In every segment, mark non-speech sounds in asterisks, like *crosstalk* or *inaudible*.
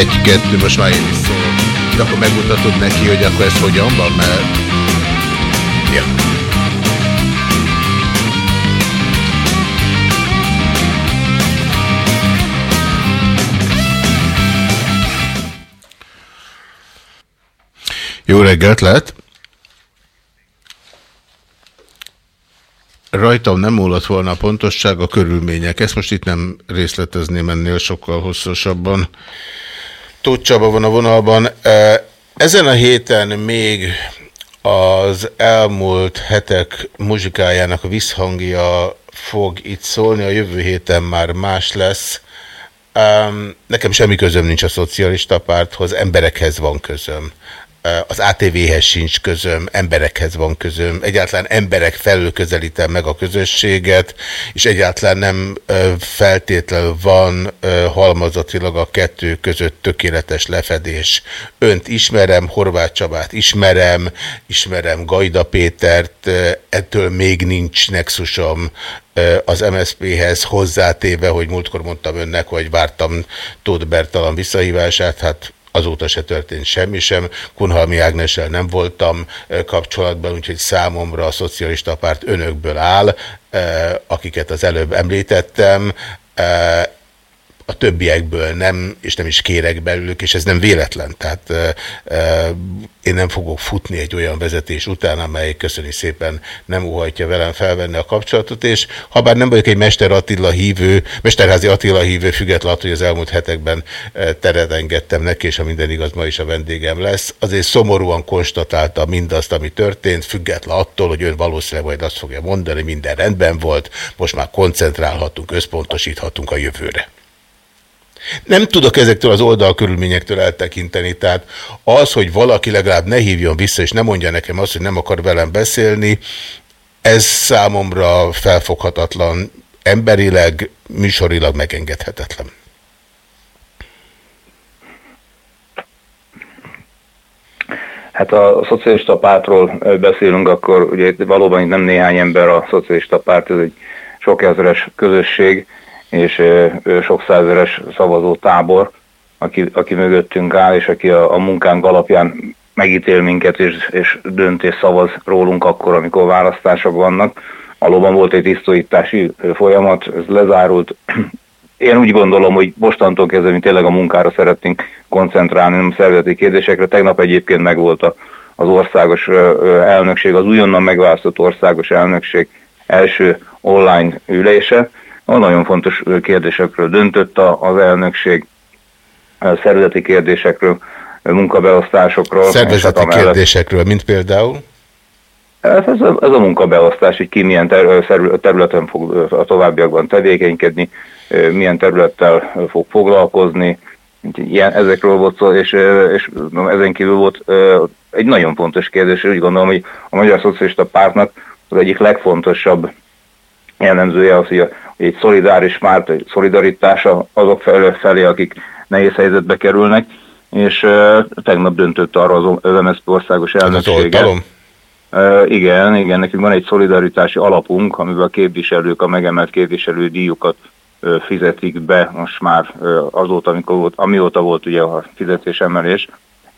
Egy, kettő, most már én is szólok. De akkor megmutatod neki, hogy akkor ez hogyan van, mert... Ja. Jó reggelt lehet! Rajtam nem múlott volna a pontosság, a körülmények. Ezt most itt nem részletezném ennél sokkal hosszasabban. Tóth Csaba van a vonalban. Ezen a héten még az elmúlt hetek muzsikájának a visszhangja fog itt szólni, a jövő héten már más lesz. Nekem semmi közöm nincs a szocialista párthoz, emberekhez van közöm az ATV-hez sincs közöm, emberekhez van közöm, egyáltalán emberek felül közelítem meg a közösséget, és egyáltalán nem feltétlenül van halmazatilag a kettő között tökéletes lefedés. Önt ismerem, Horváth Csabát ismerem, ismerem Gajda Pétert, ettől még nincs nexusom az MSZP-hez hozzátéve, hogy múltkor mondtam önnek, hogy vártam Tóth Bertalan visszahívását, hát Azóta se történt semmi sem. Kunhalmi Ágnessel nem voltam kapcsolatban, úgyhogy számomra a szocialista párt önökből áll, akiket az előbb említettem a többiekből nem, és nem is kérek belőlük, és ez nem véletlen. Tehát én nem fogok futni egy olyan vezetés után, amely köszöni szépen nem uhajtja velem felvenni a kapcsolatot, és ha bár nem vagyok egy Mester Attila hívő, Mesterházi Attila hívő, függetlenül, hogy az elmúlt hetekben teret engedtem neki, és ha minden igaz, ma is a vendégem lesz, azért szomorúan konstatálta mindazt, ami történt, független attól, hogy ön valószínűleg majd azt fogja mondani, minden rendben volt, most már koncentrálhatunk, összpontosíthatunk a jövőre. Nem tudok ezektől az oldalkörülményektől eltekinteni, tehát az, hogy valaki legalább ne hívjon vissza, és ne mondja nekem azt, hogy nem akar velem beszélni, ez számomra felfoghatatlan, emberileg, műsorilag megengedhetetlen. Hát a, szocialista pártról beszélünk, akkor ugye valóban nem néhány ember a szocialista párt, ez egy sok ezeres közösség, és sok százeres szavazó tábor, aki, aki mögöttünk áll, és aki a, a munkánk alapján megítél minket, és, és dönt és szavaz rólunk akkor, amikor választások vannak. Valóban volt egy tisztítási folyamat, ez lezárult. *clears throat* Én úgy gondolom, hogy mostantól kezdve mi tényleg a munkára szeretnénk koncentrálni, nem szervezeti kérdésekre. Tegnap egyébként megvolt a, az országos elnökség, az újonnan megválasztott országos elnökség első online ülése, nagyon fontos kérdésekről döntött az elnökség, szervezeti kérdésekről, munkabeosztásokról. Szervezeti hát kérdésekről, mint például? Hát ez a, ez a munkabeosztás, hogy ki milyen területen fog a továbbiakban tevékenykedni, milyen területtel fog foglalkozni, ilyen, ezekről volt szó, és, és ezen kívül volt egy nagyon fontos kérdés, úgy gondolom, hogy a Magyar Szocialista Pártnak az egyik legfontosabb jellemzője az, hogy a, egy szolidáris párt, egy szolidaritása azok felé, felé, akik nehéz helyzetbe kerülnek, és uh, tegnap döntött arra az MSZP országos elnöksége. Uh, igen, igen, nekünk van egy szolidaritási alapunk, amivel a képviselők, a megemelt képviselő díjukat uh, fizetik be most már uh, azóta, amikor volt, amióta volt ugye a fizetésemelés,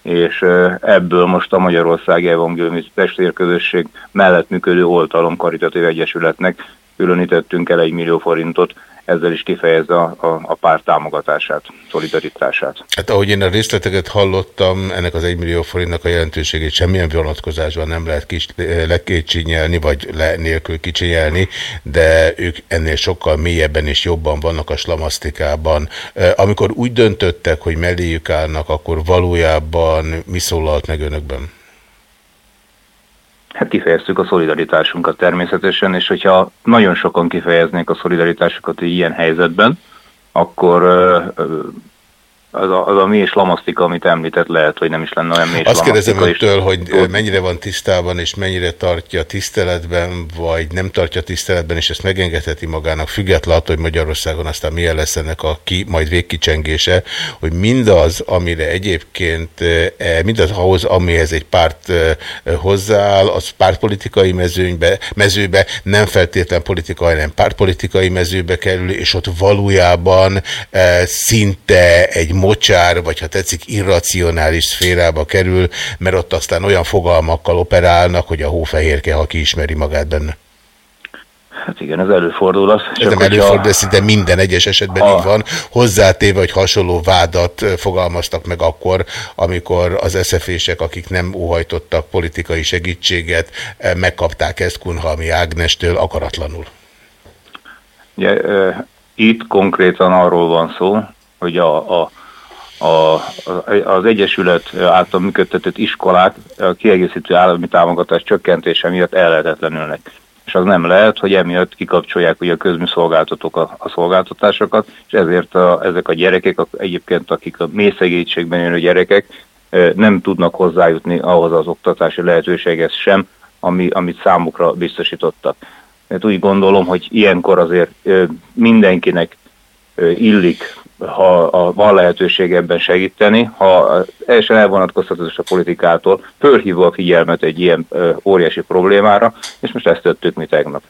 és ebből most a Magyarországi Evangéliumi Testvérközösség mellett működő Oltalom Karitatív Egyesületnek különítettünk el egy millió forintot, ezzel is kifejezze a, a, a párt támogatását, szolidaritását. Hát ahogy én a részleteket hallottam, ennek az egymillió forintnak a jelentőségét semmilyen vonatkozásban nem lehet kis, lekécsinyelni, vagy le nélkül kicsinyelni, de ők ennél sokkal mélyebben és jobban vannak a slamasztikában. Amikor úgy döntöttek, hogy melléjük állnak, akkor valójában mi szólalt meg önökben? Hát kifejeztük a szolidaritásunkat természetesen, és hogyha nagyon sokan kifejeznék a szolidaritásukat ilyen helyzetben, akkor az a, az a mély lamasztika, amit említett, lehet, hogy nem is lenne olyan mély Azt kérdezem öntől, hogy mennyire van tisztában, és mennyire tartja tiszteletben, vagy nem tartja tiszteletben, és ezt megengedheti magának, függetlenül hogy Magyarországon aztán milyen lesz ennek a ki, majd végkicsengése, hogy mindaz, amire egyébként, e, mindaz ahhoz, amihez egy párt hozzááll, az pártpolitikai mezőnybe, mezőbe, nem feltétlen politikai, hanem pártpolitikai mezőbe kerül, és ott valójában szinte egy mocsár, vagy ha tetszik, irracionális szférába kerül, mert ott aztán olyan fogalmakkal operálnak, hogy a hófehérke, ha kiismeri magát benne. Hát igen, ez előfordul. Az, ez nem előfordul, de szinte minden egyes esetben ha... így van. Hozzátéve, hogy hasonló vádat fogalmaztak meg akkor, amikor az eszefések, akik nem óhajtottak politikai segítséget, megkapták ezt Kunhalmi Ágnestől akaratlanul. Ugye, itt konkrétan arról van szó, hogy a, a, a, az Egyesület által működtetett iskolák kiegészítő állami támogatás csökkentése miatt ellehetetlenülnek. És az nem lehet, hogy emiatt kikapcsolják ugye a közműszolgáltatók a, a szolgáltatásokat, és ezért a, ezek a gyerekek, a, egyébként akik a mély szegénységben jönő gyerekek, nem tudnak hozzájutni ahhoz az oktatási lehetőséghez sem, ami, amit számukra biztosítottak. Mert úgy gondolom, hogy ilyenkor azért mindenkinek illik, ha a, van lehetőség ebben segíteni, ha teljesen elvonatkoztatás a politikától, fölhívva a figyelmet egy ilyen óriási problémára, és most ezt tettük mi tegnap.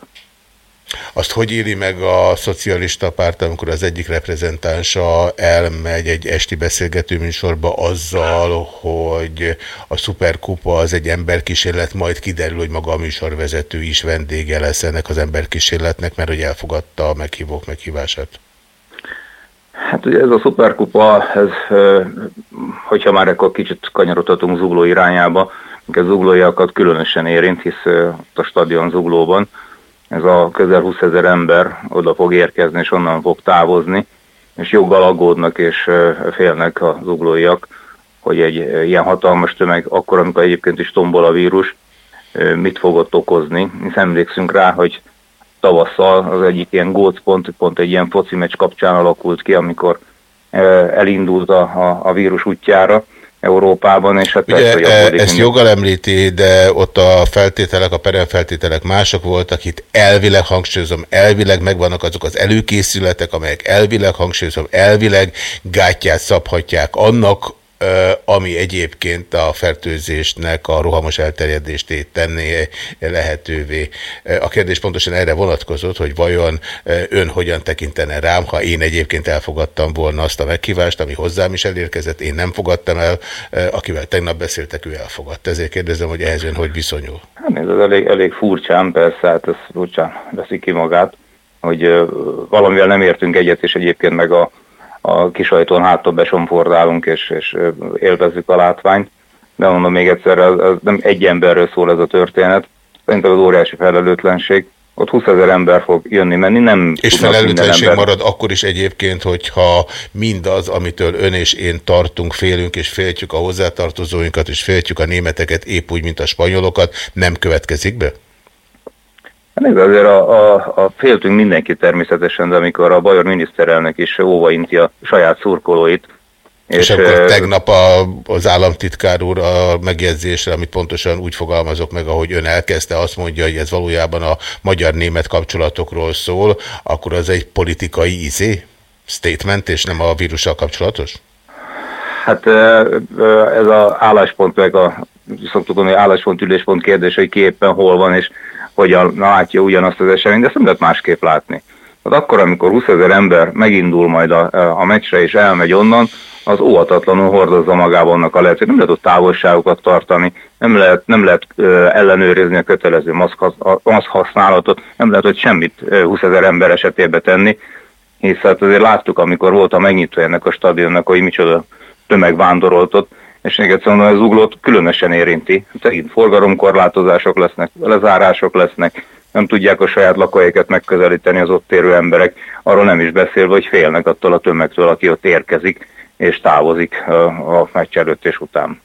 Azt hogy éri meg a szocialista párt, amikor az egyik reprezentánsa elmegy egy esti beszélgető műsorba azzal, hogy a szuperkupa az egy emberkísérlet, majd kiderül, hogy maga a műsorvezető is vendége lesz ennek az emberkísérletnek, mert hogy elfogadta a meghívók meghívását? Hát ugye ez a szuperkupa, ez, hogyha már akkor kicsit kanyarodhatunk zugló irányába, a zuglóiakat különösen érint, hisz a stadion zuglóban ez a közel 20 ezer ember oda fog érkezni, és onnan fog távozni, és joggal aggódnak és félnek a zuglóiak, hogy egy ilyen hatalmas tömeg, akkor, amikor egyébként is tombol a vírus, mit fogott okozni. Hisz emlékszünk rá, hogy tavasszal az egyik ilyen gócpont, pont egy ilyen foci meccs kapcsán alakult ki, amikor elindult a, a, a vírus útjára, Európában, és hát Ugye, persze, hogy ezt joggal említi, de ott a feltételek, a peremfeltételek mások voltak, itt elvileg hangsúlyozom, elvileg megvannak azok az előkészületek, amelyek elvileg hangsúlyozom, elvileg gátját szabhatják annak, ami egyébként a fertőzésnek a rohamos elterjedését tenné lehetővé. A kérdés pontosan erre vonatkozott, hogy vajon ön hogyan tekintene rám, ha én egyébként elfogadtam volna azt a meghívást, ami hozzám is elérkezett, én nem fogadtam el, akivel tegnap beszéltek, ő elfogadta. Ezért kérdezem, hogy ehhez ön hogy viszonyul? Hát ez elég, elég furcsán, persze, hát ez furcsán veszi ki magát, hogy valamivel nem értünk egyet, és egyébként meg a a kisajtón háttól besomfordálunk, és, és élvezzük a látványt. De mondom még egyszer, az, az nem egy emberről szól ez a történet, szerintem az óriási felelőtlenség. Ott 20 ezer ember fog jönni-menni, nem És felelőtlenség marad akkor is egyébként, hogyha mindaz, amitől ön és én tartunk, félünk és féltjük a hozzátartozóinkat, és féltjük a németeket épp úgy, mint a spanyolokat, nem következik be? Hát azért a, a, a féltünk mindenki természetesen, de amikor a Bajor miniszterelnök is óva inti a saját szurkolóit, és, és akkor tegnap a, az államtitkár úr a megjegyzésre, amit pontosan úgy fogalmazok meg, ahogy ön elkezdte, azt mondja, hogy ez valójában a magyar-német kapcsolatokról szól, akkor az egy politikai izé, statement, és nem a vírussal kapcsolatos? Hát ez az álláspont, meg a szoktuk mondani, álláspont, üléspont kérdés, hogy ki éppen hol van, és hogyan látja ugyanazt az eseményt, de ezt nem lehet másképp látni. Tehát akkor, amikor 20 ezer ember megindul majd a, a meccsre és elmegy onnan, az óhatatlanul hordozza magában annak a lehetőséget. Nem lehet ott távolságokat tartani, nem lehet, nem lehet ellenőrizni a kötelező maszk használatot, nem lehet, hogy semmit 20 ezer ember esetében tenni, hisz hát azért láttuk, amikor volt a megnyitó ennek a stadionnak, hogy micsoda tömeg vándorolt ott, és még egyszer mondom, ez uglót különösen érinti. Tegint forgalomkorlátozások lesznek, lezárások lesznek, nem tudják a saját lakóhelyeket megközelíteni az ott érő emberek, arról nem is beszélve, hogy félnek attól a tömegtől, aki ott érkezik és távozik a meccs előtt és után.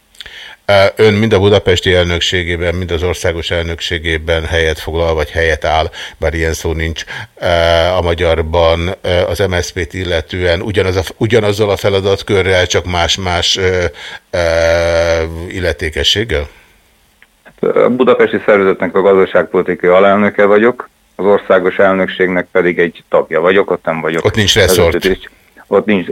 Ön mind a budapesti elnökségében, mind az országos elnökségében helyet foglal, vagy helyet áll, bár ilyen szó nincs a magyarban az MSZP-t illetően ugyanaz a, ugyanazzal a feladatkörrel, csak más-más illetékességgel? A budapesti szervezetnek a gazdaságpolitikai alelnöke vagyok, az országos elnökségnek pedig egy tagja vagyok, ott nem vagyok. Ott nincs reszort. Ott nincs.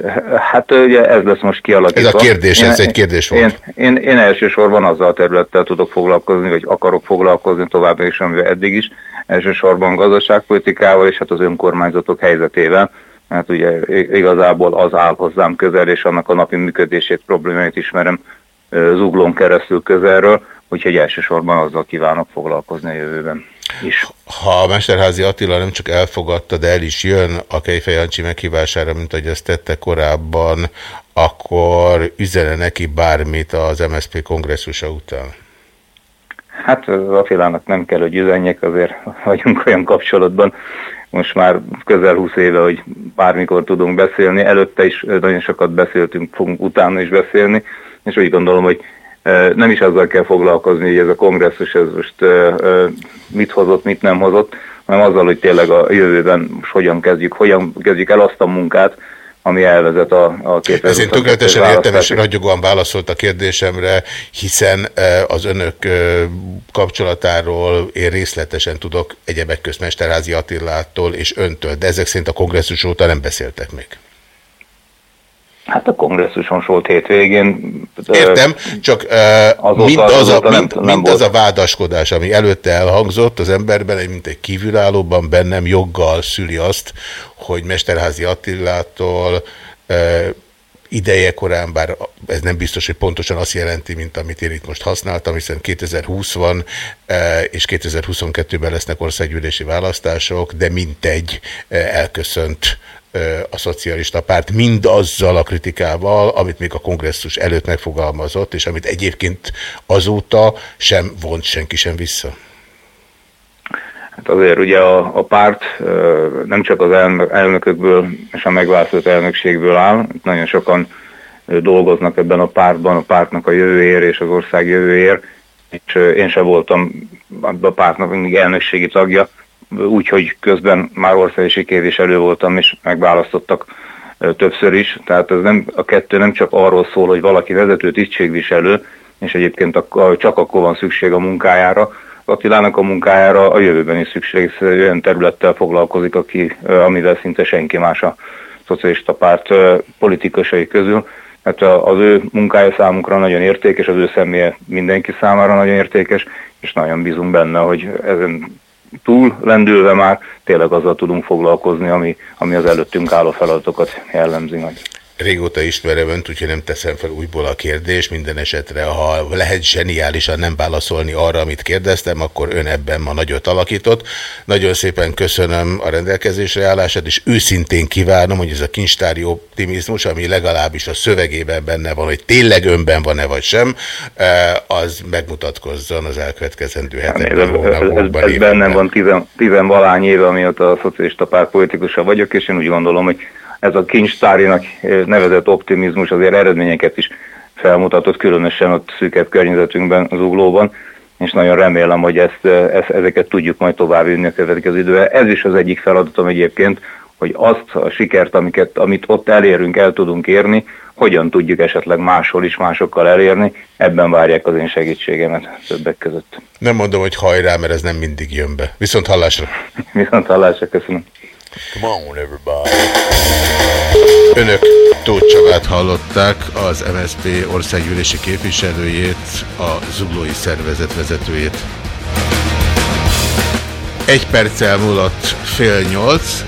Hát ugye ez lesz most kialakítva. Ez a kérdés, én, ez egy kérdés volt. Én, én, én elsősorban azzal a területtel tudok foglalkozni, vagy akarok foglalkozni továbbra is, amivel eddig is. Elsősorban gazdaságpolitikával, és hát az önkormányzatok helyzetével. Hát ugye igazából az áll hozzám közel, és annak a napi működését, problémáit ismerem zuglón keresztül közelről, úgyhogy elsősorban azzal kívánok foglalkozni a jövőben is. Ha a Mesterházi Attila nem csak elfogadta, de el is jön a Kejfej Jancsi meghívására, mint ahogy ezt tette korábban, akkor üzene neki bármit az MSZP kongresszusa után? Hát az Attilának nem kell, hogy üzenjek, azért vagyunk olyan kapcsolatban, most már közel 20 éve, hogy bármikor tudunk beszélni, előtte is nagyon sokat beszéltünk, fogunk utána is beszélni, és úgy gondolom, hogy nem is azzal kell foglalkozni, hogy ez a kongresszus ez most mit hozott, mit nem hozott, hanem azzal, hogy tényleg a jövőben most hogyan kezdjük, hogyan kezdjük el azt a munkát, ami elvezet a, a Ez én tökéletesen értem, és ragyogóan válaszolt a kérdésemre, hiszen az önök kapcsolatáról én részletesen tudok egyebek közt Mesterházi Attilától és öntől, de ezek szerint a kongresszus óta nem beszéltek még. Hát a kongresszuson volt hétvégén. Értem, csak uh, mind az a, mind, nem, mind az a vádaskodás, ami előtte elhangzott az emberben, mint egy kívülállóban bennem joggal szüli azt, hogy Mesterházi Attilától uh, ideje korán, bár ez nem biztos, hogy pontosan azt jelenti, mint amit én itt most használtam, hiszen 2020 van, és 2022-ben lesznek országgyűlési választások, de mintegy elköszönt a szocialista párt mindazzal a kritikával, amit még a kongresszus előtt megfogalmazott, és amit egyébként azóta sem vont senki sem vissza? Hát azért ugye a, a párt nem csak az elnökökből és a megválasztott elnökségből áll, nagyon sokan dolgoznak ebben a pártban, a pártnak a jövőért és az ország jövőért, és én sem voltam a pártnak mindig elnökségi tagja, úgyhogy közben már országosi képviselő voltam, és megválasztottak többször is. Tehát ez nem, a kettő nem csak arról szól, hogy valaki vezető tisztségviselő, és egyébként csak akkor van szükség a munkájára. Attilának a munkájára a jövőben is szükség, olyan területtel foglalkozik, aki, amivel szinte senki más a szocialista párt politikusai közül. Hát az ő munkája számunkra nagyon értékes, az ő személye mindenki számára nagyon értékes, és nagyon bízunk benne, hogy ezen túl lendülve már tényleg azzal tudunk foglalkozni, ami, ami az előttünk álló feladatokat jellemzi. Régóta ismerem önt, úgyhogy nem teszem fel újból a kérdést. Minden esetre, ha lehet zseniálisan nem válaszolni arra, amit kérdeztem, akkor ön ebben ma nagyot alakított. Nagyon szépen köszönöm a rendelkezésre állását, és őszintén kívánom, hogy ez a kincstári optimizmus, ami legalábbis a szövegében benne van, hogy tényleg önben van-e vagy sem, eh, az megmutatkozzon az elkövetkezendő hetekben, hónapokban. Ez, ez, ez bennem van tizen, tizenvalány éve, amióta a szocialista párt politikusa vagyok, és én úgy gondolom, hogy ez a kincstárinak nevezett optimizmus azért eredményeket is felmutatott, különösen ott szűkebb környezetünkben, az uglóban, és nagyon remélem, hogy ezt, ezt, ezeket tudjuk majd tovább vinni a következő időben. Ez is az egyik feladatom egyébként, hogy azt a sikert, amiket, amit ott elérünk, el tudunk érni, hogyan tudjuk esetleg máshol is másokkal elérni, ebben várják az én segítségemet többek között. Nem mondom, hogy hajrá, mert ez nem mindig jön be. Viszont hallásra. *laughs* Viszont hallásra, köszönöm. Come on, everybody. Önök Tóth Csabát hallották, az MSZP országgyűlési képviselőjét, a zuglói szervezet vezetőjét. Egy perccel múlott fél nyolc.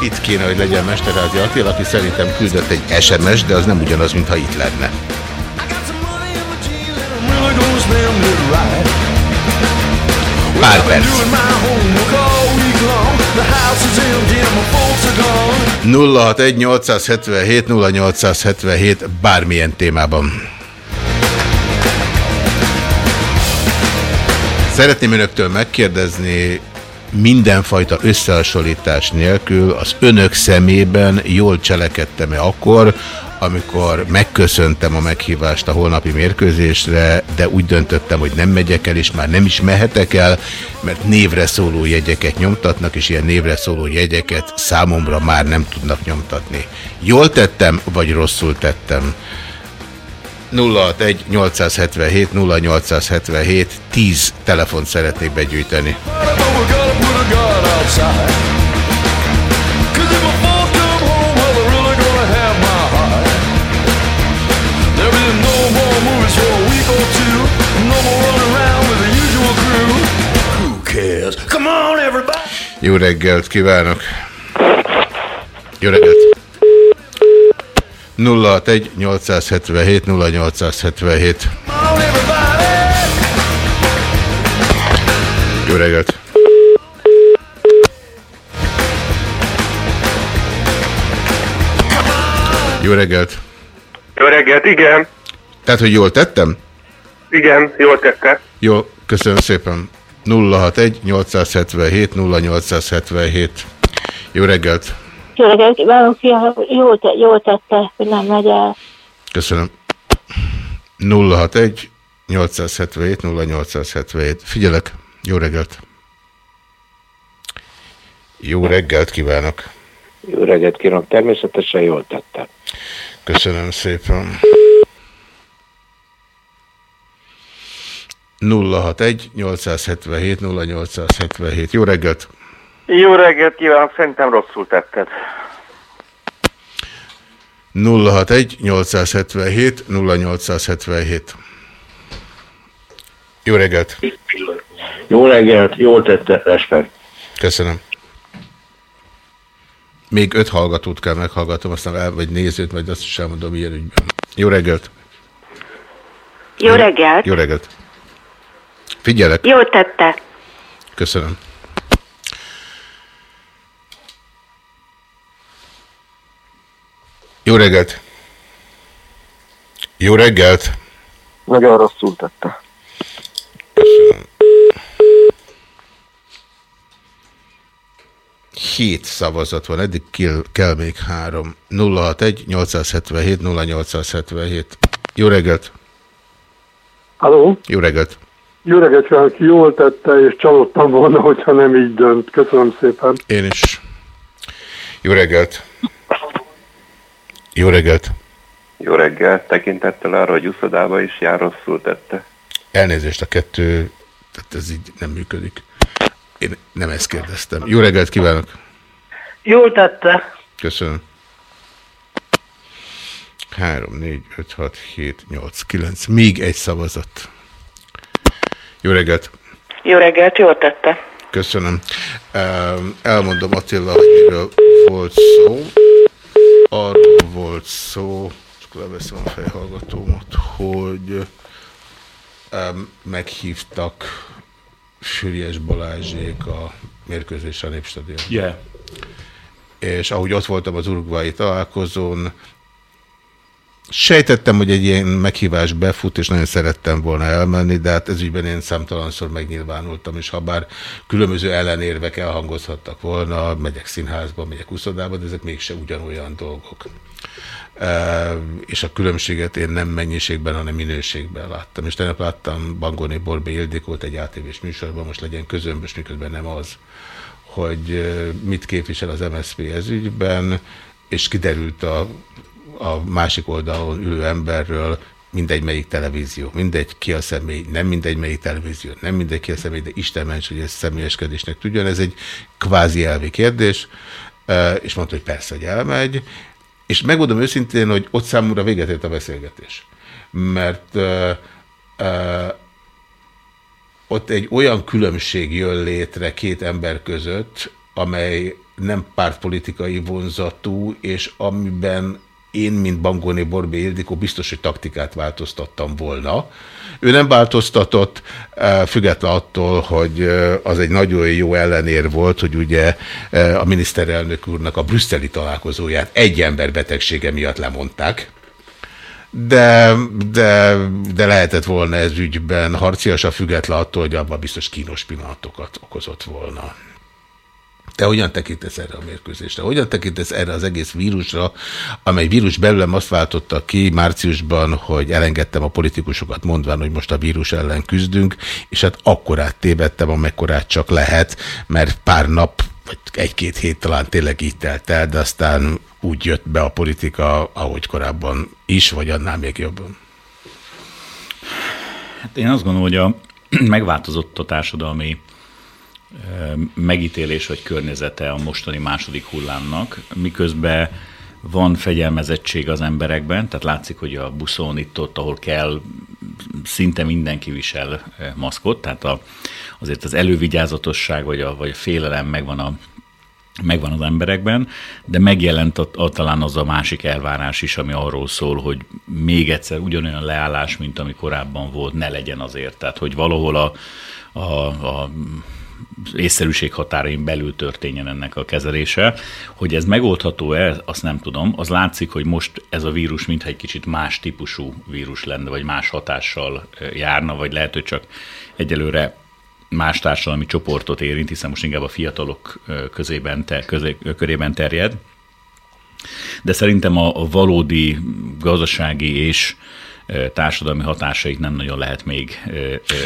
Itt kéne, hogy legyen Mesterázi Attila, aki szerintem küldött egy SMS, de az nem ugyanaz, mintha itt lenne. Pár perc. 061 877 0877 bármilyen témában. Szeretném önöktől megkérdezni, mindenfajta összehasonlítás nélkül az önök szemében jól cselekedtem-e akkor, amikor megköszöntem a meghívást a holnapi mérkőzésre, de úgy döntöttem, hogy nem megyek el, és már nem is mehetek el, mert névre szóló jegyeket nyomtatnak, és ilyen névre szóló jegyeket számomra már nem tudnak nyomtatni. Jól tettem, vagy rosszul tettem? 061 877 0877 10 telefont szeretnék begyűjteni. Jó reggelt kívánok! Jó reggelt! 061 877 0877 Jó reggelt! Jó reggelt! Jó reggelt, igen. Tehát, hogy jól tettem? Igen, jól tette. Jó, köszönöm szépen. 061 877 0877 Jó reggelt! Jó reggelt kívánok, fiam, jól, te, jól tette, hogy nem megy el. Köszönöm. 061 877 0877. Figyelek. Jó reggelt. Jó reggelt kívánok. Jó reggelt kívánok. Természetesen jól tette. Köszönöm szépen. 061 877 0877. Jó reggelt. Jó reggelt kívánok, szerintem rosszul tetted. 061 877 0877. Jó reggelt. Jó reggelt, jól tette, respekt. Köszönöm. Még öt hallgatót kell meghallgatom, aztán el, vagy nézőt, majd azt is elmondom ilyen ügyben. Jó reggelt. Jó reggelt. Jó reggelt. Figyelek. Jól tette. Köszönöm. Jó reggelt! Jó reggelt! Nagyon rosszul tette. Köszönöm. Hét szavazat van, eddig kell, kell még három. 061 877 0877. Jó reggelt! Halló? Jó reggelt! Jó reggelt, csak jól tette, és csalódtam volna, hogyha nem így dönt. Köszönöm szépen. Én is. Jó reggelt! Jó reggelt! Jó reggelt, tekintettel arra, hogy uszodába is jár, rosszul tette. Elnézést a kettő, tehát ez így nem működik. Én nem ezt kérdeztem. Jó reggelt kívánok! Jól tette. Köszönöm. 3, 4, 5, 6, 7, 8, 9. Még egy szavazat. Jó reggelt! Jó reggelt, jól tette. Köszönöm. Elmondom Attila, hogy miről volt szó. Arról volt szó, csak leveszem a fejhallgatómat, hogy meghívtak Süriés Balázsék a mérkőzésre a Népstadion. Yeah. És ahogy ott voltam az urugvái találkozón, Sejtettem, hogy egy ilyen meghívás befut, és nagyon szerettem volna elmenni, de hát ezügyben én számtalanszor megnyilvánultam, és ha bár különböző ellenérvek elhangozhattak volna, megyek színházba, megyek uszodába, de ezek mégse ugyanolyan dolgok. E, és a különbséget én nem mennyiségben, hanem minőségben láttam. És tegnap láttam Bangoni Borbé Ildikót egy ATV-s műsorban, most legyen közömbös, miközben nem az, hogy mit képvisel az MSZP ez ügyben, és kiderült a a másik oldalon ülő emberről mindegy melyik televízió, mindegy ki a személy, nem mindegy melyik televízió, nem mindegy ki a személy, de Isten ments, hogy ez személyeskedésnek tudjon. Ez egy kvázi elvi kérdés, és mondta, hogy persze, hogy elmegy, és megmondom őszintén, hogy ott számomra véget ért a beszélgetés. Mert uh, uh, ott egy olyan különbség jön létre két ember között, amely nem pártpolitikai vonzatú, és amiben én, mint Bangoni Borbé Ildikó biztos, hogy taktikát változtattam volna. Ő nem változtatott, eh, független attól, hogy eh, az egy nagyon jó ellenér volt, hogy ugye eh, a miniszterelnök úrnak a brüsszeli találkozóját egy ember betegsége miatt lemondták. De, de, de lehetett volna ez ügyben harcias a független attól, hogy abban biztos kínos pillanatokat okozott volna. Te hogyan tekintesz erre a mérkőzésre? Hogyan tekintesz erre az egész vírusra, amely vírus belőlem azt váltotta ki márciusban, hogy elengedtem a politikusokat mondván, hogy most a vírus ellen küzdünk, és hát akkorát tévedtem, amekkorát csak lehet, mert pár nap, vagy egy-két hét talán tényleg így telt el, de aztán úgy jött be a politika, ahogy korábban is, vagy annál még jobban. Hát én azt gondolom, hogy a, *clears throat* megváltozott a társadalmi megítélés vagy környezete a mostani második hullámnak, miközben van fegyelmezettség az emberekben, tehát látszik, hogy a buszon itt ott, ahol kell, szinte mindenki visel maszkot, tehát a, azért az elővigyázatosság vagy a, vagy a félelem megvan a megvan az emberekben, de megjelent a, a, talán az a másik elvárás is, ami arról szól, hogy még egyszer ugyanolyan leállás, mint ami korábban volt, ne legyen azért. Tehát, hogy valahol a, a, a észszerűség határain belül történjen ennek a kezelése. Hogy ez megoldható-e, azt nem tudom. Az látszik, hogy most ez a vírus mintha egy kicsit más típusú vírus lenne, vagy más hatással járna, vagy lehet, hogy csak egyelőre más társadalmi csoportot érint, hiszen most inkább a fiatalok közében, ter, közé, körében terjed. De szerintem a, a valódi gazdasági és társadalmi hatásait nem nagyon lehet még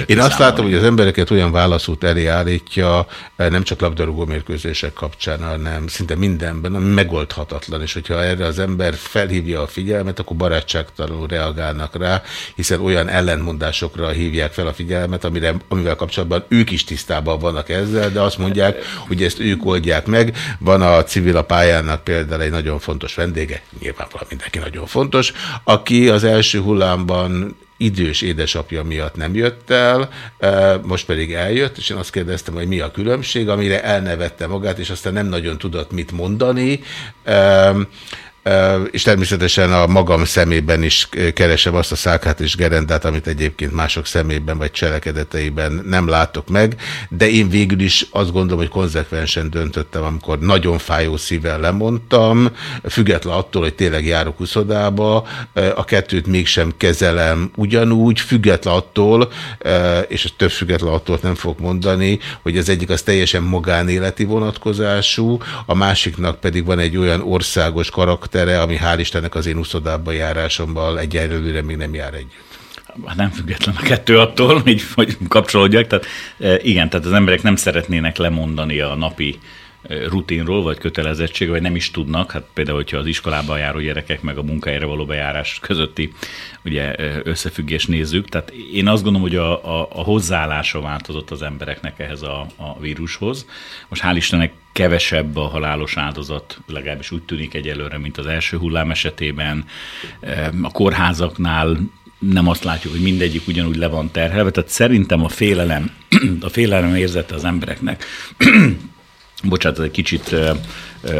Én azt látom, hogy az embereket olyan válaszút elé állítja, nem csak labdarúgó mérkőzések kapcsán, hanem szinte mindenben, ami megoldhatatlan, és hogyha erre az ember felhívja a figyelmet, akkor barátságtalanul reagálnak rá, hiszen olyan ellentmondásokra hívják fel a figyelmet, amire, amivel kapcsolatban ők is tisztában vannak ezzel, de azt mondják, hogy ezt ők oldják meg. Van a civil a pályának például egy nagyon fontos vendége, nyilvánvalóan mindenki nagyon fontos, aki az első hullám hazámban idős édesapja miatt nem jött el, most pedig eljött, és én azt kérdeztem, hogy mi a különbség, amire elnevette magát, és aztán nem nagyon tudott mit mondani és természetesen a magam szemében is keresem azt a szákát és gerendát, amit egyébként mások szemében vagy cselekedeteiben nem látok meg, de én végül is azt gondolom, hogy konzekvensen döntöttem, amikor nagyon fájó szívvel lemondtam, független attól, hogy tényleg járok uszodába, a kettőt mégsem kezelem ugyanúgy, független attól, és több független attól nem fog mondani, hogy az egyik az teljesen magánéleti vonatkozású, a másiknak pedig van egy olyan országos karakter, karaktere, ami hál' Istennek az én uszodában járásommal egyelőre még nem jár együtt. Hát nem független a kettő attól, *laughs* így, hogy kapcsolódjak. Tehát, e, igen, tehát az emberek nem szeretnének lemondani a napi rutinról, vagy kötelezettség, vagy nem is tudnak, hát például, hogyha az iskolában járó gyerekek, meg a munkahelyre való bejárás közötti ugye, összefüggés nézzük. Tehát én azt gondolom, hogy a, a, a hozzáállása változott az embereknek ehhez a, a vírushoz. Most hál' Istennek kevesebb a halálos áldozat, legalábbis úgy tűnik egyelőre, mint az első hullám esetében. A kórházaknál nem azt látjuk, hogy mindegyik ugyanúgy le van terhelve, tehát szerintem a félelem, *clears throat* a félelem érzete az embereknek, *clears throat* bocsánat, egy kicsit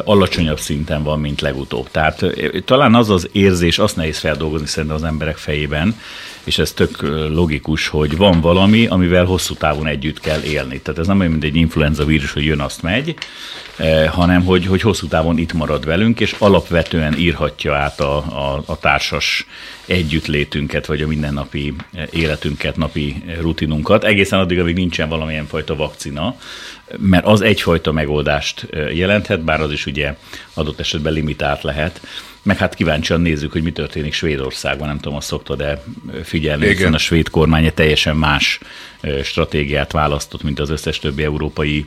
alacsonyabb szinten van, mint legutóbb. Tehát talán az az érzés, azt nehéz feldolgozni szerintem az emberek fejében, és ez tök logikus, hogy van valami, amivel hosszú távon együtt kell élni. Tehát ez nem olyan, mint egy influenza vírus, hogy jön, azt megy, hanem hogy, hogy hosszú távon itt marad velünk, és alapvetően írhatja át a, a, a társas együttlétünket, vagy a mindennapi életünket, napi rutinunkat, egészen addig, amíg nincsen valamilyen fajta vakcina, mert az egyfajta megoldást jelenthet, bár az is ugye adott esetben limitált lehet. Meg hát kíváncsian nézzük, hogy mi történik Svédországban, nem tudom, azt szoktad de figyelni, hiszen a svéd kormány egy teljesen más stratégiát választott, mint az összes többi európai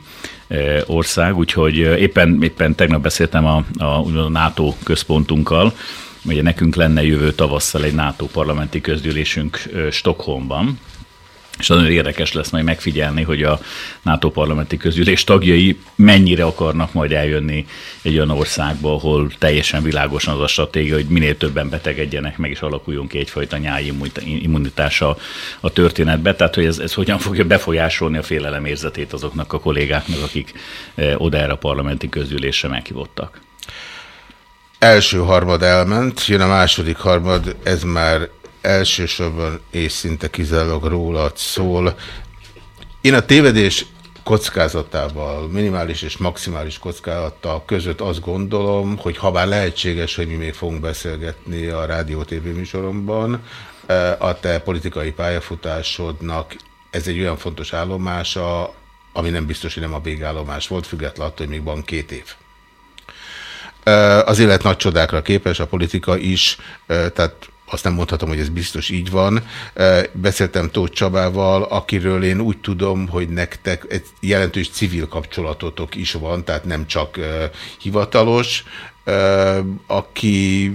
ország, úgyhogy éppen, éppen tegnap beszéltem a, a, a NATO központunkkal, ugye nekünk lenne jövő tavasszal egy NATO parlamenti közgyűlésünk Stockholmban, és nagyon érdekes lesz majd megfigyelni, hogy a NATO parlamenti közülés tagjai mennyire akarnak majd eljönni egy olyan országba, ahol teljesen világosan az a stratégia, hogy minél többen betegedjenek meg, és alakuljon ki egyfajta nyári immunitása a történetbe. Tehát, hogy ez, ez hogyan fogja befolyásolni a félelem érzetét azoknak a kollégáknak, akik oda erre a parlamenti közülésre meghívottak. Első harmad elment, jön a második harmad, ez már elsősorban és szinte kizárólag rólad szól. Én a tévedés kockázatával, minimális és maximális kockázattal között azt gondolom, hogy ha bár lehetséges, hogy mi még fogunk beszélgetni a Rádió TV műsoromban, eh, a te politikai pályafutásodnak ez egy olyan fontos állomása, ami nem biztos, hogy nem a végállomás volt, függetlenül attól, hogy még van két év. Az élet nagy csodákra képes, a politika is, tehát azt nem mondhatom, hogy ez biztos így van. Beszéltem Tóth Csabával, akiről én úgy tudom, hogy nektek egy jelentős civil kapcsolatotok is van, tehát nem csak hivatalos, aki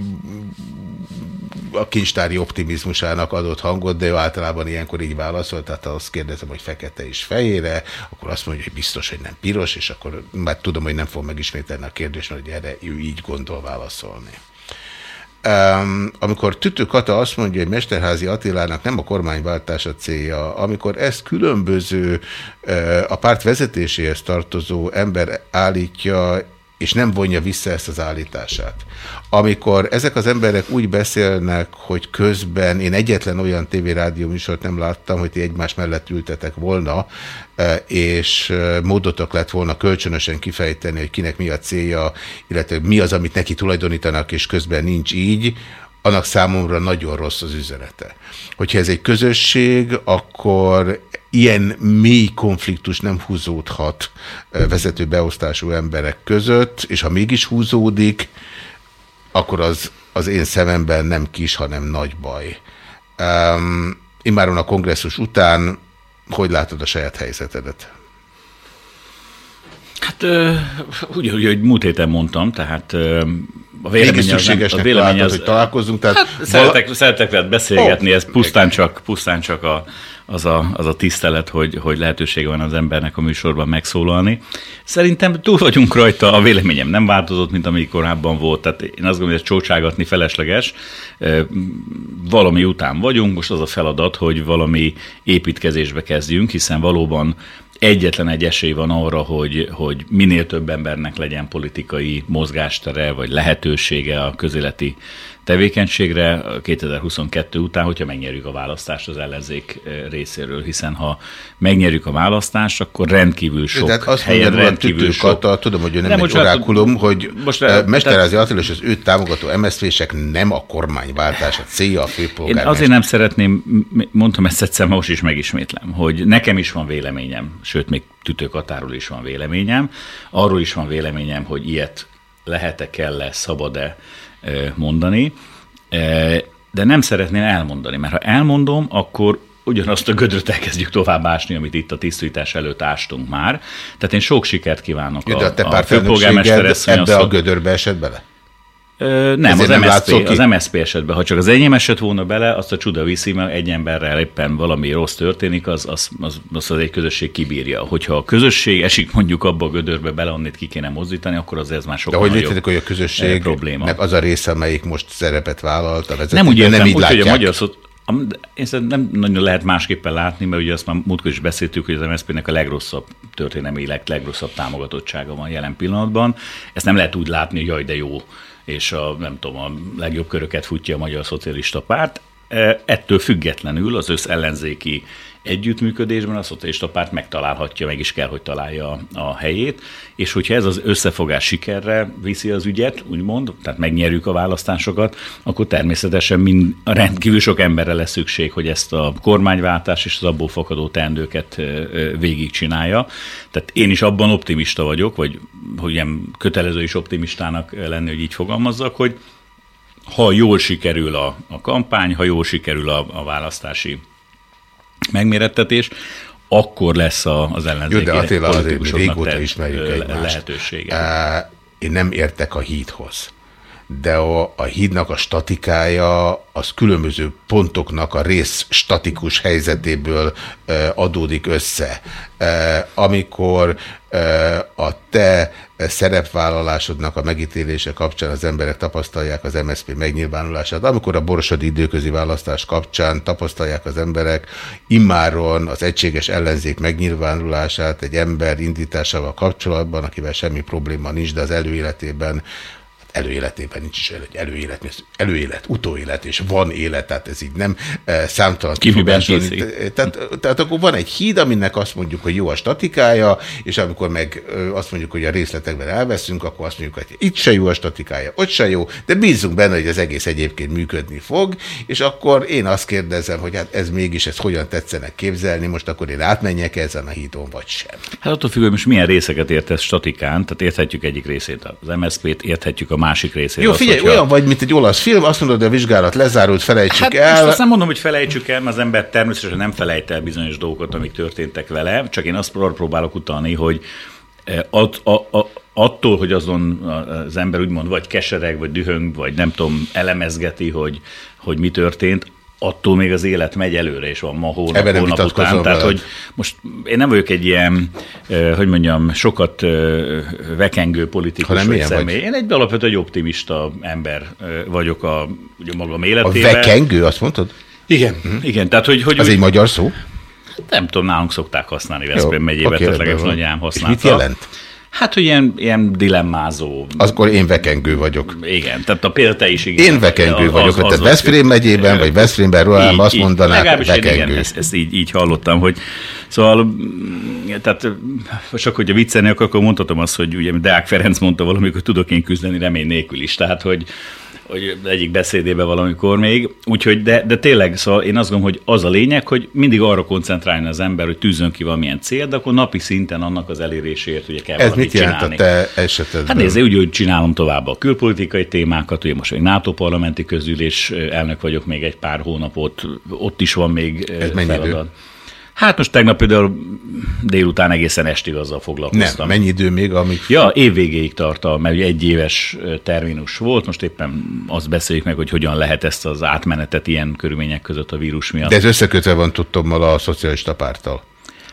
a kincstári optimizmusának adott hangot, de ő általában ilyenkor így válaszolt, tehát azt kérdezem, hogy fekete és fejére, akkor azt mondja, hogy biztos, hogy nem piros, és akkor már tudom, hogy nem fog megismételni a kérdést, hogy erre ő így gondol válaszolni. Um, amikor Tütő Kata azt mondja, hogy Mesterházi Attilának nem a kormányváltás a célja, amikor ezt különböző uh, a párt vezetéséhez tartozó ember állítja, és nem vonja vissza ezt az állítását. Amikor ezek az emberek úgy beszélnek, hogy közben én egyetlen olyan tévérádió műsort nem láttam, hogy ti egymás mellett ültetek volna, e, és e, módotok lett volna kölcsönösen kifejteni, hogy kinek mi a célja, illetve mi az, amit neki tulajdonítanak, és közben nincs így, annak számomra nagyon rossz az üzenete. Hogyha ez egy közösség, akkor ilyen mély konfliktus nem húzódhat vezető beosztású emberek között, és ha mégis húzódik, akkor az, az én szememben nem kis, hanem nagy baj. Um, immáron a kongresszus után hogy látod a saját helyzetedet? Hát úgy, úgy, hogy múlt héten mondtam, tehát a vélemény az, nem, a vélemény az, hogy találkozunk. Tehát hát, vala... szeretek, szeretek veled beszélgetni, oh, ez pusztán csak, pusztán csak a, az, a, az a tisztelet, hogy, hogy lehetősége van az embernek a műsorban megszólalni. Szerintem túl vagyunk rajta, a véleményem nem változott, mint amíg korábban volt, tehát én azt gondolom, hogy ez csócságatni felesleges. Valami után vagyunk, most az a feladat, hogy valami építkezésbe kezdjünk, hiszen valóban egyetlen egy esély van arra, hogy, hogy minél több embernek legyen politikai mozgástere, vagy lehetősége a közéleti tevékenységre 2022 után, hogyha megnyerjük a választást az ellenzék részéről, hiszen ha megnyerjük a választást, akkor rendkívül sok Tehát azt helyen mondja, rendkívül sok... Kata, tudom, hogy ő nem, nem egy orákulum, hogy most, eh, Mesterázi Attila és az őt támogató MSZV-sek nem a kormányváltás, a célja a főpolgár. Én azért nem szeretném, mondtam ezt egyszer, most is megismétlem, hogy nekem is van véleményem, sőt, még tütőkatáról is van véleményem, arról is van véleményem, hogy ilyet lehet-e, kell-e, szabad-e mondani, de nem szeretném elmondani, mert ha elmondom, akkor ugyanazt a gödröt elkezdjük tovább ásni, amit itt a tisztítás előtt ástunk már. Tehát én sok sikert kívánok ja, de a, a, a főpolgármester ebbe a gödörbe esett bele? Nem, az, nem MSZP, az MSZP esetben, ha csak az enyém esett volna bele, azt a csuda viszi, mert egy emberrel éppen valami rossz történik, az az, az, az, az egy közösség kibírja. Hogyha a közösség esik mondjuk abba a gödörbe bele, onnit ki kéne mozdítani, akkor az ez már sokkal De hogy létezik, hogy a közösség probléma. az a része, amelyik most szerepet vállalt a vezetőben, nem, úgy értem, nem így úgy, látják. Hogy a magyar szót, én nem nagyon lehet másképpen látni, mert ugye azt már múltkor is beszéltük, hogy az MSZP-nek a legrosszabb történelmi legrosszabb támogatottsága van jelen pillanatban. Ezt nem lehet úgy látni, hogy jaj, de jó és a, nem tudom, a legjobb köröket futja a Magyar Szocialista Párt. E, ettől függetlenül az összellenzéki együttműködésben a szocialista párt megtalálhatja, meg is kell, hogy találja a helyét, és hogyha ez az összefogás sikerre viszi az ügyet, úgymond, tehát megnyerjük a választásokat, akkor természetesen mind, rendkívül sok emberre lesz szükség, hogy ezt a kormányváltás és az abból fakadó teendőket végigcsinálja. Tehát én is abban optimista vagyok, vagy hogy ilyen kötelező is optimistának lenni, hogy így fogalmazzak, hogy ha jól sikerül a, a kampány, ha jól sikerül a, a választási megmérettetés, akkor lesz az ellenzéki Jó, de Attila, azért régóta ismerjük egymást. lehetősége. Én nem értek a hídhoz de a, a hídnak a statikája az különböző pontoknak a rész statikus helyzetéből e, adódik össze. E, amikor e, a te szerepvállalásodnak a megítélése kapcsán az emberek tapasztalják az MSZP megnyilvánulását, amikor a borsodi időközi választás kapcsán tapasztalják az emberek immáron az egységes ellenzék megnyilvánulását egy ember indításával kapcsolatban, akivel semmi probléma nincs, de az előéletében előéletében nincs is egy előélet, előélet, utóélet, és van élet, tehát ez így nem e, számtalan kifogásolni. Tehát, tehát akkor van egy híd, aminek azt mondjuk, hogy jó a statikája, és amikor meg azt mondjuk, hogy a részletekben elveszünk, akkor azt mondjuk, hogy itt se jó a statikája, ott se jó, de bízunk benne, hogy az egész egyébként működni fog, és akkor én azt kérdezem, hogy hát ez mégis, ez hogyan tetszenek képzelni, most akkor én átmenjek ezen a hídon, vagy sem. Hát attól függ, hogy most milyen részeket értesz statikán, tehát érthetjük egyik részét az MSZP-t, érthetjük a másik részét. Jó, figyelj, hogyha... olyan vagy, mint egy olasz film, azt mondod, hogy a vizsgálat lezárult, felejtsük hát el. Azt nem mondom, hogy felejtsük el, mert az ember természetesen nem felejt el bizonyos dolgokat, amik történtek vele, csak én azt próbálok utalni, hogy eh, at, a, a, attól, hogy azon az ember úgymond vagy kesereg, vagy dühöng, vagy nem tudom, elemezgeti, hogy, hogy mi történt, attól még az élet megy előre, és van ma hónap, Ebben hónap után. Veled. Tehát, hogy most én nem vagyok egy ilyen, hogy mondjam, sokat vekengő politikus vagy személy. Vagy? Én egy alapvetően egy optimista ember vagyok a ugye magam életében. A vekengő, azt mondtad? Igen, hm. igen. Tehát, hogy, hogy Az úgy, egy magyar szó? Nem tudom, nálunk szokták használni Veszprém megyében, okay, tehát legalábbis nagyján használta. És mit jelent? Hát, hogy ilyen, ilyen dilemmázó. Akkor én vekengő vagyok. Igen, tehát a példa is igen. Én vekengő az, vagyok, az, tehát Veszprém megyében, vagy Veszprémben, Rohám azt mondanák, legalábbis vekengő. Én, igen, ezt, ezt így, így hallottam, hogy szóval, mm, tehát csak hogy a viccelni akkor mondhatom azt, hogy ugye Deák Ferenc mondta valamikor, hogy tudok én küzdeni remény nélkül is, tehát hogy hogy egyik beszédében valamikor még. Úgyhogy, de, de tényleg, szóval én azt gondolom, hogy az a lényeg, hogy mindig arra koncentráljon az ember, hogy tűzön ki valamilyen cél, de akkor napi szinten annak az eléréséért ugye kell Ez mit jelent csinálni. a te esetedben? Hát nézd, úgy, hogy csinálom tovább a külpolitikai témákat, ugye most egy NATO parlamenti közülés elnök vagyok még egy pár hónapot, ott is van még Ez feladat. Idő? Hát most tegnap például délután egészen estig azzal foglalkoztam. Nem, mennyi idő még, amíg... Ja, évvégéig tart, mert ugye egy éves terminus volt, most éppen azt beszéljük meg, hogy hogyan lehet ezt az átmenetet ilyen körülmények között a vírus miatt. De ez összekötve van tudtommal a szocialista párttal.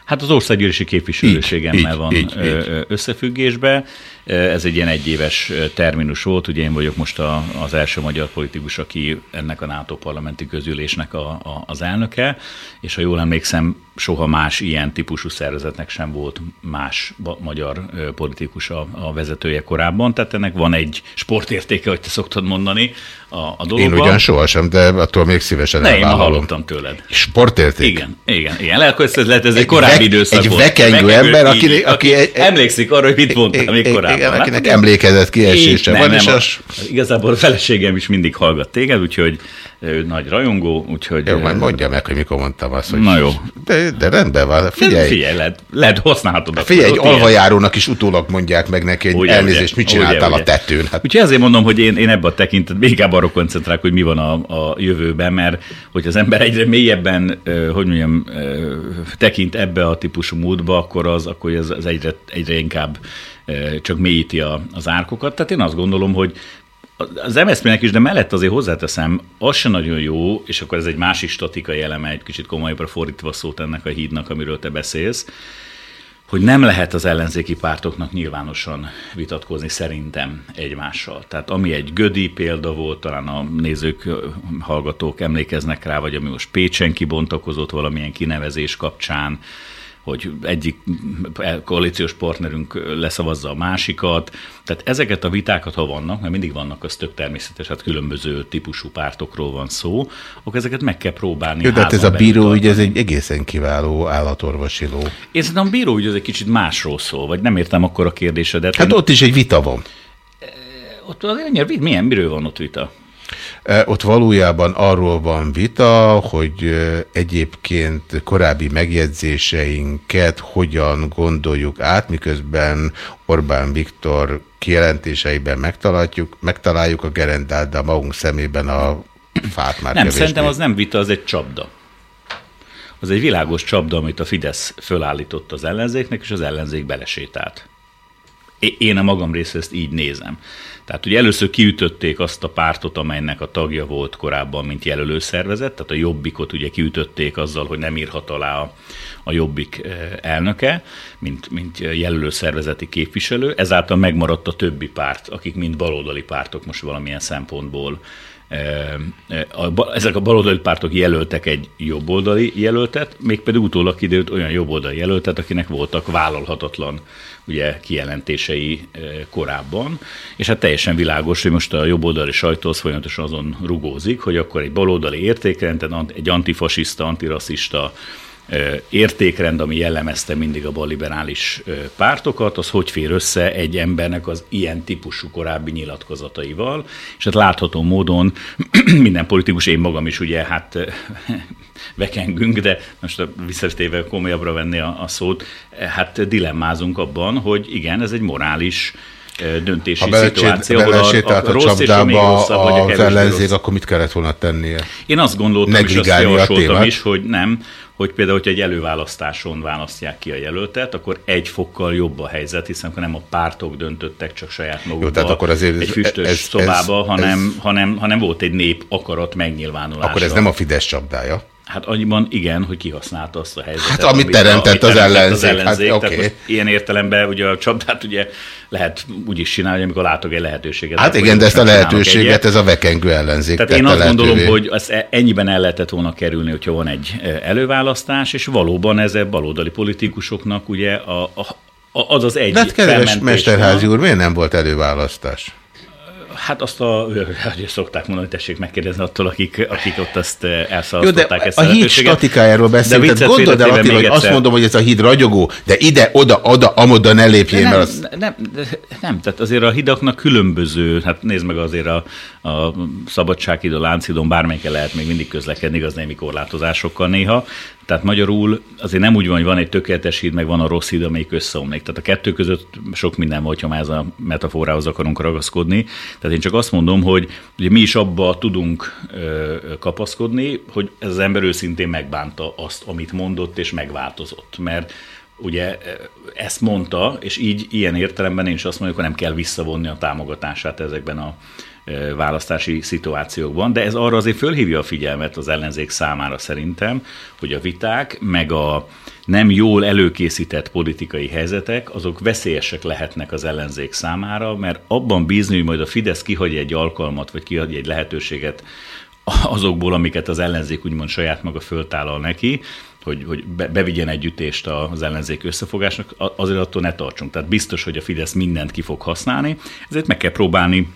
Hát az országgyűlési képviselőségemmel van így, így. összefüggésbe. Ez egy ilyen egyéves terminus volt, ugye én vagyok most a, az első magyar politikus, aki ennek a NATO parlamenti közülésnek a, a, az elnöke, és ha jól emlékszem, soha más ilyen típusú szervezetnek sem volt más magyar politikus a, a vezetője korábban, tehát ennek van egy sportértéke, hogy te szoktad mondani a, a dologban. Én ugyan sohasem, de attól még szívesen Ne, én hallottam tőled. Sportérték? Igen, igen, igen. Lehet, ez lehet, ez egy, egy korábbi vek, időszak Egy volt. vekengő ember, aki, aki, aki, aki emlékszik arra, hogy mit mondtam még korábban. Igen, akinek emlékezett kiesése van. Nem, nem, az... Igazából a feleségem is mindig hallgat téged, úgyhogy ő nagy rajongó, úgyhogy... Jó, majd mondja meg, hogy mikor mondtam azt, hogy... Na jó. De, de rendben van, figyelj. Figyelj, lehet, lehet használhatod. Hát figyelj, egy alvajárónak is utólag mondják meg neki, hogy ugye, elnézést, mit csináltál ugye, a tetőn. Hát. Úgyhogy ezért mondom, hogy én, én ebbe a tekintet inkább arra koncentrálok, hogy mi van a, a jövőben, mert hogy az ember egyre mélyebben, hogy mondjam, tekint ebbe a típusú módba, akkor az, akkor az, az egyre, egyre inkább csak mélyíti a, az árkokat. Tehát én azt gondolom, hogy az MSZP-nek is, de mellett azért hozzáteszem, az se nagyon jó, és akkor ez egy másik statikai eleme, egy kicsit komolyabbra fordítva szót ennek a hídnak, amiről te beszélsz, hogy nem lehet az ellenzéki pártoknak nyilvánosan vitatkozni szerintem egymással. Tehát ami egy gödi példa volt, talán a nézők, hallgatók emlékeznek rá, vagy ami most Pécsen kibontakozott valamilyen kinevezés kapcsán, hogy egyik koalíciós partnerünk leszavazza a másikat. Tehát ezeket a vitákat, ha vannak, mert mindig vannak, az tök természetes, hát különböző típusú pártokról van szó, akkor ezeket meg kell próbálni. Jó, de hát ez a bíró, ugye ez egy egészen kiváló állatorvosi ló. Én szerintem a bíró, ugye ez egy kicsit másról szól, vagy nem értem akkor a kérdésedet. Hát ott is egy vita van. Ott azért milyen, miről van ott vita? Ott valójában arról van vita, hogy egyébként korábbi megjegyzéseinket hogyan gondoljuk át, miközben Orbán Viktor kijelentéseiben megtaláljuk, megtaláljuk a gerendát, de a magunk szemében a fát már Nem, kevésbé. szerintem az nem vita, az egy csapda. Az egy világos csapda, amit a Fidesz fölállított az ellenzéknek, és az ellenzék belesétált. Én a magam részt ezt így nézem. Tehát ugye először kiütötték azt a pártot, amelynek a tagja volt korábban, mint jelölőszervezet, tehát a Jobbikot ugye kiütötték azzal, hogy nem írhat alá a, a Jobbik eh, elnöke, mint, mint jelölőszervezeti képviselő, ezáltal megmaradt a többi párt, akik mind baloldali pártok most valamilyen szempontból a, ezek a baloldali pártok jelöltek egy jobboldali jelöltet, mégpedig utólag kiderült olyan jobboldali jelöltet, akinek voltak vállalhatatlan ugye, kijelentései korábban, és hát teljesen világos, hogy most a jobboldali sajtó az folyamatosan azon rugózik, hogy akkor egy baloldali értékrenden egy antifasiszta, antirasszista értékrend, ami jellemezte mindig a balliberális pártokat, az hogy fér össze egy embernek az ilyen típusú korábbi nyilatkozataival, és hát látható módon *clears throat* minden politikus, én magam is ugye hát *laughs* vekengünk, de most visszatéve komolyabbra venni a, a szót, hát dilemmázunk abban, hogy igen, ez egy morális döntési ha szituáció, ahol a, a, a rossz és a még rosszabb, vagy a az ellenzék, akkor mit kellett volna tennie? Én azt gondoltam, és azt javasoltam is, hogy nem, hogy például, hogyha egy előválasztáson választják ki a jelöltet, akkor egy fokkal jobb a helyzet, hiszen akkor nem a pártok döntöttek csak saját magukba Jó, tehát akkor azért egy füstös ez, szobába, ez, hanem, ez, hanem, hanem volt egy nép akarat megnyilvánulása. Akkor ez nem a Fidesz csapdája. Hát annyiban igen, hogy kihasználta azt a helyzetet. Hát amit, amit teremtett az, ellenzék. Az ellenzék. Hát, okay. ilyen értelemben ugye a csapdát ugye lehet úgy is csinálni, amikor látok egy lehetőséget. Hát igen, de ezt a lehetőséget ez a vekengő ellenzék Tehát én azt lehetővé. gondolom, hogy az e- ennyiben el lehetett volna kerülni, hogyha van egy e, előválasztás, és valóban ez a baloldali politikusoknak ugye a, a, az az egy hát kedves Mesterházi úr, miért nem volt előválasztás? Hát azt a, hogy szokták mondani, hogy tessék megkérdezni attól, akik, akik ott azt eh, elszalasztották ezt a, a híd statikájáról beszélt, tehát gondold el, Attila, hogy egyszer... azt mondom, hogy ez a híd ragyogó, de ide, oda, oda, amoda ne lépjél, nem, mert az... nem, nem, nem, tehát azért a hidaknak különböző, hát nézd meg azért a, a szabadsághíd, a lánchídon bármelyikkel lehet még mindig közlekedni, igaz némi korlátozásokkal néha, tehát magyarul azért nem úgy van, hogy van egy tökéletes híd, meg van a rossz híd, amelyik összeomlik. Tehát a kettő között sok minden volt, ha már ez a metaforához akarunk ragaszkodni. Tehát én csak azt mondom, hogy ugye mi is abba tudunk kapaszkodni, hogy ez az ember őszintén megbánta azt, amit mondott, és megváltozott. Mert ugye ezt mondta, és így ilyen értelemben én is azt mondjuk, hogy nem kell visszavonni a támogatását ezekben a választási szituációkban, de ez arra azért fölhívja a figyelmet az ellenzék számára szerintem, hogy a viták, meg a nem jól előkészített politikai helyzetek, azok veszélyesek lehetnek az ellenzék számára, mert abban bízni, hogy majd a Fidesz kihagy egy alkalmat, vagy kihagy egy lehetőséget azokból, amiket az ellenzék úgymond saját maga föltállal neki, hogy, hogy be, bevigyen egy ütést az ellenzék összefogásnak, azért attól ne tartsunk. Tehát biztos, hogy a Fidesz mindent ki fog használni, ezért meg kell próbálni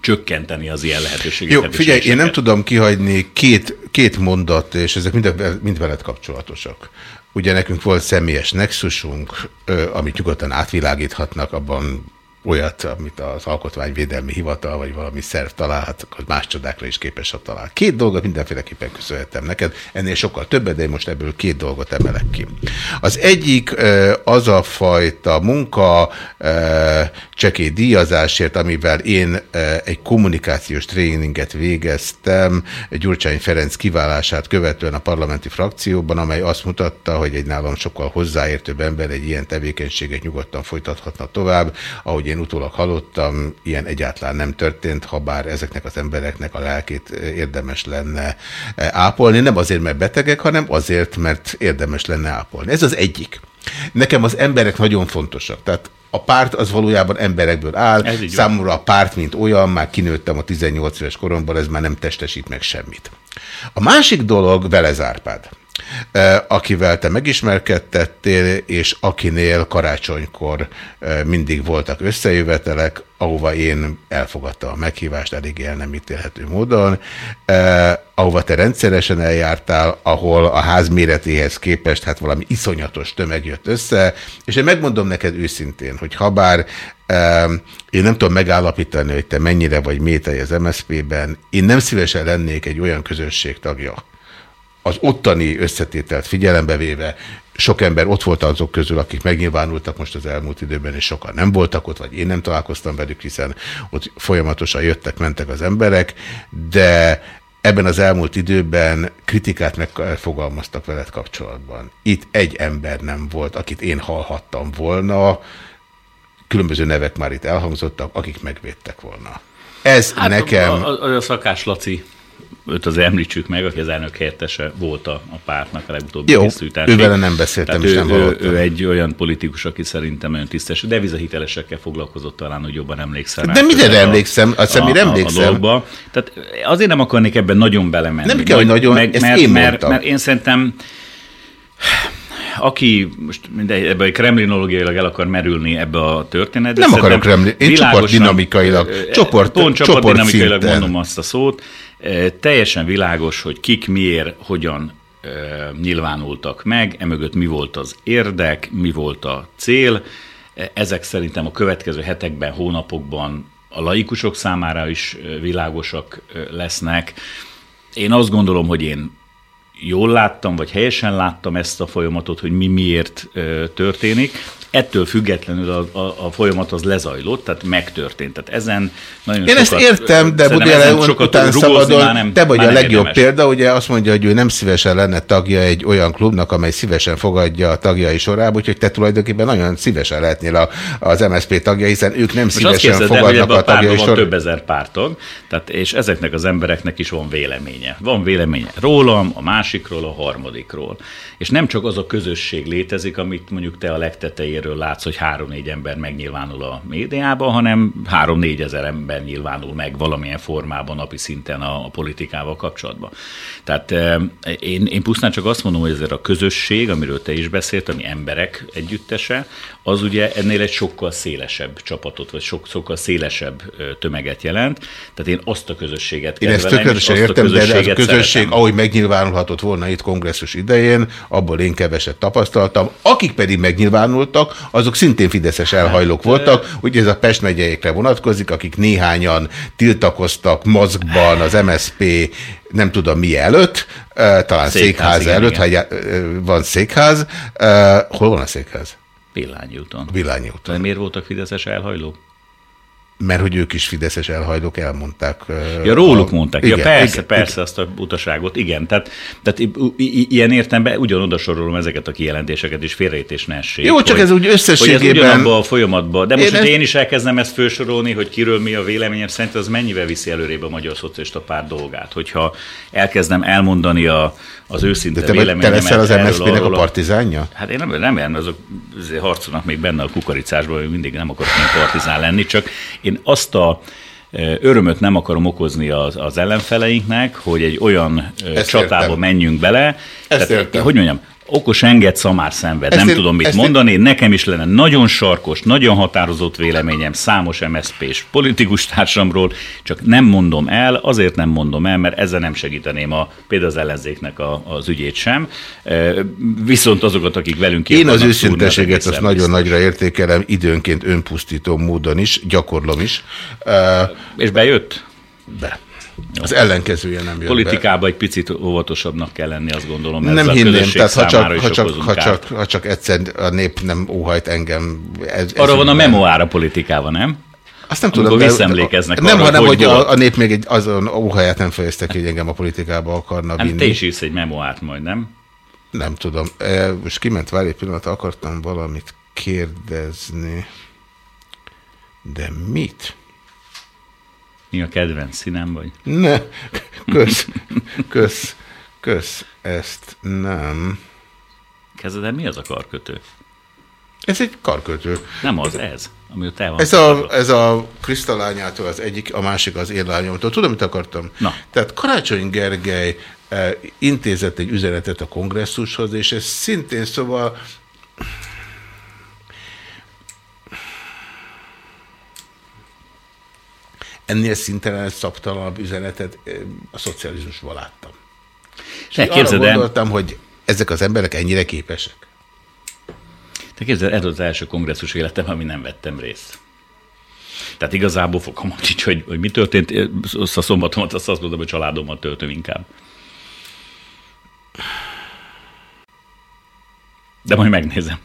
csökkenteni az ilyen lehetőségeket. Jó, figyelj, én nem tudom kihagyni két, két mondat, és ezek mind, mind veled kapcsolatosak. Ugye nekünk volt személyes nexusunk, amit nyugodtan átvilágíthatnak, abban olyat, amit az Alkotmányvédelmi Hivatal vagy valami szerv találhat, akkor más csodákra is képes a talál. Két dolgot mindenféleképpen köszönhetem neked, ennél sokkal többet, de én most ebből két dolgot emelek ki. Az egyik az a fajta munka csekély díjazásért, amivel én egy kommunikációs tréninget végeztem Gyurcsány Ferenc kiválását követően a parlamenti frakcióban, amely azt mutatta, hogy egy nálam sokkal hozzáértőbb ember egy ilyen tevékenységet nyugodtan folytathatna tovább, ahogy én utólag hallottam, ilyen egyáltalán nem történt, ha bár ezeknek az embereknek a lelkét érdemes lenne ápolni, nem azért, mert betegek, hanem azért, mert érdemes lenne ápolni. Ez az egyik. Nekem az emberek nagyon fontosak. Tehát a párt az valójában emberekből áll. Számomra a párt, mint olyan, már kinőttem a 18 éves koromban, ez már nem testesít meg semmit. A másik dolog Velez Árpád akivel te megismerkedtettél, és akinél karácsonykor mindig voltak összejövetelek, ahova én elfogadtam a meghívást eléggé el nem ítélhető módon, eh, ahova te rendszeresen eljártál, ahol a ház méretéhez képest hát valami iszonyatos tömeg jött össze, és én megmondom neked őszintén, hogy habár eh, én nem tudom megállapítani, hogy te mennyire vagy métej az MSZP-ben, én nem szívesen lennék egy olyan közönség tagja, az ottani összetételt figyelembe véve, sok ember ott volt azok közül, akik megnyilvánultak most az elmúlt időben, és sokan nem voltak ott, vagy én nem találkoztam velük, hiszen ott folyamatosan jöttek, mentek az emberek, de ebben az elmúlt időben kritikát megfogalmaztak veled kapcsolatban. Itt egy ember nem volt, akit én hallhattam volna, különböző nevek már itt elhangzottak, akik megvédtek volna. Ez hát nekem... A, a, a Szakás Laci őt az említsük meg, aki az elnök helyettese volt a, a pártnak a legutóbbi Jó, tisztításig. ővele nem beszéltem, és ő, nem ő, hallottam. ő, egy olyan politikus, aki szerintem olyan tisztes, devizahitelesekkel foglalkozott talán, hogy jobban emlékszem. De mindenre emlékszem, azt hiszem, mire emlékszem. A dologba. Tehát azért nem akarnék ebben nagyon belemenni. Nem kell, hogy nagyon, ezt mert, én mert, mondtam. mert én szerintem aki most mindegy, ebbe a kremlinológiailag el akar merülni ebbe a történetbe. Nem akarok kremlin- én csoportdinamikailag, Ö, csoport- pont csoport szinten. mondom azt a szót. Teljesen világos, hogy kik miért, hogyan nyilvánultak meg, emögött mi volt az érdek, mi volt a cél. Ezek szerintem a következő hetekben, hónapokban a laikusok számára is világosak lesznek. Én azt gondolom, hogy én jól láttam, vagy helyesen láttam ezt a folyamatot, hogy mi miért történik. Ettől függetlenül a, a, a folyamat az lezajlott, tehát megtörtént. Tehát ezen nagyon Én ezt sokat, értem, de Budi után szabadon, nem- te vagy a legjobb érdemes. példa, ugye azt mondja, hogy ő nem szívesen lenne tagja egy olyan klubnak, amely szívesen fogadja a tagjai sorába, úgyhogy te tulajdonképpen nagyon szívesen lehetnél a, az MSZP tagja, hiszen ők nem szívesen képzeld el, fogadnak ebben a tagjai sorába. több ezer pártag, tehát, és ezeknek az embereknek is van véleménye. Van véleménye rólam, a másikról, a harmadikról. És nem csak az a közösség létezik, amit mondjuk te a legtetejéről látsz, hogy három-négy ember megnyilvánul a médiában, hanem három-négy ezer ember nyilvánul meg valamilyen formában napi szinten a, a politikával kapcsolatban. Tehát eh, én, én pusztán csak azt mondom, hogy ezért a közösség, amiről te is beszélt, ami emberek együttese, az ugye ennél egy sokkal szélesebb csapatot, vagy sok, sokkal szélesebb tömeget jelent. Tehát én azt a közösséget Én ezt tökéletesen értem, de ez a közösség, szeretem. ahogy megnyilvánulhatott volna itt kongresszus idején, abból én keveset tapasztaltam. Akik pedig megnyilvánultak, azok szintén fideszes elhajlók voltak. Ugye ez a Pest megyeiekre vonatkozik, akik néhányan tiltakoztak mozgban az MSP nem tudom mi előtt, talán Székház, székház igen, előtt, igen. ha van székház. Hol van a székház? Villányi úton. Villányi úton. De miért voltak fideszes elhajlók? Mert hogy ők is fideszes elhajlók elmondták. Ja, róluk a- mondták. Igen, ja, persze, igen, persze, azt a utaságot, igen. Tehát, tehát ilyen értemben ugyanoda sorolom ezeket a kijelentéseket, és félrejtés ne essék. Jó, csak hogy- ez úgy Hogy ez összességében- ugyanabban a folyamatban. De most, Én ezt- én is elkezdem ezt felsorolni, hogy kiről mi a véleményem, szerint az mennyivel viszi előrébb a Magyar Szocialista Párt dolgát. Hogyha elkezdem elmondani a, az őszinte De te, vagy- te véleményemet leszel az MSZP-nek a partizánja? Hát én nem, nem, nem azok harcolnak még benne a kukoricásban, hogy mindig nem akarok én partizán lenni, csak én azt a örömöt nem akarom okozni az, az ellenfeleinknek, hogy egy olyan Ezt csatába értem. menjünk bele. Ezt értem. Hogy mondjam, okos enged, szamár szenved. Ezt nem én- tudom mit ezt én- mondani. Nekem is lenne nagyon sarkos, nagyon határozott véleményem számos MSZP-s politikus társamról, csak nem mondom el, azért nem mondom el, mert ezzel nem segíteném a, például az ellenzéknek a, az ügyét sem. Viszont azokat, akik velünk Én az őszinteséget azt nagyon biztos. nagyra értékelem, időnként önpusztító módon is, gyakorlom is. És bejött? Be. Az ellenkezője nem jött Politikában egy picit óvatosabbnak kell lenni, azt gondolom. Nem hinném, tehát ha csak, ha, csak, ha, csak, ha csak egyszer a nép nem óhajt engem. Ez, Arra van a memoára politikában, nem? Azt nem Amikor tudom. visszaemlékeznek Nem, arra, hanem, hogy hogy a, a nép még egy azon óhaját nem fejezte ki, hogy engem a politikába akarna Hát vinni. te is írsz egy memoárt majd, nem? Nem tudom. E, Most kiment, várj egy pillanat, akartam valamit kérdezni. De mit? Mi a kedvenc színem vagy? Ne, kösz, kösz, kösz, ezt nem. Kezded mi az a karkötő? Ez egy karkötő. Nem az, ez, ami ott el van. Ez a, ez a Krisztallányától az egyik, a másik az én lányomtól. Tudom, mit akartam? Na. Tehát Karácsony Gergely eh, intézett egy üzenetet a kongresszushoz, és ez szintén szóval ennél szintelen szabtalanabb üzenetet eh, a szocializmusban láttam. És Te arra képzeld el- gondoltam, hogy ezek az emberek ennyire képesek. Te képzeld, ez az első kongresszus életem, ami nem vettem részt. Tehát igazából fogalmam nincs, hogy, hogy mi történt. Azt a szombatomat azt azt mondom, hogy családommal töltöm inkább. De majd megnézem.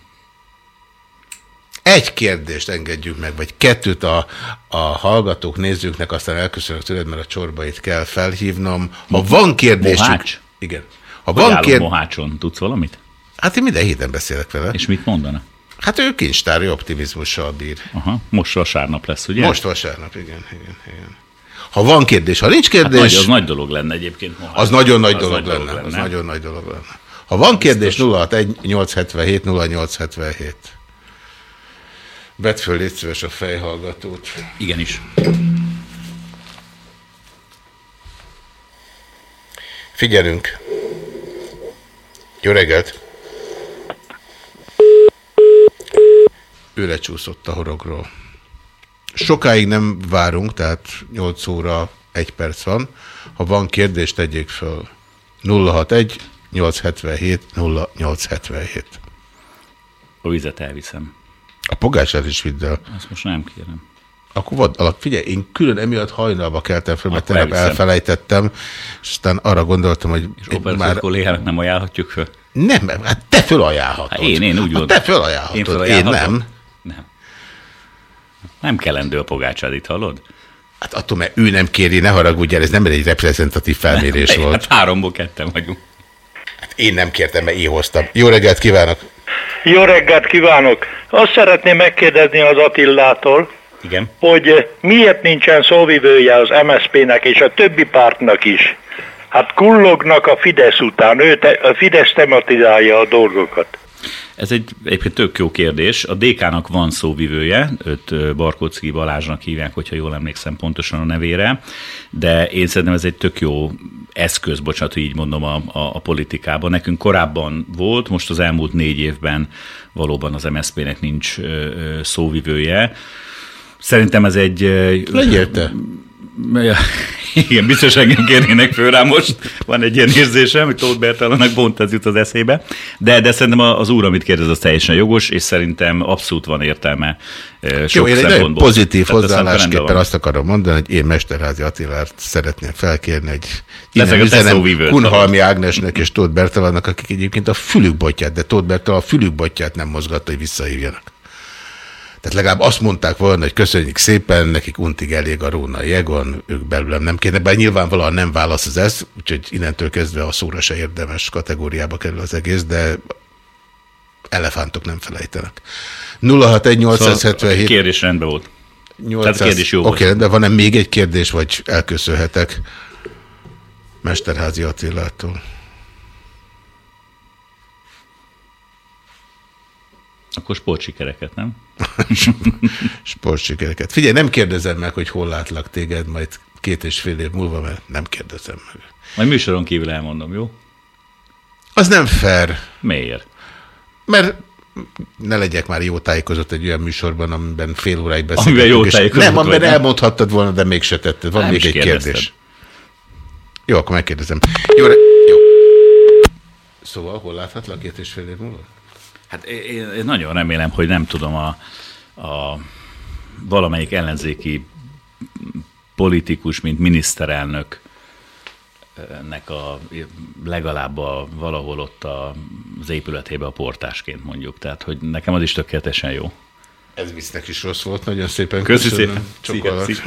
Egy kérdést engedjük meg, vagy kettőt a, a hallgatók, nézőknek, aztán elköszönök tőled, mert a csorbait kell felhívnom. Ha van kérdésük... Mohács? Igen. Ha Hogy van kérdés... Mohácson? Tudsz valamit? Hát én minden héten beszélek vele. És mit mondana? Hát ő kincstári optimizmussal bír. Aha, most vasárnap lesz, ugye? Most vasárnap, igen, igen, igen. Ha van kérdés, ha nincs kérdés... Hát nagy, az nagy dolog lenne egyébként. Mohács. Az nagyon nagy, az dolog, nagy lenne, dolog lenne. Az nagyon nagy dolog lenne. Ha van kérdés, 061 877 0877. Vedd föl, légy szíves a fejhallgatót. Igenis. Figyelünk. Jó reggelt! Ő lecsúszott a horogról. Sokáig nem várunk, tehát 8 óra, 1 perc van. Ha van kérdés, tegyék föl. 061 877 0877. A vizet elviszem. A pogácsát is vidd el. Azt most nem kérem. Akkor vad, alap, figyelj, én külön emiatt hajnalba keltem fel, mert tegnap elfelejtettem, és aztán arra gondoltam, hogy... És már... kollégának nem ajánlhatjuk föl? Nem, hát te fölajánlhatod. Hát én, én úgy hát te fölajánlhatod, én, én nem. Nem. Nem kellendő a pogácsád itt, hallod? Hát attól, mert ő nem kéri, ne haragudj el, ez nem egy reprezentatív felmérés nem, volt. Hát háromból ketten vagyunk. Hát én nem kértem, mert én hoztam. Jó reggelt kívánok! Jó reggelt kívánok! Azt szeretném megkérdezni az Attillától, Igen. hogy miért nincsen szóvivője az MSZP-nek és a többi pártnak is. Hát kullognak a Fidesz után, ő te, a Fidesz tematizálja a dolgokat. Ez egy egyébként tök jó kérdés. A DK-nak van szóvivője, őt Barkocki Balázsnak hívják, hogyha jól emlékszem pontosan a nevére, de én szerintem ez egy tök jó eszköz, bocsánat, hogy így mondom a, a, a politikában. Nekünk korábban volt, most az elmúlt négy évben valóban az MSZP-nek nincs szóvivője. Szerintem ez egy... Legyél te. Igen, biztos engem kérnének föl rá most. Van egy ilyen érzésem, hogy Tóth Bertalannak pont ez jut az eszébe. De, de szerintem az úr, amit kérdez, az teljesen jogos, és szerintem abszolút van értelme sok Jó, én egy pozitív hozzáállásképpen azt akarom mondani, hogy én Mesterházi Attilát szeretném felkérni, hogy innen üzenem Kunhalmi Ágnesnek és Tóth Bertalannak, akik egyébként a fülükbotját, de Tóth Bertalan a fülükbotját nem mozgatta, hogy visszahívjanak. Tehát legalább azt mondták volna, hogy köszönjük szépen, nekik untig elég a Róna Jegon, ők belőlem nem kéne, bár nyilvánvalóan nem válasz az ez, úgyhogy innentől kezdve a szóra se érdemes kategóriába kerül az egész, de elefántok nem felejtenek. 061877... Szóval kérdés rendben volt. 800... Tehát kérdés jó Oké, okay, de van-e még egy kérdés, vagy elköszönhetek Mesterházi Attilától? Akkor sportsikereket, nem? *laughs* sportsikereket. Figyelj, nem kérdezem meg, hogy hol látlak téged majd két és fél év múlva, mert nem kérdezem meg. Majd műsoron kívül elmondom, jó? Az nem fair. Miért? Mert ne legyek már jó tájékozott egy olyan műsorban, amiben fél óráig beszélünk. Amiben jó tájékozott Nem, amiben nem? elmondhattad volna, de mégse tetted. Van nem még egy kérdezted. kérdés. Jó, akkor megkérdezem. Jó, jó. Szóval hol láthatlak két és fél év múlva? Hát én, én nagyon remélem, hogy nem tudom a, a valamelyik ellenzéki politikus, mint miniszterelnök nek a legalább a, valahol ott a, az épületébe a portásként mondjuk. Tehát, hogy nekem az is tökéletesen jó. Ez visznek is rossz volt, nagyon szépen köszönöm. Szia, szia.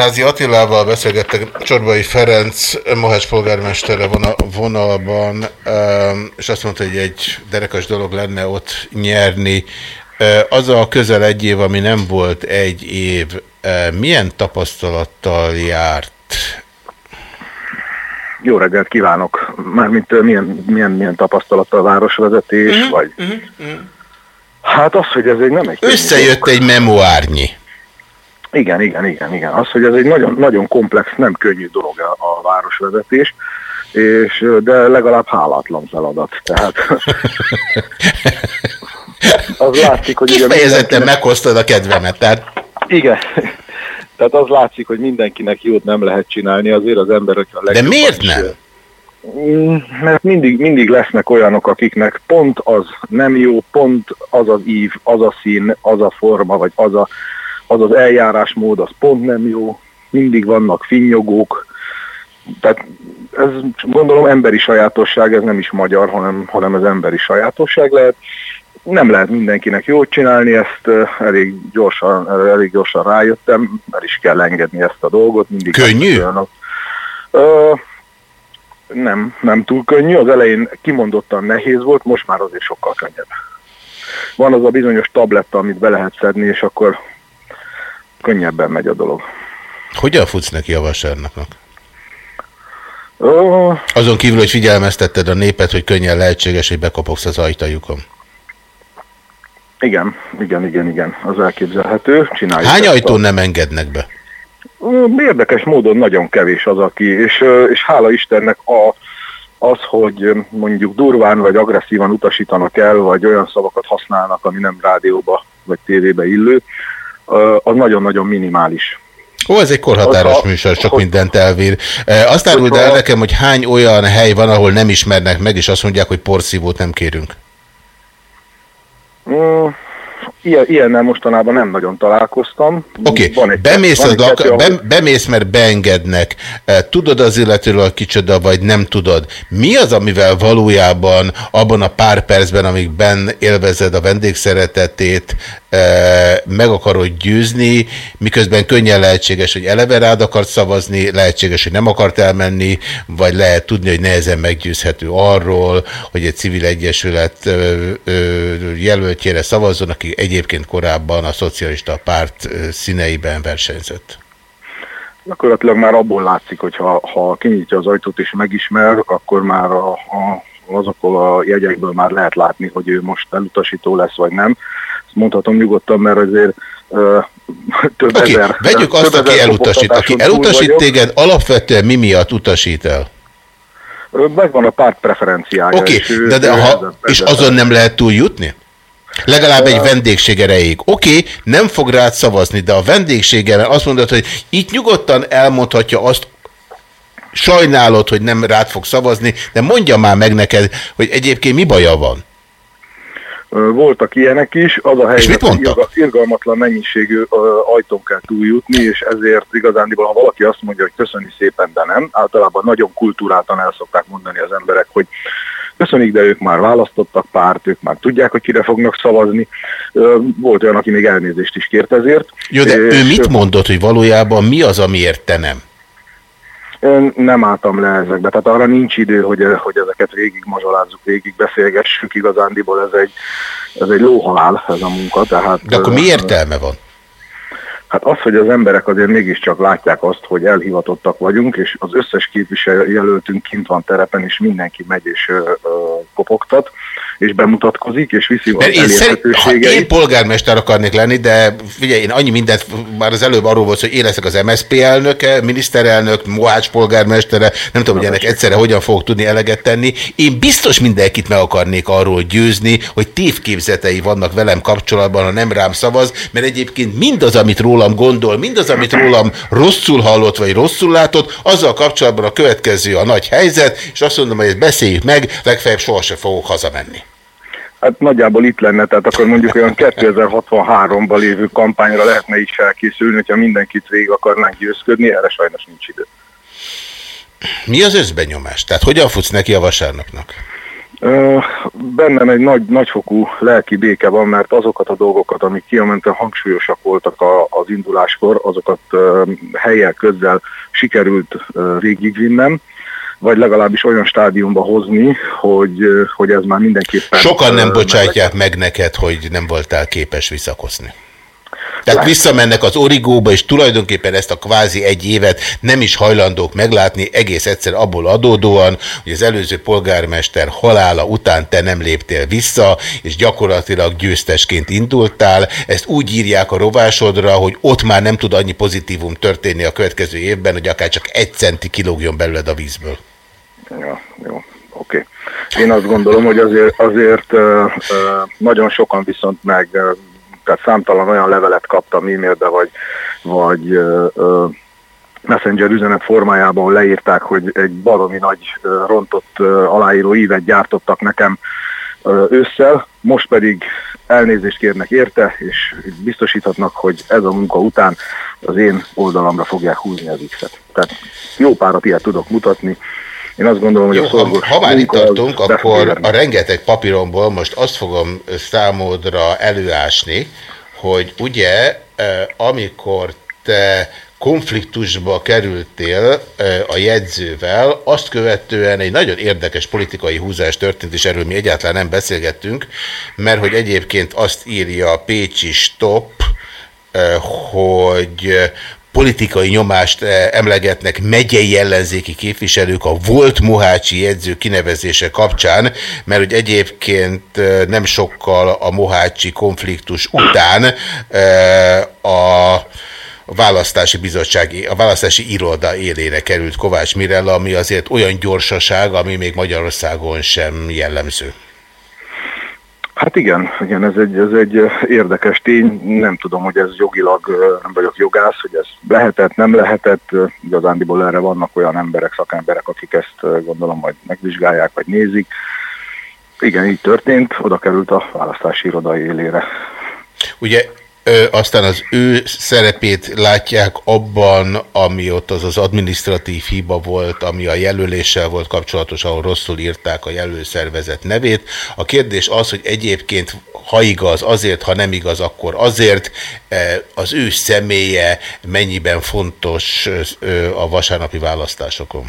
Mesterházi Attilával beszélgettek Csorbai Ferenc, Mohács polgármestere vonalban, és azt mondta, hogy egy derekas dolog lenne ott nyerni. Az a közel egy év, ami nem volt egy év, milyen tapasztalattal járt? Jó reggelt kívánok! Mármint milyen, milyen, milyen tapasztalattal a városvezetés, uh -huh, vagy... Uh uh -huh. Hát az, hogy ez egy nem egy... Összejött egy memoárnyi. Igen, igen, igen, igen. Az, hogy ez egy nagyon, nagyon komplex, nem könnyű dolog a, a városvezetés. és, de legalább hálátlan feladat. Tehát *laughs* az látszik, hogy Kifejezetten mindenkinek- meghoztad a kedvemet, tehát Igen. *laughs* Tehát az látszik, hogy mindenkinek jót nem lehet csinálni, azért az ember, hogyha a de legjobban miért nem? Mm, Mert mindig, mindig lesznek olyanok, akiknek pont az nem jó, pont az az ív, az a szín, az a forma, vagy az, a, az az eljárásmód, az pont nem jó. Mindig vannak finnyogók. Tehát ez gondolom emberi sajátosság, ez nem is magyar, hanem, hanem ez emberi sajátosság lehet. Nem lehet mindenkinek jót csinálni, ezt elég gyorsan, elég gyorsan rájöttem, el is kell engedni ezt a dolgot. Mindig Könnyű? Ö, nem, nem túl könnyű. Az elején kimondottan nehéz volt, most már azért sokkal könnyebb. Van az a bizonyos tabletta, amit be lehet szedni, és akkor könnyebben megy a dolog. hogyan futsz neki a vasárnapnak? Ö, Azon kívül, hogy figyelmeztetted a népet, hogy könnyen lehetséges, hogy bekopogsz az ajtajukon. igen, igen, igen, igen, az elképzelhető. Csináljuk Hány ezt a- ajtón nem engednek be? Ö, Érdekes módon nagyon kevés az, aki, és, és hála Istennek a, az, hogy mondjuk durván vagy agresszívan utasítanak el, vagy olyan szavakat használnak, ami nem rádióba vagy tévébe illő, az nagyon-nagyon minimális. Ó, ez egy korhatáros Hogyha- műsor, sok hogy- mindent elvír. E, Azt áruld el nekem, hogy hány olyan hely van, ahol nem ismernek meg, és azt mondják, hogy porszívót nem kérünk. Ilyen, ilyennel mostanában nem nagyon találkoztam. Oké, okay. egy- bemész, egy lak- kettő, ahol- be, bemész, mert beengednek. E, Tudod az illetőről kicsoda, vagy nem tudod. Mi az, amivel valójában abban a pár percben, amíg ben élvezed a vendégszeretetét, e, meg akarod győzni, miközben könnyen lehetséges, hogy eleve rád akart szavazni, lehetséges, hogy nem akart elmenni, vagy lehet tudni, hogy nehezen meggyőzhető arról, hogy egy civil egyesület jelöltjére szavazzon, aki egyébként korábban a szocialista párt színeiben versenyzett. Gyakorlatilag már abból látszik, hogy ha, ha kinyitja az ajtót és megismer, akkor már a, a, azokból a jegyekből már lehet látni, hogy ő most elutasító lesz, vagy nem. Ezt mondhatom nyugodtan, mert azért ö, több Oké, ezer... vegyük azt, aki elutasít. Aki elutasít téged, alapvetően mi miatt utasít el? Megvan a párt preferenciája. Oké, és ő- de, de ha, és azon nem lehet túljutni? Legalább egy vendégség erejéig. Oké, nem fog rád szavazni, de a vendégséggel azt mondod, hogy itt nyugodtan elmondhatja azt, sajnálod, hogy nem rád fog szavazni, de mondja már meg neked, hogy egyébként mi baja van. Voltak ilyenek is, az a helyzet, hogy irgalmatlan mennyiségű ajtón kell túljutni, és ezért igazándiból, ha valaki azt mondja, hogy köszöni szépen, de nem, általában nagyon kultúráltan el szokták mondani az emberek, hogy köszönik, de ők már választottak párt, ők már tudják, hogy kire fognak szavazni. Volt olyan, aki még elnézést is kért ezért. Jó, de És ő mit mondott, hogy valójában mi az, amiért te nem? Én nem álltam le ezekbe, tehát arra nincs idő, hogy, hogy ezeket végig mazsolázzuk, végig beszélgessük, igazándiból ez egy, ez egy lóhalál ez a munka. Tehát, De akkor mi értelme van? Hát az, hogy az emberek azért mégiscsak látják azt, hogy elhivatottak vagyunk, és az összes képviselőjelöltünk kint van terepen, és mindenki megy és ö, ö, kopogtat, és bemutatkozik, és viszi az én szerint, én polgármester akarnék lenni, de figyelj, én annyi mindent, már az előbb arról volt, hogy én leszek az MSZP elnöke, miniszterelnök, Mohács polgármestere, nem tudom, hogy ennek egyszerre hogyan fogok tudni eleget tenni. Én biztos mindenkit meg akarnék arról győzni, hogy tévképzetei vannak velem kapcsolatban, ha nem rám szavaz, mert egyébként mindaz, amit rólam gondol, mindaz, amit rólam rosszul hallott, vagy rosszul látott, azzal kapcsolatban a következő a nagy helyzet, és azt mondom, hogy ezt beszéljük meg, legfeljebb sohasem fogok hazamenni. Hát nagyjából itt lenne, tehát akkor mondjuk olyan 2063-ban lévő kampányra lehetne is felkészülni, hogyha mindenkit végig akarnánk győzködni, erre sajnos nincs idő. Mi az összbenyomás? Tehát hogyan futsz neki a vasárnapnak? Bennem egy nagy, nagyfokú lelki béke van, mert azokat a dolgokat, amik kiemelten hangsúlyosak voltak a, az induláskor, azokat ö, helyel közzel sikerült végigvinnem, vagy legalábbis olyan stádiumba hozni, hogy, hogy ez már mindenképpen... Sokan nem bocsátják meg neked, hogy nem voltál képes visszakozni. Tehát visszamennek az origóba, és tulajdonképpen ezt a kvázi egy évet nem is hajlandók meglátni, egész egyszer abból adódóan, hogy az előző polgármester halála után te nem léptél vissza, és gyakorlatilag győztesként indultál. Ezt úgy írják a rovásodra, hogy ott már nem tud annyi pozitívum történni a következő évben, hogy akár csak egy centi kilógjon belőled a vízből. Ja, jó, oké. Én azt gondolom, hogy azért, azért uh, uh, nagyon sokan viszont meg, uh, tehát számtalan olyan levelet kaptam e-mailbe, vagy, vagy uh, uh, messenger üzenet formájában leírták, hogy egy baromi nagy rontott aláíró ívet gyártottak nekem ősszel, most pedig elnézést kérnek érte, és biztosíthatnak, hogy ez a munka után az én oldalamra fogják húzni az X-et. Tehát jó párat ilyet tudok mutatni, én azt gondolom, hogy Jó, a szorgos ha, már itt tartunk, akkor a rengeteg papíromból most azt fogom számodra előásni, hogy ugye, amikor te konfliktusba kerültél a jegyzővel, azt követően egy nagyon érdekes politikai húzás történt, és erről mi egyáltalán nem beszélgettünk, mert hogy egyébként azt írja a Pécsi Stop, hogy politikai nyomást emlegetnek megyei ellenzéki képviselők a volt Mohácsi jegyző kinevezése kapcsán, mert hogy egyébként nem sokkal a Mohácsi konfliktus után a a választási bizottság, a választási iroda élére került Kovács Mirella, ami azért olyan gyorsaság, ami még Magyarországon sem jellemző. Hát igen, igen ez, egy, ez egy érdekes tény. Nem tudom, hogy ez jogilag, nem vagyok jogász, hogy ez lehetett, nem lehetett. Igazándiból erre vannak olyan emberek, szakemberek, akik ezt gondolom majd megvizsgálják, vagy nézik. Igen, így történt, oda került a választási iroda élére. Ugye aztán az ő szerepét látják abban, ami ott az az administratív hiba volt, ami a jelöléssel volt kapcsolatos, ahol rosszul írták a jelölszervezet nevét. A kérdés az, hogy egyébként ha igaz, azért, ha nem igaz, akkor azért az ő személye mennyiben fontos a vasárnapi választásokon?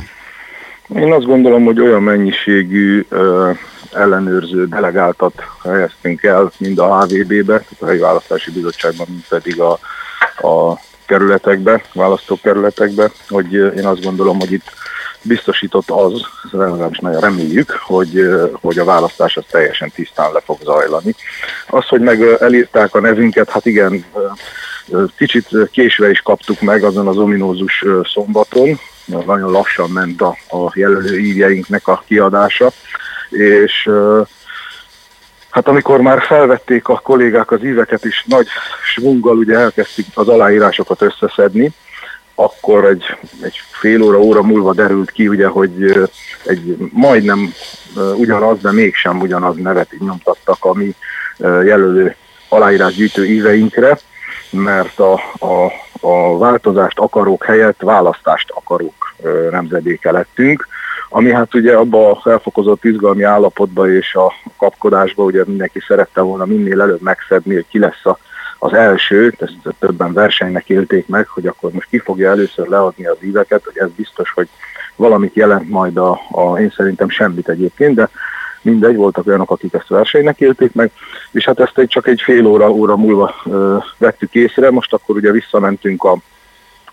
Én azt gondolom, hogy olyan mennyiségű ellenőrző delegáltat helyeztünk el mind a HVB-be, a helyi választási bizottságban, mind pedig a, a kerületekbe, választókerületekbe, hogy én azt gondolom, hogy itt biztosított az, legalábbis nagyon reméljük, hogy, hogy a választás az teljesen tisztán le fog zajlani. Az, hogy meg elírták a nevünket, hát igen, kicsit késve is kaptuk meg azon az ominózus szombaton, nagyon lassan ment a, a jelölő ívjeinknek a kiadása, és hát amikor már felvették a kollégák az íveket is, nagy svunggal ugye elkezdték az aláírásokat összeszedni, akkor egy, egy fél óra, óra múlva derült ki, ugye, hogy egy majdnem ugyanaz, de mégsem ugyanaz nevet nyomtattak a mi jelölő aláírásgyűjtő íveinkre, mert a, a, a változást akarók helyett választást akarók nemzedéke lettünk, ami hát ugye abba a felfokozott izgalmi állapotba és a kapkodásba ugye mindenki szerette volna minél előbb megszedni, hogy ki lesz a, az első, ezt többen versenynek élték meg, hogy akkor most ki fogja először leadni az íveket, hogy ez biztos, hogy valamit jelent majd a, a én szerintem semmit egyébként, de mindegy, voltak olyanok, akik ezt versenynek élték meg, és hát ezt egy, csak egy fél óra, óra múlva ö, vettük észre, most akkor ugye visszamentünk a,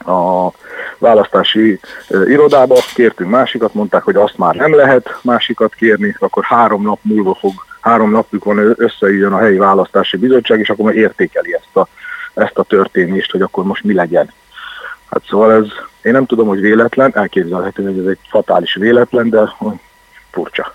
a választási irodába, kértünk másikat, mondták, hogy azt már nem lehet másikat kérni, akkor három nap múlva fog, három napjuk van összeüljön a helyi választási bizottság, és akkor már értékeli ezt a, ezt a történést, hogy akkor most mi legyen. Hát szóval ez, én nem tudom, hogy véletlen, elképzelhető, hogy ez egy fatális véletlen, de furcsa.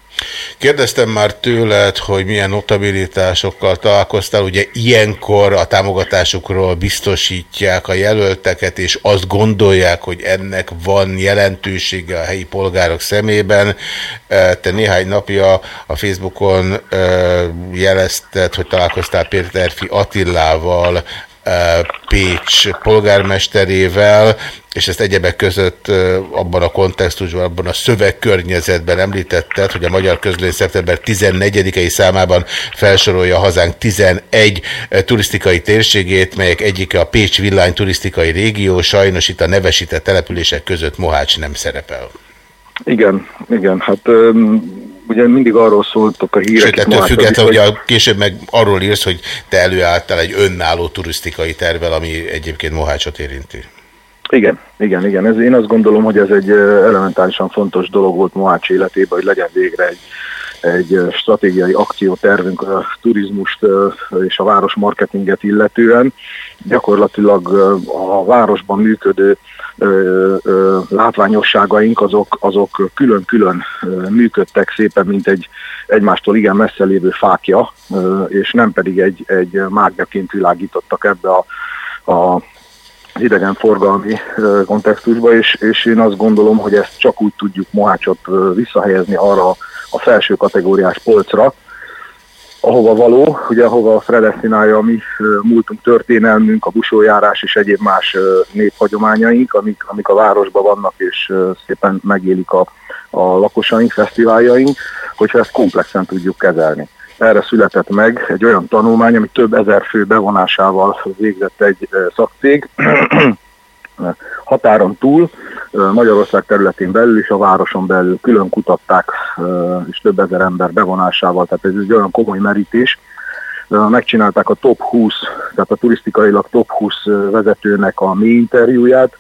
Kérdeztem már tőled, hogy milyen notabilitásokkal találkoztál. Ugye ilyenkor a támogatásukról biztosítják a jelölteket, és azt gondolják, hogy ennek van jelentősége a helyi polgárok szemében. Te néhány napja a Facebookon jelezted, hogy találkoztál Péterfi Attillával, Pécs polgármesterével, és ezt egyebek között abban a kontextusban, abban a szövegkörnyezetben említetted, hogy a Magyar Közlöny szeptember 14-i számában felsorolja hazánk 11 turisztikai térségét, melyek egyike a Pécs villány turisztikai régió, sajnos itt a nevesített települések között Mohács nem szerepel. Igen, igen, hát ugye mindig arról szóltok a hírek. Sőt, ettől függetlenül, hogy a, később meg arról írsz, hogy te előálltál egy önálló turisztikai tervel, ami egyébként Mohácsot érinti. Igen, igen, igen. Ez, én azt gondolom, hogy ez egy elementálisan fontos dolog volt Mohács életében, hogy legyen végre egy egy stratégiai akciótervünk a turizmust és a város marketinget illetően. Gyakorlatilag a városban működő látványosságaink azok, azok külön-külön működtek szépen, mint egy egymástól igen messze lévő fákja, és nem pedig egy, egy mágneként világítottak ebbe a, a az idegenforgalmi kontextusba, és, és én azt gondolom, hogy ezt csak úgy tudjuk Mohácsot visszahelyezni arra a felső kategóriás polcra, ahova való, ugye ahova predestinálja a mi múltunk történelmünk, a busójárás és egyéb más néphagyományaink, amik, amik a városban vannak, és szépen megélik a, a lakosaink, fesztiváljaink, hogyha ezt komplexen tudjuk kezelni. Erre született meg egy olyan tanulmány, ami több ezer fő bevonásával végzett egy szakcég, *clears throat* határon túl, Magyarország területén belül és a városon belül külön kutatták, és több ezer ember bevonásával, tehát ez egy olyan komoly merítés. Megcsinálták a top 20, tehát a turisztikailag top 20 vezetőnek a mély interjúját,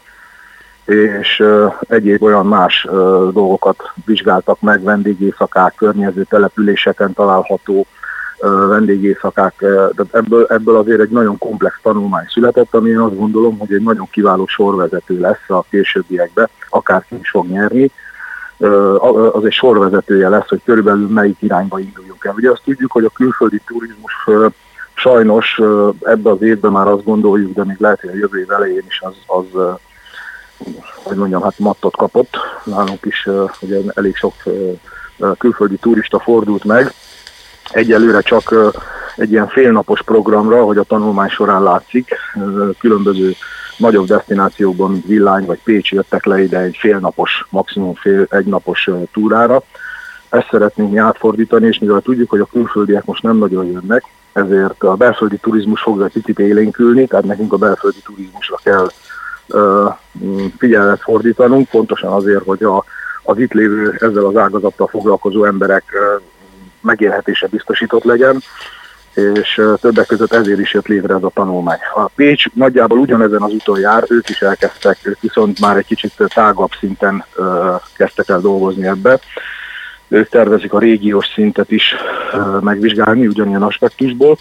és egyéb olyan más dolgokat vizsgáltak meg, vendégészakák, környező településeken található vendégészakák, de ebből, ebből azért egy nagyon komplex tanulmány született, ami én azt gondolom, hogy egy nagyon kiváló sorvezető lesz a későbbiekben, akárki is fog nyerni, az egy sorvezetője lesz, hogy körülbelül melyik irányba induljunk el. Ugye azt tudjuk, hogy a külföldi turizmus sajnos ebbe az évben már azt gondoljuk, de még lehet, hogy a jövő év elején is az, az hogy mondjam, hát mattot kapott. Nálunk is ugye elég sok külföldi turista fordult meg, Egyelőre csak egy ilyen félnapos programra, hogy a tanulmány során látszik, különböző nagyobb destinációkban, mint Villány vagy Pécs jöttek le ide egy félnapos, maximum fél, egynapos túrára. Ezt szeretnénk mi átfordítani, és mivel tudjuk, hogy a külföldiek most nem nagyon jönnek, ezért a belföldi turizmus fog egy picit élénkülni, tehát nekünk a belföldi turizmusra kell uh, figyelmet fordítanunk, pontosan azért, hogy a, az itt lévő ezzel az ágazattal foglalkozó emberek megélhetése biztosított legyen, és többek között ezért is jött létre ez a tanulmány. A Pécs nagyjából ugyanezen az úton jár, ők is elkezdtek, ők viszont már egy kicsit tágabb szinten kezdtek el dolgozni ebbe. Ők tervezik a régiós szintet is megvizsgálni ugyanilyen aspektusból,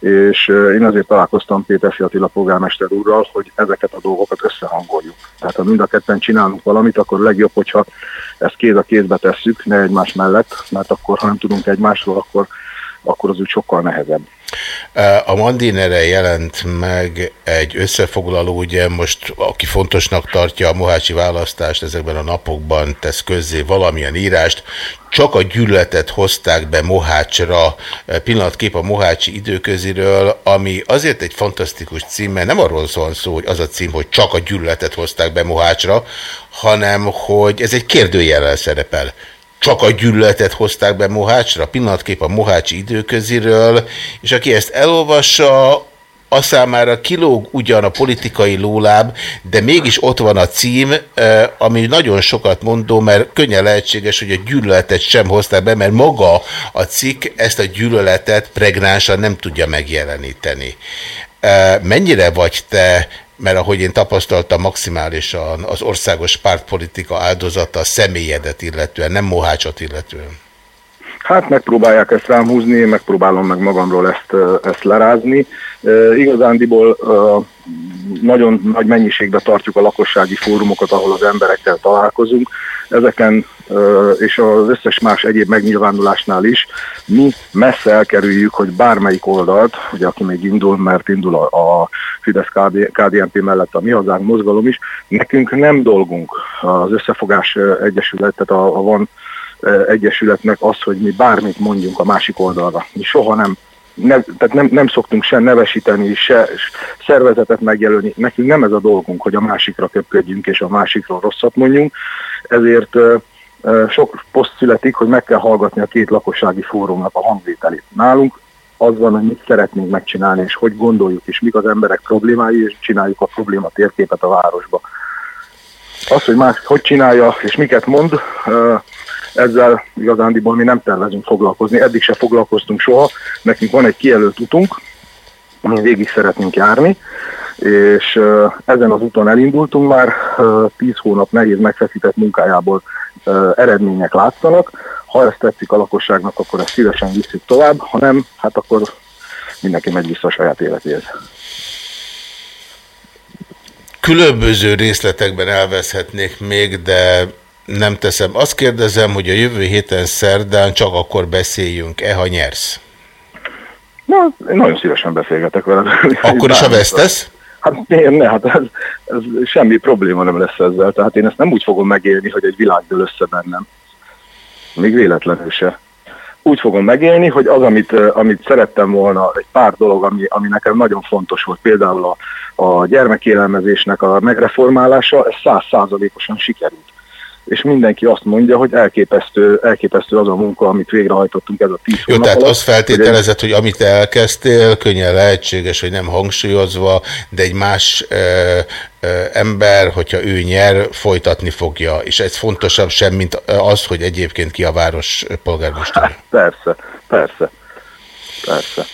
és én azért találkoztam Péter Fiatila polgármester úrral, hogy ezeket a dolgokat összehangoljuk. Tehát ha mind a ketten csinálunk valamit, akkor legjobb, hogyha ezt kéz a kézbe tesszük, ne egymás mellett, mert akkor, ha nem tudunk egymásról, akkor, akkor az úgy sokkal nehezebb. A Mandinere jelent meg egy összefoglaló, ugye most aki fontosnak tartja a Mohácsi választást ezekben a napokban tesz közzé valamilyen írást, csak a gyűlöletet hozták be Mohácsra, pillanatkép a Mohácsi időköziről, ami azért egy fantasztikus cím, mert nem arról szól szó, hogy az a cím, hogy csak a gyűlöletet hozták be Mohácsra, hanem hogy ez egy kérdőjellel szerepel csak a gyűlöletet hozták be Mohácsra, pillanatkép a Mohácsi időköziről, és aki ezt elolvassa, a számára kilóg ugyan a politikai lóláb, de mégis ott van a cím, ami nagyon sokat mondó, mert könnyen lehetséges, hogy a gyűlöletet sem hozták be, mert maga a cikk ezt a gyűlöletet pregnánsan nem tudja megjeleníteni. Mennyire vagy te mert ahogy én tapasztaltam, maximálisan az országos pártpolitika áldozata személyedet illetően, nem Mohácsot illetően. Hát megpróbálják ezt rám húzni, én megpróbálom meg magamról ezt, ezt lerázni. E, igazándiból e, nagyon nagy mennyiségben tartjuk a lakossági fórumokat, ahol az emberekkel találkozunk. Ezeken és az összes más egyéb megnyilvánulásnál is mi messze elkerüljük, hogy bármelyik oldalt, ugye aki még indul, mert indul a, a Fidesz-KDNP mellett a Mi Hazánk mozgalom is, nekünk nem dolgunk az Összefogás Egyesület, tehát a, a van egyesületnek az, hogy mi bármit mondjunk a másik oldalra. Mi soha nem, ne, tehát nem, nem szoktunk se nevesíteni, se szervezetet megjelölni. Nekünk nem ez a dolgunk, hogy a másikra köpködjünk és a másikról rosszat mondjunk. Ezért sok poszt születik, hogy meg kell hallgatni a két lakossági fórumnak a hangvételét. Nálunk az van, hogy mit szeretnénk megcsinálni, és hogy gondoljuk, és mik az emberek problémái, és csináljuk a probléma térképet a városba. Az, hogy más hogy csinálja, és miket mond, ezzel igazándiból mi nem tervezünk foglalkozni, eddig se foglalkoztunk soha, nekünk van egy kijelölt utunk, amin végig szeretnénk járni, és ezen az úton elindultunk már, tíz hónap nehéz megfeszített munkájából eredmények látszanak. Ha ezt tetszik a lakosságnak, akkor ezt szívesen visszük tovább, ha nem, hát akkor mindenki megy vissza a saját életéhez. Különböző részletekben elveszhetnék még, de nem teszem. Azt kérdezem, hogy a jövő héten szerdán csak akkor beszéljünk-e, ha nyersz? Na, én nagyon szívesen beszélgetek veled. Akkor is, ha vesztesz? Hát én ne, hát ez, ez semmi probléma nem lesz ezzel. Tehát én ezt nem úgy fogom megélni, hogy egy világ dől össze bennem. Még véletlenül se. Úgy fogom megélni, hogy az, amit, amit szerettem volna, egy pár dolog, ami, ami nekem nagyon fontos volt, például a, a gyermekélelmezésnek a megreformálása, ez száz százalékosan sikerült és mindenki azt mondja, hogy elképesztő, elképesztő az a munka, amit végrehajtottunk ez a tíz Jó, tehát azt feltételezett, hogy, hogy amit elkezdtél, könnyen lehetséges, hogy nem hangsúlyozva, de egy más ö, ö, ember, hogyha ő nyer, folytatni fogja. És ez fontosabb sem, mint az, hogy egyébként ki a város polgármester. Hát, persze, persze, persze.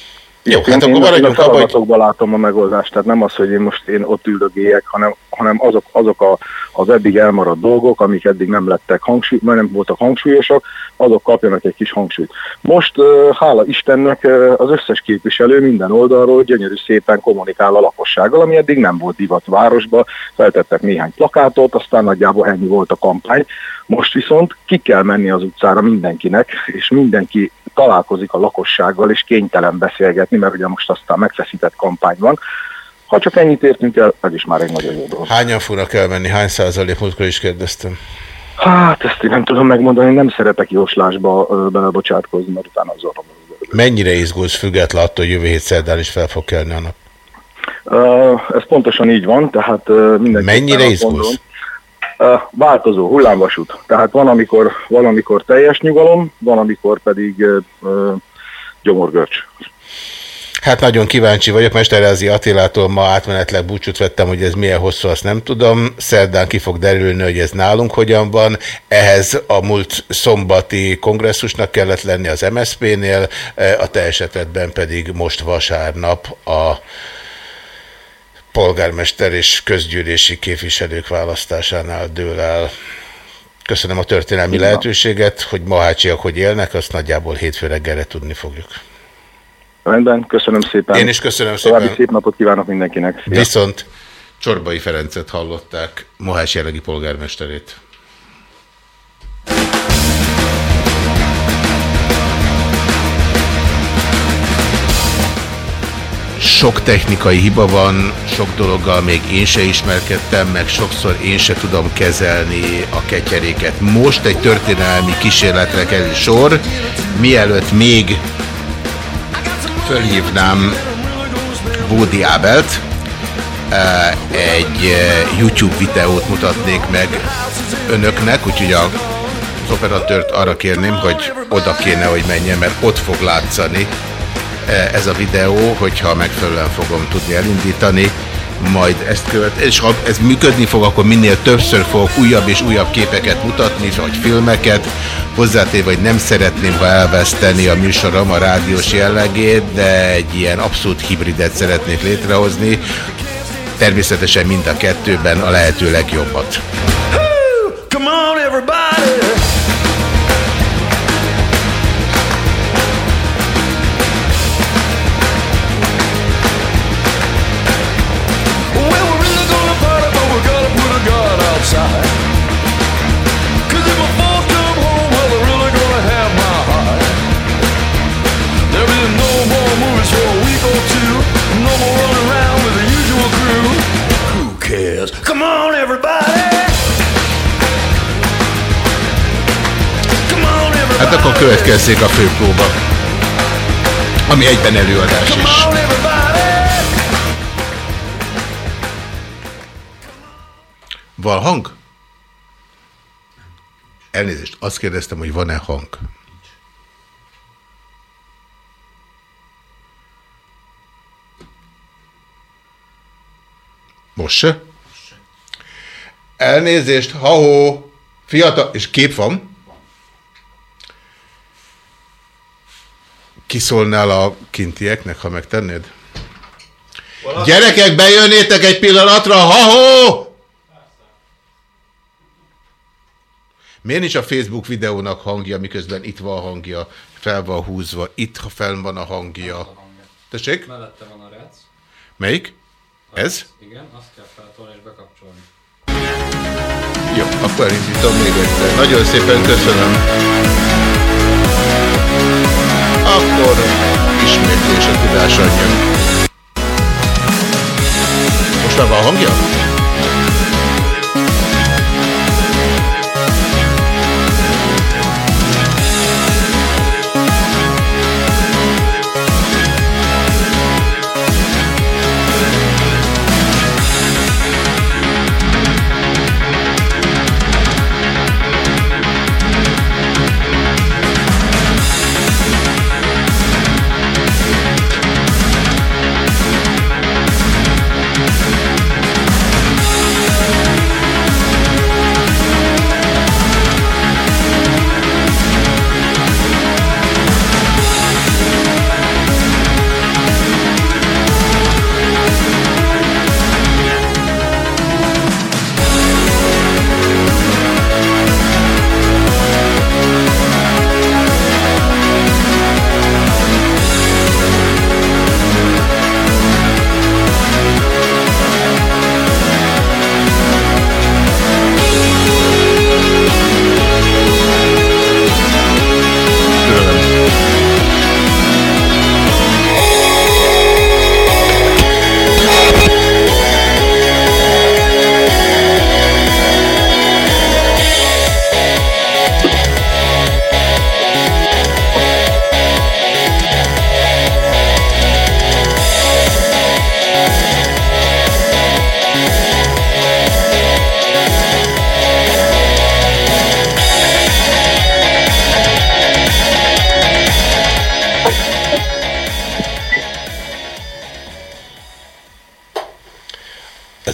Jó, hát akkor maradjunk abban, hogy... látom a megoldást, tehát nem az, hogy én most én ott üldögélyek, hanem, hanem azok, azok a, az eddig elmaradt dolgok, amik eddig nem lettek hangsúly, nem voltak hangsúlyosak, azok kapjanak egy kis hangsúlyt. Most, hála Istennek, az összes képviselő minden oldalról gyönyörű szépen kommunikál a lakossággal, ami eddig nem volt divat városba, feltettek néhány plakátot, aztán nagyjából ennyi volt a kampány. Most viszont ki kell menni az utcára mindenkinek, és mindenki találkozik a lakossággal, és kénytelen beszélgetni, mert ugye most aztán megfeszített kampány van. Ha csak ennyit értünk el, ez is már egy nagyon jó dolog. Hányan fognak elmenni? Hány százalék? Múltkor is kérdeztem. Hát ezt én nem tudom megmondani, nem szeretek jóslásba belebocsátkozni, mert utána az orrom. Mennyire izgulsz független attól, hogy jövő hét szerdán is fel fog kelni a nap? Uh, ez pontosan így van, tehát uh, mindenki... Mennyire izgulsz? Uh, változó, hullámvasút. Tehát van, amikor, van, amikor teljes nyugalom, van, amikor pedig gyomorgörcs. Hát nagyon kíváncsi vagyok, Mesterházi Attilától ma átmenetleg búcsút vettem, hogy ez milyen hosszú, azt nem tudom. Szerdán ki fog derülni, hogy ez nálunk hogyan van. Ehhez a múlt szombati kongresszusnak kellett lenni az MSZP-nél, a te esetedben pedig most vasárnap a polgármester és közgyűlési képviselők választásánál dől el. Köszönöm a történelmi lehetőséget, hogy mahácsiak hogy élnek, azt nagyjából hétfő reggelre tudni fogjuk. Rendben, köszönöm szépen. Én is köszönöm szépen. További szép napot kívánok mindenkinek. Szia. Viszont Csorbai Ferencet hallották, Mohás jelenlegi polgármesterét. Sok technikai hiba van, sok dologgal még én se ismerkedtem, meg sokszor én se tudom kezelni a ketyeréket. Most egy történelmi kísérletre kerül sor, mielőtt még fölhívnám Bódi Ábelt, egy YouTube videót mutatnék meg önöknek, úgyhogy a az operatőrt arra kérném, hogy oda kéne, hogy menjen, mert ott fog látszani ez a videó, hogyha megfelelően fogom tudni elindítani, majd ezt követ, és ha ez működni fog, akkor minél többször fogok újabb és újabb képeket mutatni, vagy filmeket, hozzátéve, hogy nem szeretném, ha elveszteni a műsorom a rádiós jellegét, de egy ilyen abszolút hibridet szeretnék létrehozni, természetesen mind a kettőben a lehető legjobbat. Come on everybody! outside. Cause if I fall, come home, well, they're really gonna have my heart. There'll be no more movies for a week or two, no more running around with the usual crew. Who cares? Come on, everybody! Come on, everybody! Hát akkor következzék a főpróba, ami egyben előadás is. Van hang? Elnézést, azt kérdeztem, hogy van-e hang. Most se? Elnézést, ha-hó, fiatal, és kép van? Kiszólnál a kintieknek, ha megtennéd? Valaki... Gyerekek, bejönnétek egy pillanatra, ha-hó! Miért nincs a Facebook videónak hangja, miközben itt van a hangja, fel van húzva, itt ha fel van a hangja. Tessék? Mellette van a rec. Melyik? Ez? Igen, azt kell feltolni és bekapcsolni. Jó, akkor elindítom még egyszer. Nagyon szépen köszönöm. Akkor ismétlés a tudás anyja. Most már van hangja?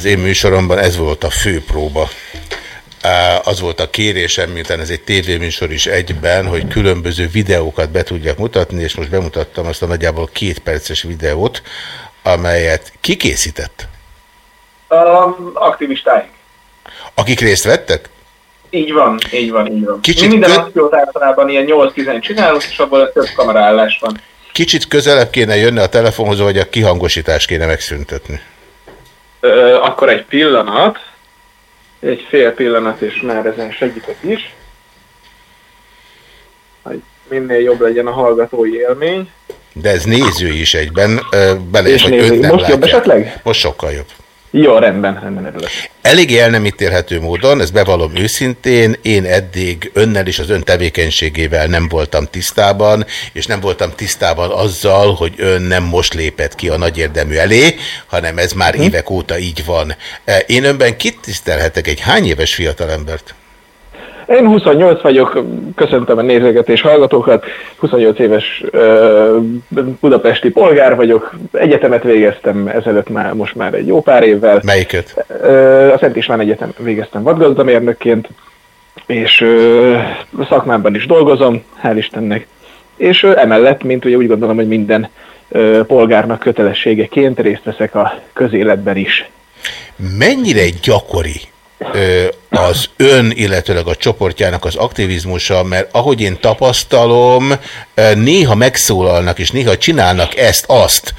Az én műsoromban ez volt a fő próba. Az volt a kérésem, miután ez egy tévéműsor is egyben, hogy különböző videókat be tudjak mutatni, és most bemutattam azt a nagyjából két perces videót, amelyet kikészített. A aktivistáink. Akik részt vettek? Így van, így van, így van. Kicsit Mi minden akciót általában ilyen 8-10 csinálunk, és abból több kameraállás van. Kicsit közelebb kéne jönni a telefonhoz, vagy a kihangosítást kéne megszüntetni. Ö, akkor egy pillanat, egy fél pillanat, és már ezen segítek is, hogy minél jobb legyen a hallgatói élmény. De ez néző is egyben, ö, bele, És hogy néző. őt nem Most jobb látják. esetleg? Most sokkal jobb. Jó, rendben, rendben örülök. Elég el nem ítélhető módon, ezt bevallom őszintén, én eddig önnel és az ön tevékenységével nem voltam tisztában, és nem voltam tisztában azzal, hogy ön nem most lépett ki a nagy érdemű elé, hanem ez már Mhm. évek óta így van. E, Én önben kit tisztelhetek, egy hány éves fiatalembert? Én 28 vagyok, köszöntöm a nézőket és hallgatókat, 28 éves ö, budapesti polgár vagyok, egyetemet végeztem ezelőtt már, most már egy jó pár évvel. Melyiket? Ö, a Szent István Egyetem végeztem vadgazdamérnökként, és ö, szakmámban is dolgozom, hál' Istennek. És ö, emellett, mint ugye úgy gondolom, hogy minden ö, polgárnak kötelességeként részt veszek a közéletben is. Mennyire gyakori az ön, illetőleg a csoportjának az aktivizmusa, mert ahogy én tapasztalom, néha megszólalnak, és néha csinálnak ezt-azt,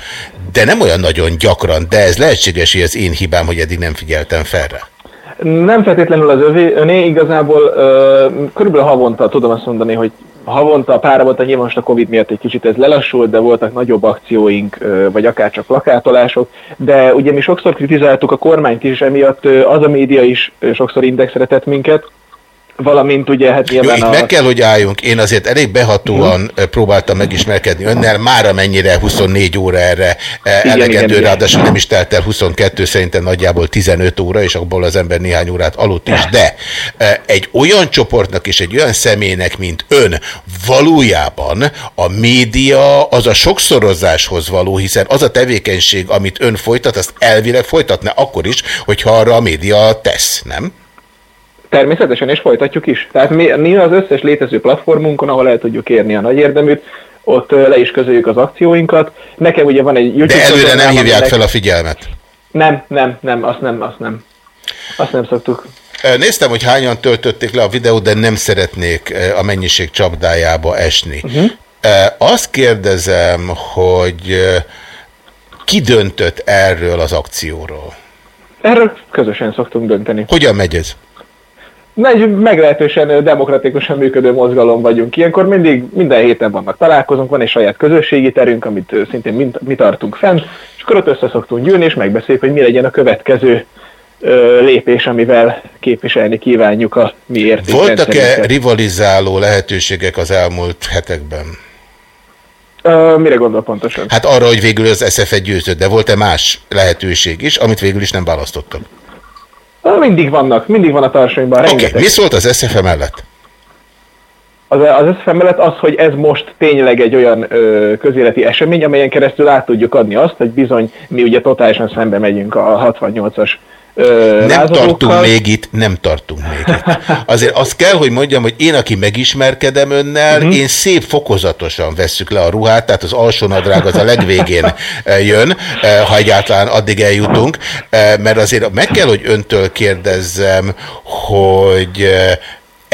de nem olyan nagyon gyakran, de ez lehetséges, hogy az én hibám, hogy eddig nem figyeltem fel rá. Nem feltétlenül az övé, öné igazából körülbelül havonta tudom azt mondani, hogy havonta, pár havonta nyilván most a Covid miatt egy kicsit ez lelassult, de voltak nagyobb akcióink, vagy akár csak plakátolások, de ugye mi sokszor kritizáltuk a kormányt is, emiatt az a média is sokszor indexre tett minket, valamint ugye hát Jó, nyilván itt a... meg kell, hogy álljunk. Én azért elég behatóan ö, próbáltam megismerkedni önnel, már amennyire 24 óra erre eh, Igen, elegendő, igen, igen. ráadásul nem is telt el 22, szerintem nagyjából 15 óra, és abból az ember néhány órát aludt is, de eh, egy olyan csoportnak és egy olyan személynek, mint ön, valójában a média az a sokszorozáshoz való, hiszen az a tevékenység, amit ön folytat, azt elvileg folytatna akkor is, hogyha arra a média tesz, nem? Természetesen, és folytatjuk is. Tehát mi, mi az összes létező platformunkon, ahol el tudjuk érni a nagy érdeműt, ott le is közöljük az akcióinkat. Nekem ugye van egy YouTube De előre nem hívják aminek- fel a figyelmet. Nem, nem, nem, azt nem, azt nem. Azt nem szoktuk. Néztem, hogy hányan töltötték le a videót, de nem szeretnék a mennyiség csapdájába esni. Uh-huh. Azt kérdezem, hogy ki döntött erről az akcióról? Erről közösen szoktunk dönteni. Hogyan megy ez? Egy meglehetősen demokratikusan működő mozgalom vagyunk. Ilyenkor mindig minden héten vannak találkozunk, van egy saját közösségi terünk, amit szintén mi, mi tartunk fenn, és akkor ott össze szoktunk gyűlni, és megbeszéljük, hogy mi legyen a következő ö, lépés, amivel képviselni kívánjuk a mi értékrendszerünket. Voltak-e rivalizáló lehetőségek az elmúlt hetekben? Uh, mire gondol pontosan? Hát arra, hogy végül az SZF győzött, de volt-e más lehetőség is, amit végül is nem választottak? Mindig vannak, mindig van a társaimban. Oké, okay. mi szólt az SZF mellett? Az, az SZF mellett az, hogy ez most tényleg egy olyan ö, közéleti esemény, amelyen keresztül át tudjuk adni azt, hogy bizony mi ugye totálisan szembe megyünk a 68-as Ö, nem tartunk még itt, nem tartunk még itt. Azért azt kell, hogy mondjam, hogy én, aki megismerkedem önnel, uh-huh. én szép fokozatosan vesszük le a ruhát, tehát az alsónadrág az a legvégén jön, ha egyáltalán addig eljutunk, mert azért meg kell, hogy öntől kérdezzem, hogy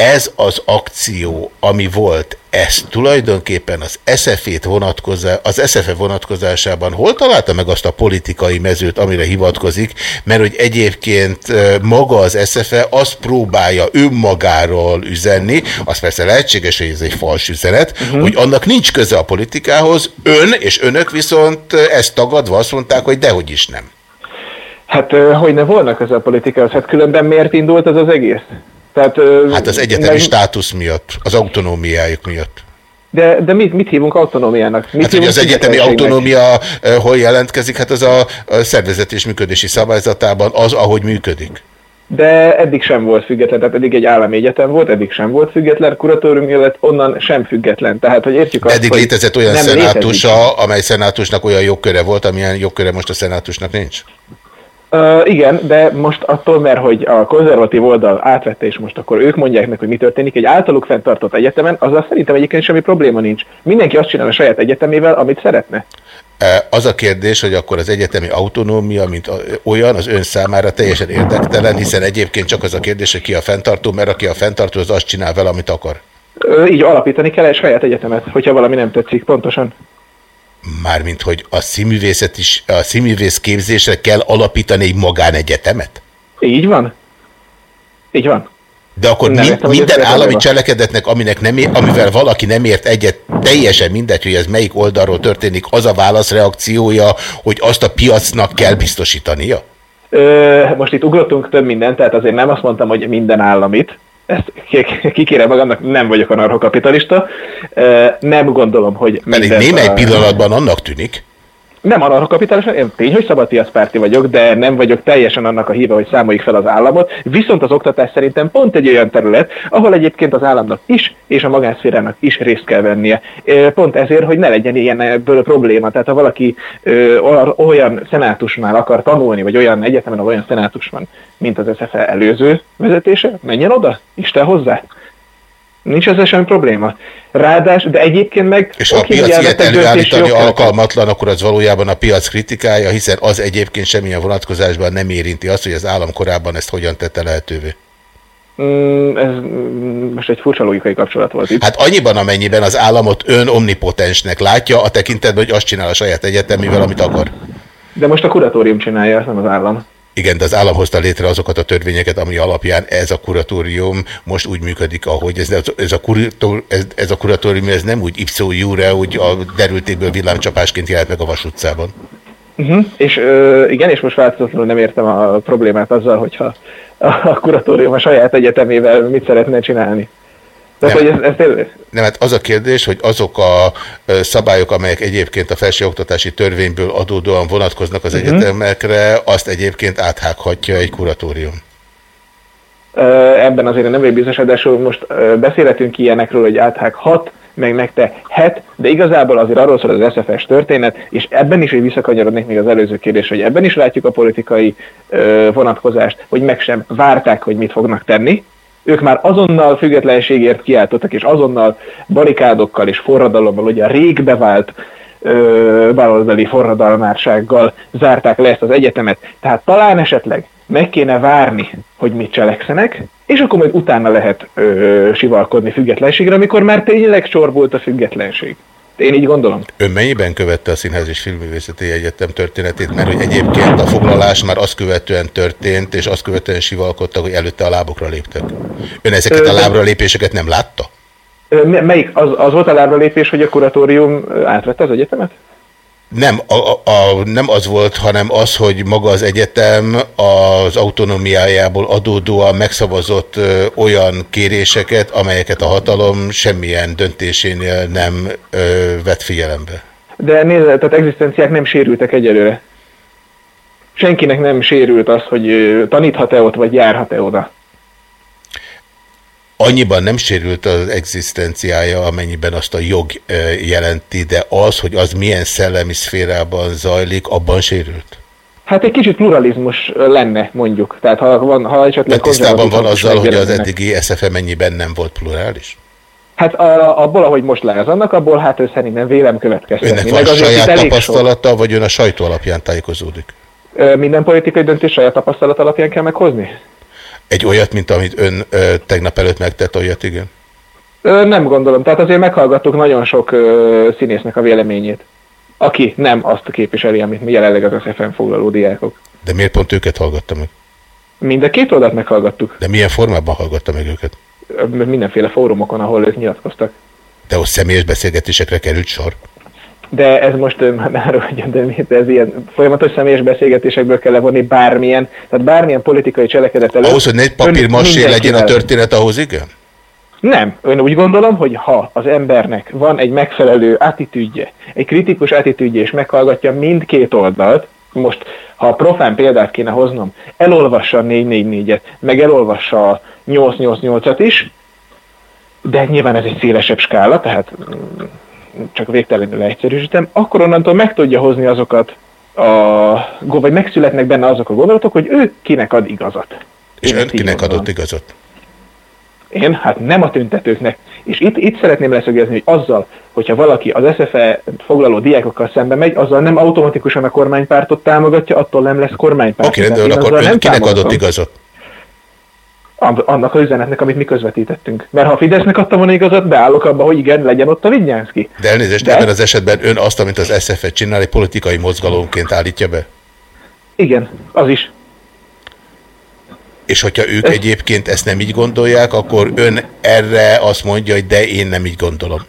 ez az akció, ami volt, ez tulajdonképpen az SZF-ét vonatkozá, az SZF vonatkozásában hol találta meg azt a politikai mezőt, amire hivatkozik, mert hogy egyébként maga az SZF-e azt próbálja önmagáról üzenni, az persze lehetséges, hogy ez egy fals üzenet, uh -huh. hogy annak nincs köze a politikához, ön és önök viszont ezt tagadva azt mondták, hogy dehogy is nem. Hát, hogy ne volna köze a politikához, hát különben miért indult ez az egész? Tehát, hát az egyetemi meg... státusz miatt, az autonómiájuk miatt. De, de mit, mit hívunk autonómiának? Mit hát, hogy az egyetemi autonómia hol jelentkezik? Hát az a, a szervezet és működési szabályzatában az, ahogy működik. De eddig sem volt független, tehát eddig egy állami egyetem volt, eddig sem volt független, kuratórium illet onnan sem független. Tehát, hogy értjük azt, Eddig létezett olyan szenátusa, létezik. amely szenátusnak olyan jogköre volt, amilyen jogköre most a szenátusnak nincs? Uh, igen, de most attól, mert hogy a konzervatív oldal átvette, és most akkor ők mondják meg, hogy mi történik, egy általuk fenntartott egyetemen, azzal szerintem egyébként semmi probléma nincs. Mindenki azt csinál a saját egyetemével, amit szeretne. Az a kérdés, hogy akkor az egyetemi autonómia, mint olyan, az ön számára teljesen érdektelen, hiszen egyébként csak az a kérdés, hogy ki a fenntartó, mert aki a fenntartó, az azt csinál vele, amit akar. Így alapítani kell egy saját egyetemet, hogyha valami nem tetszik, pontosan. Mármint, hogy a színművészet is, a színművész képzésre kell alapítani egy magánegyetemet? Így van. Így van. De akkor nem értem, minden állami cselekedetnek, aminek nem ér, amivel valaki nem ért egyet, teljesen mindegy, hogy ez melyik oldalról történik, az a válaszreakciója, hogy azt a piacnak kell biztosítania? Ö, most itt ugrottunk több mindent, tehát azért nem azt mondtam, hogy minden államit, ezt kikérem magamnak, nem vagyok anarchokapitalista, nem gondolom, hogy... Pedig némely a... pillanatban annak tűnik nem anarchokapitalista, én tény, hogy szabadpiacpárti vagyok, de nem vagyok teljesen annak a híve, hogy számoljuk fel az államot. Viszont az oktatás szerintem pont egy olyan terület, ahol egyébként az államnak is, és a magánszférának is részt kell vennie. Pont ezért, hogy ne legyen ilyen ebből probléma. Tehát ha valaki olyan szenátusnál akar tanulni, vagy olyan egyetemen, ahol olyan szenátus mint az SFE előző vezetése, menjen oda, Isten hozzá. Nincs ezzel semmi probléma. Rádás, de egyébként meg... És a piac ilyet előállítani alkalmatlan, akkor az valójában a piac kritikája, hiszen az egyébként semmilyen vonatkozásban nem érinti azt, hogy az állam korábban ezt hogyan tette lehetővé. Mm, ez mm, most egy furcsa logikai kapcsolat volt itt. Hát annyiban, amennyiben az államot ön omnipotensnek látja, a tekintetben, hogy azt csinál a saját egyetemivel, amit akar. De most a kuratórium csinálja, nem az állam. Igen, de az állam hozta létre azokat a törvényeket, ami alapján ez a kuratórium most úgy működik, ahogy ez, ez, a, kuratórium, ez, ez a kuratórium ez nem úgy ipszó júre, úgy a derültékből villámcsapásként jelent meg a Vas utcában. Uh -huh. És uh, igen, és most változatlanul nem értem a problémát azzal, hogyha a kuratórium a saját egyetemével mit szeretne csinálni. Tehát, nem, hogy ez, ez tényleg... nem, hát az a kérdés, hogy azok a szabályok, amelyek egyébként a felsőoktatási törvényből adódóan vonatkoznak az uh mhm. -huh. egyetemekre, azt egyébként áthághatja egy kuratórium. Ebben azért nem vagyok biztos, de most beszélhetünk ilyenekről, hogy áthághat, meg megtehet, de igazából azért arról szól az SFS történet, és ebben is, hogy visszakanyarodnék még az előző kérdés, hogy ebben is látjuk a politikai vonatkozást, hogy meg sem várták, hogy mit fognak tenni, ők már azonnal függetlenségért kiáltottak, és azonnal barikádokkal és forradalommal, ugye a rég bevált baloldali forradalmársággal zárták le ezt az egyetemet. Tehát talán esetleg meg kéne várni, hogy mit cselekszenek, és akkor majd utána lehet ö, sivalkodni függetlenségre, amikor már tényleg csorbult a függetlenség. Én így gondolom. Ön mennyiben követte a Színház és Filmművészeti Egyetem történetét, mert hogy egyébként a foglalás már azt követően történt, és azt követően sivalkodtak, hogy előtte a lábokra léptek. Ön ezeket a lábra lépéseket nem látta? Melyik? Az, az volt a lábra lépés, hogy a kuratórium átvette az egyetemet? Nem, a, a, nem az volt, hanem az, hogy maga az egyetem az autonómiájából adódóan megszavazott ö, olyan kéréseket, amelyeket a hatalom semmilyen döntésénél nem ö, vett figyelembe. De nézd, tehát egzisztenciák nem sérültek egyelőre. Senkinek nem sérült az, hogy taníthat-e ott, vagy járhat-e oda. Annyiban nem sérült az egzisztenciája, amennyiben azt a jog jelenti, de az, hogy az milyen szellemi szférában zajlik, abban sérült. Hát egy kicsit pluralizmus lenne, mondjuk. Tehát ha, van, ha esetleg... De tisztában van azzal, hogy az eddigi SFM mennyiben nem volt plurális? Hát a, abból, ahogy most lázadnak, abból hát ő szerintem vélem következtetni. Önnek van itt saját tapasztalata, vagy ön a sajtó alapján tájékozódik? Sok, minden politikai döntés saját tapasztalat alapján kell meghozni? Egy olyat, mint amit ön ö, tegnap előtt megtett, olyat igen? Ö, nem gondolom. Tehát azért meghallgattuk nagyon sok ö, színésznek a véleményét, aki nem azt képviseli, amit mi jelenleg az SFN foglaló diákok. De miért pont őket hallgatta meg? Mind a két oldalt meghallgattuk. De milyen formában hallgatta meg őket? Ö, Mindenféle fórumokon, ahol ők nyilatkoztak. De ott személyes beszélgetésekre került sor? De ez most már hogy ez ilyen folyamatos személyes beszélgetésekből kell levonni bármilyen, tehát bármilyen politikai cselekedet előtt. Ahhoz, hogy ne egy papír ön masé legyen a történet, ahhoz igen? Nem, ön úgy gondolom, hogy ha az embernek van egy megfelelő attitűdje, egy kritikus attitűdje, és meghallgatja mindkét oldalt, most, ha a profán példát kéne hoznom, elolvassa a 444-et, meg elolvassa a 888-at is, de nyilván ez egy szélesebb skála, tehát mm, csak végtelenül egyszerűsítem, akkor onnantól meg tudja hozni azokat a, vagy megszületnek benne azok a gondolatok, hogy ő kinek ad igazat. És ön kinek adott igazat? Én? Hát nem a tüntetőknek. És itt, itt szeretném leszögezni, hogy azzal, hogyha valaki az SFE foglaló diákokkal szembe megy, azzal nem automatikusan a kormánypártot támogatja, attól nem lesz kormánypárt. Oké, rendben, Tehát én akkor ön nem kinek támogatom. adott igazat? An- Annak az üzenetnek, amit mi közvetítettünk. Mert ha a Fidesznek adta volna igazat, beállok abba, hogy igen, legyen ott a Vignyánszki. De elnézést, De- ebben az esetben ön azt, amit az SFE csinál, egy politikai mozgalomként állítja be? Igen, az is. És hogyha ők egyébként ezt nem így gondolják, akkor ön erre azt mondja, hogy de én nem így gondolom.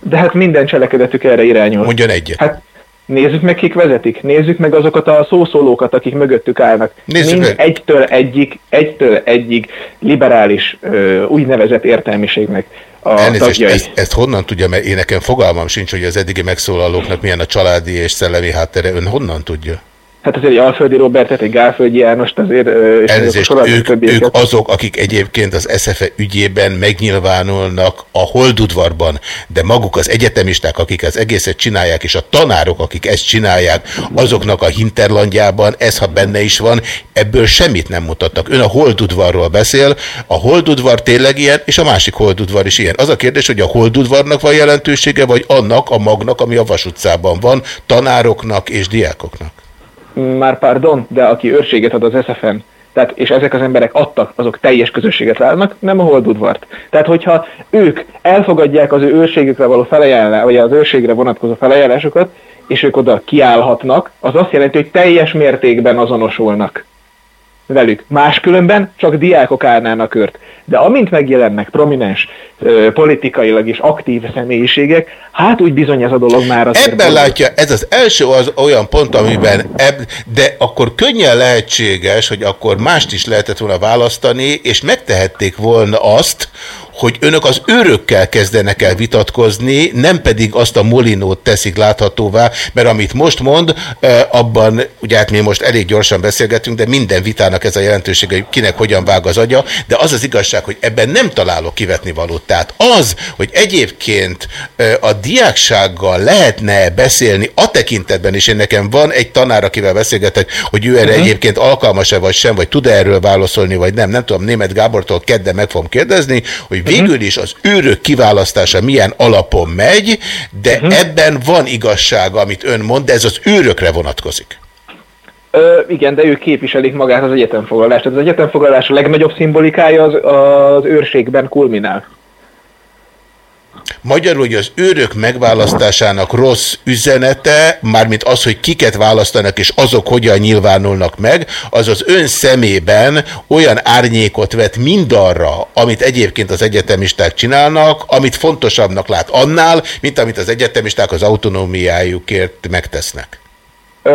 De hát minden cselekedetük erre irányul. Mondjon egyet. Hát nézzük meg, kik vezetik. Nézzük meg azokat a szószólókat, akik mögöttük állnak. Nézzük Mind meg. egytől egyig, egytől egyig liberális ö, úgynevezett értelmiségnek a Elnézést, tagjai. ezt, ezt honnan tudja, mert én nekem fogalmam sincs, hogy az eddigi megszólalóknak milyen a családi és szellemi háttere. Ön honnan tudja? Hát azért egy Alföldi Robertet, egy Gálföldi Jánost azért... és Elnézést, sorolni ők, többieket. ők azok, akik egyébként az SFE ügyében megnyilvánulnak a holdudvarban, de maguk az egyetemisták, akik az egészet csinálják, és a tanárok, akik ezt csinálják, azoknak a hinterlandjában, ez ha benne is van, ebből semmit nem mutattak. Ön a holdudvarról beszél, a holdudvar tényleg ilyen, és a másik holdudvar is ilyen. Az a kérdés, hogy a holdudvarnak van jelentősége, vagy annak a magnak, ami a Vas utcában van, tanároknak és diákoknak. Már pardon, de aki őrséget ad az SFN, tehát, és ezek az emberek adtak, azok teljes közösséget vállalnak, nem a holdudvart. Tehát, hogyha ők elfogadják az ő őrségükre való felajánlás, vagy az őrségre vonatkozó felajánlásokat, és ők oda kiállhatnak, az azt jelenti, hogy teljes mértékben azonosulnak velük. Máskülönben csak diákok állnának őrt. De amint megjelennek prominens, ö, politikailag is aktív személyiségek, hát úgy bizony ez a dolog már azért... Ebben látja, ez az első az olyan pont, amiben, eb, de akkor könnyen lehetséges, hogy akkor mást is lehetett volna választani, és megtehették volna azt, hogy önök az őrökkel kezdenek el vitatkozni, nem pedig azt a molinót teszik láthatóvá, mert amit most mond, abban, ugye hát mi most elég gyorsan beszélgetünk, de minden vitának ez a jelentősége, hogy kinek hogyan vág az agya, de az az igazság, hogy ebben nem találok kivetni valót. Tehát az, hogy egyébként a diáksággal lehetne beszélni a tekintetben, és én nekem van egy tanár, akivel beszélgetek, hogy ő erre Mhm. egyébként alkalmas-e vagy sem, vagy tud-e erről válaszolni, vagy nem. Nem tudom, német Gábortól kedden meg fogom kérdezni, hogy végül is az őrök kiválasztása milyen alapon megy, de ebben van igazság, amit ön mond, de ez az őrökre vonatkozik. Ö, igen, de ők képviselik magát az egyetemfoglalást. Tehát az egyetemfoglalás a legnagyobb szimbolikája az, az őrségben kulminál. Magyarul, hogy az őrök megválasztásának rossz üzenete, mármint az, hogy kiket választanak és azok hogyan nyilvánulnak meg, az az ön szemében olyan árnyékot vet mindarra, amit egyébként az egyetemisták csinálnak, amit fontosabbnak lát annál, mint amit az egyetemisták az autonómiájukért megtesznek. Ö,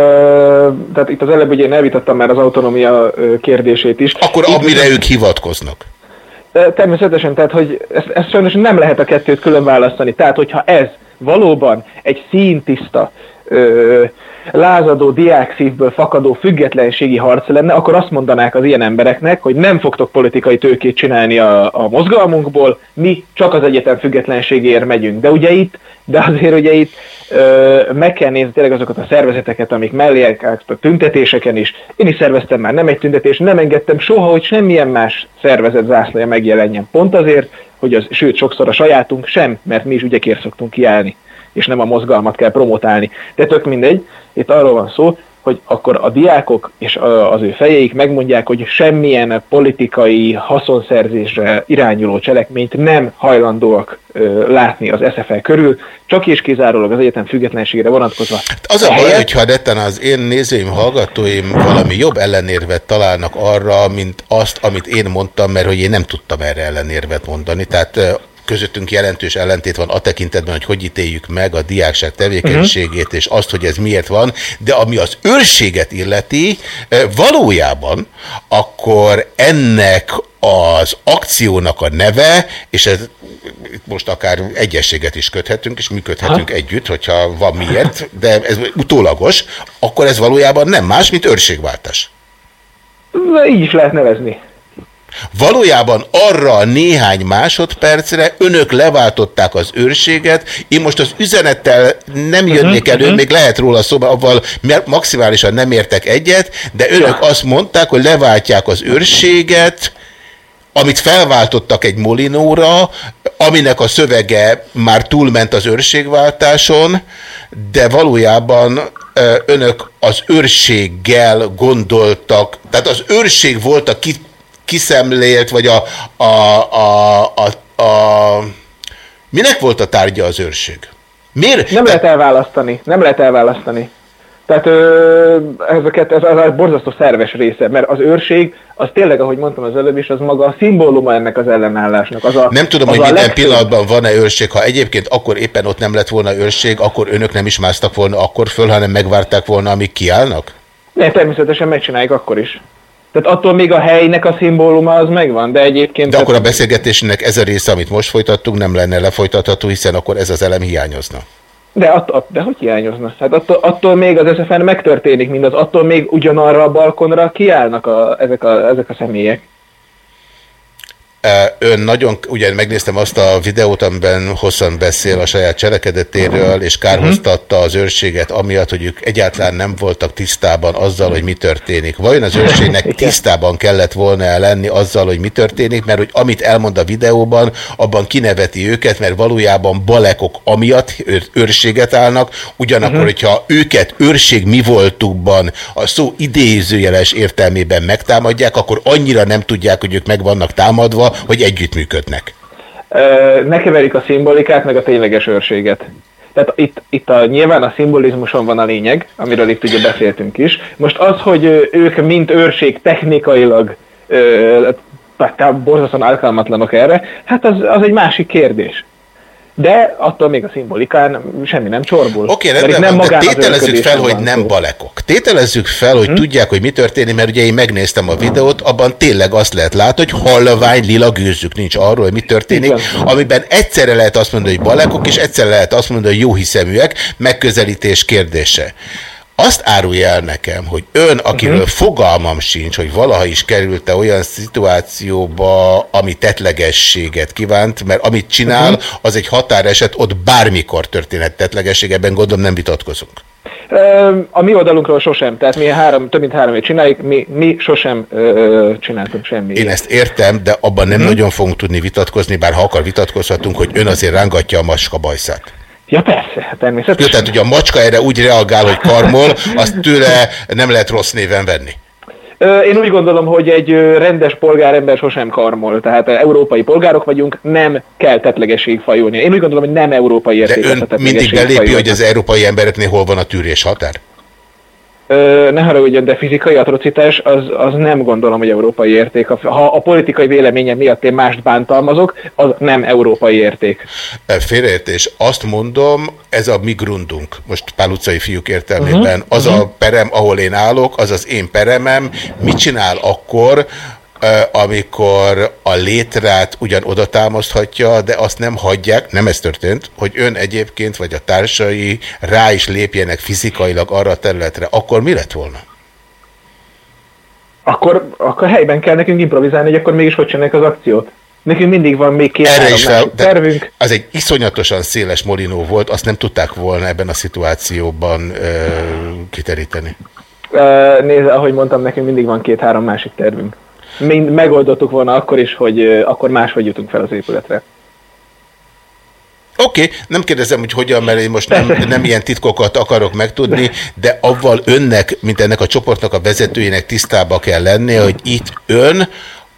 tehát itt az előbb ugye én elvitattam már az autonómia kérdését is. Akkor Itt amire ők hivatkoznak. Természetesen, tehát hogy ezt, ezt sajnos nem lehet a kettőt külön választani. Tehát, hogyha ez valóban egy színtiszta, ö, lázadó diákszívből fakadó függetlenségi harc lenne, akkor azt mondanák az ilyen embereknek, hogy nem fogtok politikai tőkét csinálni a, a mozgalmunkból, mi csak az egyetem függetlenségéért megyünk. De ugye itt, de azért ugye itt ö, meg kell nézni tényleg azokat a szervezeteket, amik mellé álltak tüntetéseken is. Én is szerveztem már nem egy tüntetés, nem engedtem soha, hogy semmilyen más szervezet zászlaja megjelenjen. Pont azért, hogy az, sőt, sokszor a sajátunk sem, mert mi is ügyekért szoktunk kiállni, és nem a mozgalmat kell promotálni. De tök mindegy, itt arról van szó, hogy akkor a diákok és az ő fejeik megmondják, hogy semmilyen politikai haszonszerzésre irányuló cselekményt nem hajlandóak látni az SFL körül, csak és kizárólag az egyetem függetlenségére vonatkozva. Az a baj, hogyha netten az én nézőim, hallgatóim valami jobb ellenérvet találnak arra, mint azt, amit én mondtam, mert hogy én nem tudtam erre ellenérvet mondani. Tehát közöttünk jelentős ellentét van a tekintetben, hogy hogy ítéljük meg a diákság tevékenységét, és azt, hogy ez miért van, de ami az őrséget illeti, valójában akkor ennek az akciónak a neve, és ez most akár egyességet is köthetünk, és működhetünk Ha? együtt, hogyha van miért, de ez utólagos, akkor ez valójában nem más, mint őrségváltás. Na, Így is lehet nevezni. Valójában arra a néhány másodpercre önök leváltották az őrséget, én most az üzenettel nem jönnék elő, még lehet róla szóba, avval maximálisan nem értek egyet, de önök azt mondták, hogy leváltják az őrséget, amit felváltottak egy molinóra, aminek a szövege már túlment az őrségváltáson, de valójában önök az őrséggel gondoltak, tehát az őrség volt a ki, kiszemlélt, vagy a, a, a, a, a... Minek volt a tárgya az őrség? Miért? Nem lehet elválasztani, nem lehet elválasztani. Tehát ö, ez, a kett, ez az a borzasztó szerves része, mert az őrség, az tényleg, ahogy mondtam az előbb is, az maga a szimbóluma ennek az ellenállásnak. Az a, Nem tudom, az hogy minden legfőbb- pillanatban van-e őrség. Ha egyébként akkor éppen ott nem lett volna őrség, akkor önök nem is másztak volna akkor föl, hanem megvárták volna, amíg kiállnak? Ne, természetesen megcsináljuk akkor is. Tehát attól még a helynek a szimbóluma az megvan, de egyébként... De akkor a beszélgetésnek ez a része, amit most folytattunk, nem lenne lefolytatható, hiszen akkor ez az elem hiányozna. De, att, att, de hogy hiányozna? Hát attól, attól még az SFN megtörténik mindaz, attól még ugyanarra a balkonra kiállnak a, ezek, a, ezek a személyek. Ön nagyon, ugye megnéztem azt a videót, amiben hosszan beszél a saját cselekedetéről, és kárhoztatta az őrséget amiatt, hogy ők egyáltalán nem voltak tisztában azzal, hogy mi történik. Vajon az őrségnek tisztában kellett volna -e lenni azzal, hogy mi történik, mert hogy amit elmond a videóban, abban kineveti őket, mert valójában balekok amiatt őr- őrséget állnak, ugyanakkor, Mhm. hogyha őket őrség mi voltukban a szó idézőjeles értelmében megtámadják, akkor annyira nem tudják, hogy ők meg vannak támadva, hogy együttműködnek. Ne keverjük a szimbolikát, meg a tényleges őrséget. Tehát itt, itt a, nyilván a szimbolizmuson van a lényeg, amiről itt ugye beszéltünk is. Most az, hogy ők mint őrség technikailag ö, borzasztóan alkalmatlanok erre, hát az, az egy másik kérdés. De attól még a szimbolikán semmi nem csorbul. Oké, Mert rendben de magán tételezzük fel, hogy nem szó. balekok. Tételezzük fel, hogy tudják, hogy mi történik, mert ugye én megnéztem a videót, abban tényleg azt lehet látni, hogy halvány lila gőzük nincs arról, hogy mi történik, amiben egyszerre lehet azt mondani, hogy balekok, és egyszerre lehet azt mondani, hogy jó hiszeműek, megközelítés kérdése. Azt árulja el nekem, hogy ön, akiről Mhm. fogalmam sincs, hogy valaha is került-e olyan szituációba, ami tetlegességet kívánt, mert amit csinál, Mhm. az egy határeset, ott bármikor történhet tetlegesség, ebben gondolom nem vitatkozunk. A mi oldalunkról sosem, tehát mi három, több mint három évet csináljuk, mi, mi sosem ö, csináltunk semmi. Én ezt értem, de abban nem nagyon fogunk tudni vitatkozni, bár ha akar vitatkozhatunk, hogy ön azért rángatja a maska bajszát. Ja persze, hát természetesen. Jó, tehát ugye a macska erre úgy reagál, hogy karmol, azt tőle nem lehet rossz néven venni. Én úgy gondolom, hogy egy rendes polgárember sosem karmol, tehát európai polgárok vagyunk, nem kell tetlegesség fajulni. Én úgy gondolom, hogy nem európai De érték. ön mindig belépi, hogy az európai embereknél hol van a tűrés határ? Ne haragudjon, de fizikai atrocitás az, az nem gondolom, hogy európai érték. Ha a politikai véleményem miatt én mást bántalmazok, az nem európai érték. E, Félreértés. Azt mondom, ez a mi grundunk, most Pál utcai fiúk értelmében, Mhm, az a perem, ahol én állok, az az én peremem. Mit csinál akkor, amikor a létrát ugyan oda támaszthatja, de azt nem hagyják, nem ez történt, hogy ön egyébként, vagy a társai rá is lépjenek fizikailag arra a területre, akkor mi lett volna? Akkor, akkor helyben kell nekünk improvizálni, hogy akkor mégis hogy csinálják az akciót. Nekünk mindig van még Erre két-három is fel, tervünk. az egy iszonyatosan széles molinó volt, azt nem tudták volna ebben a szituációban ö, kiteríteni. Nézd, ahogy mondtam, nekünk mindig van két-három másik tervünk. Mind megoldottuk volna akkor is, hogy akkor máshogy jutunk fel az épületre. Oké, okay, nem kérdezem, hogy hogyan, mert én most nem, *laughs* nem ilyen titkokat akarok megtudni, de avval önnek, mint ennek a csoportnak a vezetőjének tisztába kell lennie, hogy itt ön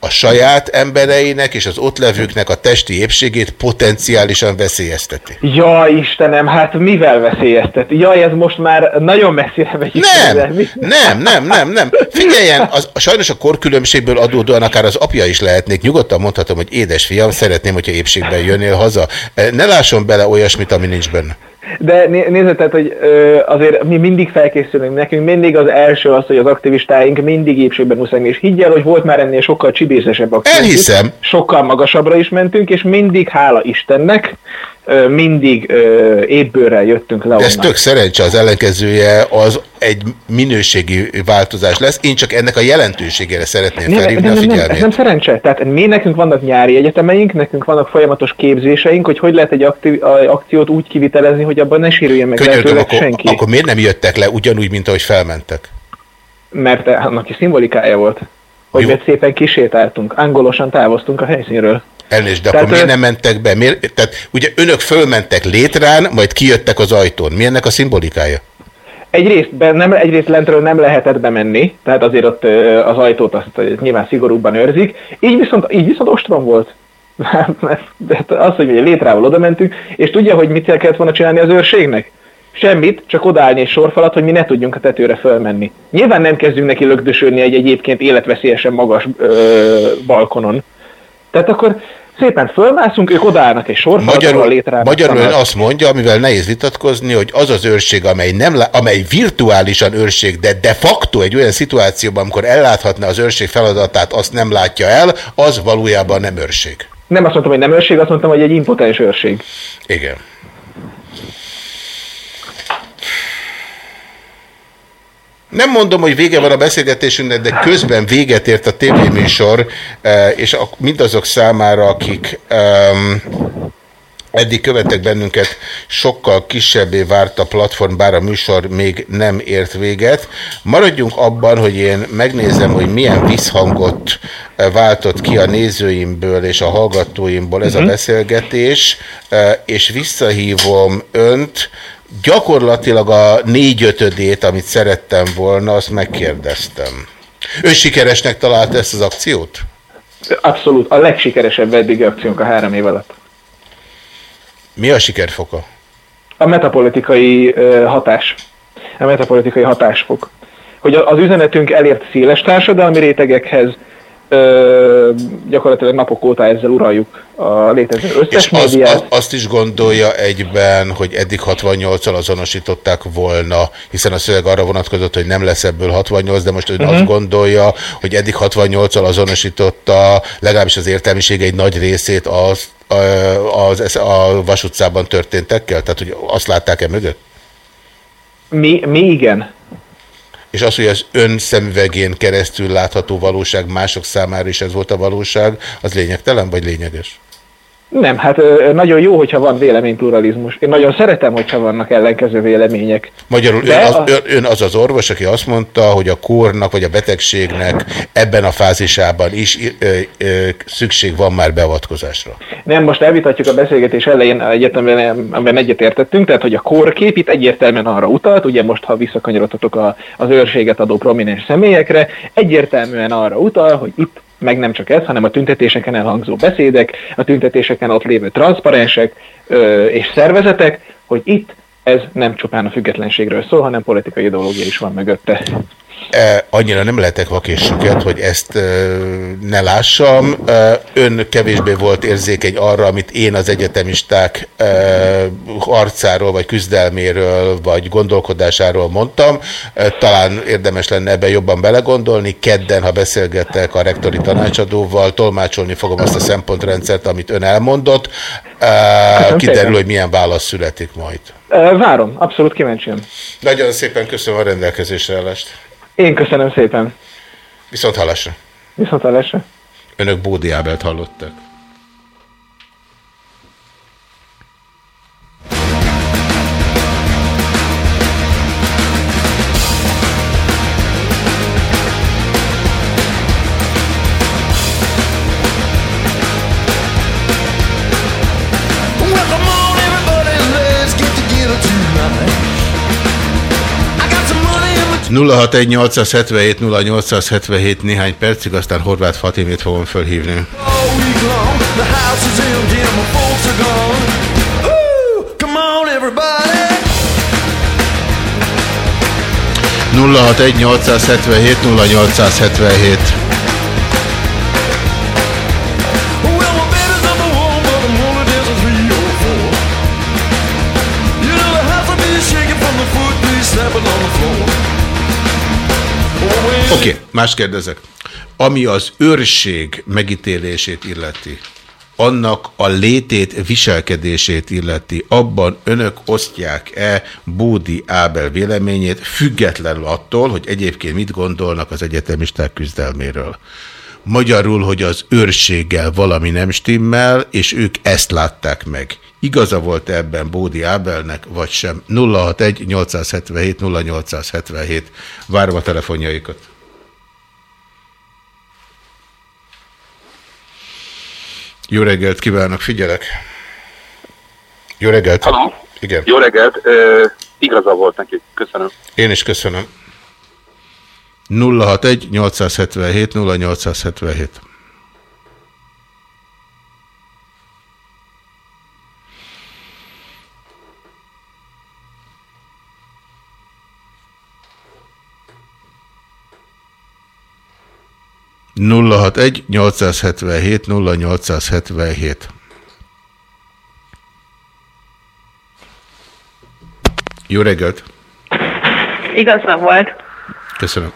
a saját embereinek és az ott levőknek a testi épségét potenciálisan veszélyezteti. Jaj, Istenem, hát mivel veszélyeztet? Jaj, ez most már nagyon messzire megy. Nem, nem, nem, nem, nem. Figyeljen, az, sajnos a korkülönbségből adódóan akár az apja is lehetnék. Nyugodtan mondhatom, hogy édes fiam, szeretném, hogyha épségben jönnél haza. Ne lásson bele olyasmit, ami nincs benne. De né- nézd, tehát, hogy ö, azért mi mindig felkészülünk, nekünk mindig az első az, hogy az aktivistáink mindig épségben muszáj, és higgyel, hogy volt már ennél sokkal csibészesebb akciónk. Elhiszem. Sokkal magasabbra is mentünk, és mindig, hála Istennek, mindig ö, épbőrrel jöttünk le De ez onnan. tök szerencse, az ellenkezője az egy minőségi változás lesz. Én csak ennek a jelentőségére szeretném Nem, felhívni nem, a nem, nem, ez figyelmét. nem szerencse. Tehát mi nekünk vannak nyári egyetemeink, nekünk vannak folyamatos képzéseink, hogy hogy lehet egy akti- a- akciót úgy kivitelezni, hogy abban ne sérüljen meg Könyörgöm, lehetőleg akkor, senki. akkor miért nem jöttek le ugyanúgy, mint ahogy felmentek? Mert annak is szimbolikája volt. Hogy ott szépen kisétáltunk, angolosan távoztunk a helyszínről. Elnézést, de Tehát akkor miért ő- nem mentek be? Miért, tehát ugye önök fölmentek létrán, majd kijöttek az ajtón. Mi ennek a szimbolikája? Egyrészt, be, nem, egyrészt lentről nem lehetett bemenni, tehát azért ott az ajtót azt nyilván szigorúbban őrzik. Így viszont, így viszont ostrom volt. *laughs* De az, hogy létrával oda mentünk, és tudja, hogy mit kellett volna csinálni az őrségnek? Semmit, csak odaállni egy sorfalat, hogy mi ne tudjunk a tetőre fölmenni. Nyilván nem kezdünk neki lögdösölni egy egyébként életveszélyesen magas ö, balkonon. Tehát akkor szépen fölmászunk, ők odaállnak egy sorfalat, ahol a Magyarul, létrába magyarul ön azt mondja, amivel nehéz vitatkozni, hogy az az őrség, amely, nem, amely virtuálisan őrség, de de facto egy olyan szituációban, amikor elláthatna az őrség feladatát, azt nem látja el, az valójában nem őrség. Nem azt mondtam, hogy nem őrség, azt mondtam, hogy egy impotens őrség. Igen. Nem mondom, hogy vége van a beszélgetésünknek, de közben véget ért a tévéműsor, eh, és mindazok számára, akik em, eddig követtek bennünket, sokkal kisebbé várt a platform, bár a műsor még nem ért véget. Maradjunk abban, hogy én megnézem, hogy milyen visszhangot eh, váltott ki a nézőimből és a hallgatóimból ez a Mhm. beszélgetés, és visszahívom önt, gyakorlatilag a négyötödét, amit szerettem volna, azt megkérdeztem. Ő sikeresnek találta ezt az akciót? Abszolút, a legsikeresebb eddigi akciónk a három év alatt. Mi a sikerfoka? A metapolitikai ö, hatás. A metapolitikai hatásfok. Hogy az üzenetünk elért széles társadalmi rétegekhez, ö, gyakorlatilag napok óta ezzel uraljuk a létező összes És az, médiát. az, azt is gondolja egyben, hogy eddig 68-al azonosították volna, hiszen a szöveg arra vonatkozott, hogy nem lesz ebből 68, de most ön Mhm. azt gondolja, hogy eddig 68-al azonosította legalábbis az értelmiség egy nagy részét az, az, az a Vas utcában történtekkel? Tehát, hogy azt látták-e mögött? Mi, mi igen. És az, hogy az ön szemüvegén keresztül látható valóság mások számára is ez volt a valóság, az lényegtelen vagy lényeges? Nem, hát nagyon jó, hogyha van véleménypluralizmus. Én nagyon szeretem, hogyha vannak ellenkező vélemények. Magyarul ön az, a- ön az az orvos, aki azt mondta, hogy a kórnak vagy a betegségnek ebben a fázisában is ö, ö, szükség van már beavatkozásra. Nem, most elvitatjuk a beszélgetés elején egyetemben, amiben egyetértettünk, tehát hogy a kórkép itt egyértelműen arra utalt, ugye most, ha visszakanyarodhatok a, az őrséget adó prominens személyekre, egyértelműen arra utal, hogy itt meg nem csak ez, hanem a tüntetéseken elhangzó beszédek, a tüntetéseken ott lévő transzparensek ö, és szervezetek, hogy itt ez nem csupán a függetlenségről szól, hanem politikai ideológia is van mögötte. E, annyira nem lehetek vakésüket, hogy ezt e, ne lássam. E, ön kevésbé volt érzékeny arra, amit én az egyetemisták harcáról, vagy küzdelméről, vagy gondolkodásáról mondtam. Talán érdemes lenne ebben jobban belegondolni. Kedden, ha beszélgetek a rektori tanácsadóval, tolmácsolni fogom azt a szempontrendszert, amit ön elmondott. E, kiderül, szépen. hogy milyen válasz születik majd. Várom, abszolút kíváncsian. Nagyon szépen köszönöm a rendelkezésre állást. Én köszönöm szépen. Viszont hallásra. Viszont hallásra. Önök Bódi Ábelt hallottak. 061-877-0877 néhány percig, aztán Horváth Fatimét fogom fölhívni. Nulla hat egy 0877 0877 Oké, okay, más kérdezek. Ami az őrség megítélését illeti, annak a létét, viselkedését illeti, abban önök osztják-e Bódi Ábel véleményét, függetlenül attól, hogy egyébként mit gondolnak az egyetemisták küzdelméről. Magyarul, hogy az őrséggel valami nem stimmel, és ők ezt látták meg. Igaza volt -e ebben Bódi Ábelnek, vagy sem? 061 877 0877. Várom a telefonjaikat. Jó reggelt kívánok, figyelek. Jó reggelt. Halló. Igen. Jó reggelt, ö, igaza volt neki, köszönöm. Én is köszönöm. 061 877 0877. nulla hat egy 877 0877 Jó reggelt! Igaza volt. Köszönöm.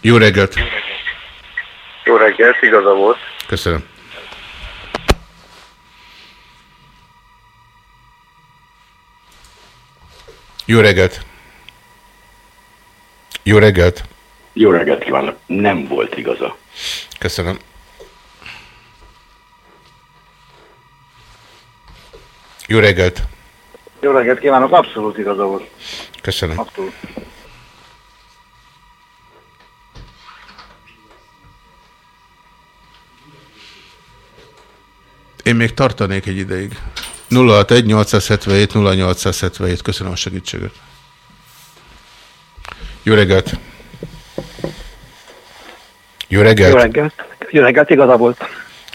Jó reggelt! Jó reggelt, igaza volt. Köszönöm. Jó reggelt! Jó reggelt! Jó reggelt kívánok. Nem volt igaza. Köszönöm. Jó reggelt! Jó reggelt kívánok, abszolút igaza volt. Köszönöm. Abszolút. Én még tartanék egy ideig. 061 877 0877. Köszönöm a segítséget. Jó reggelt! Jó reggelt! Jó reggelt. Jó reggelt, igaza volt.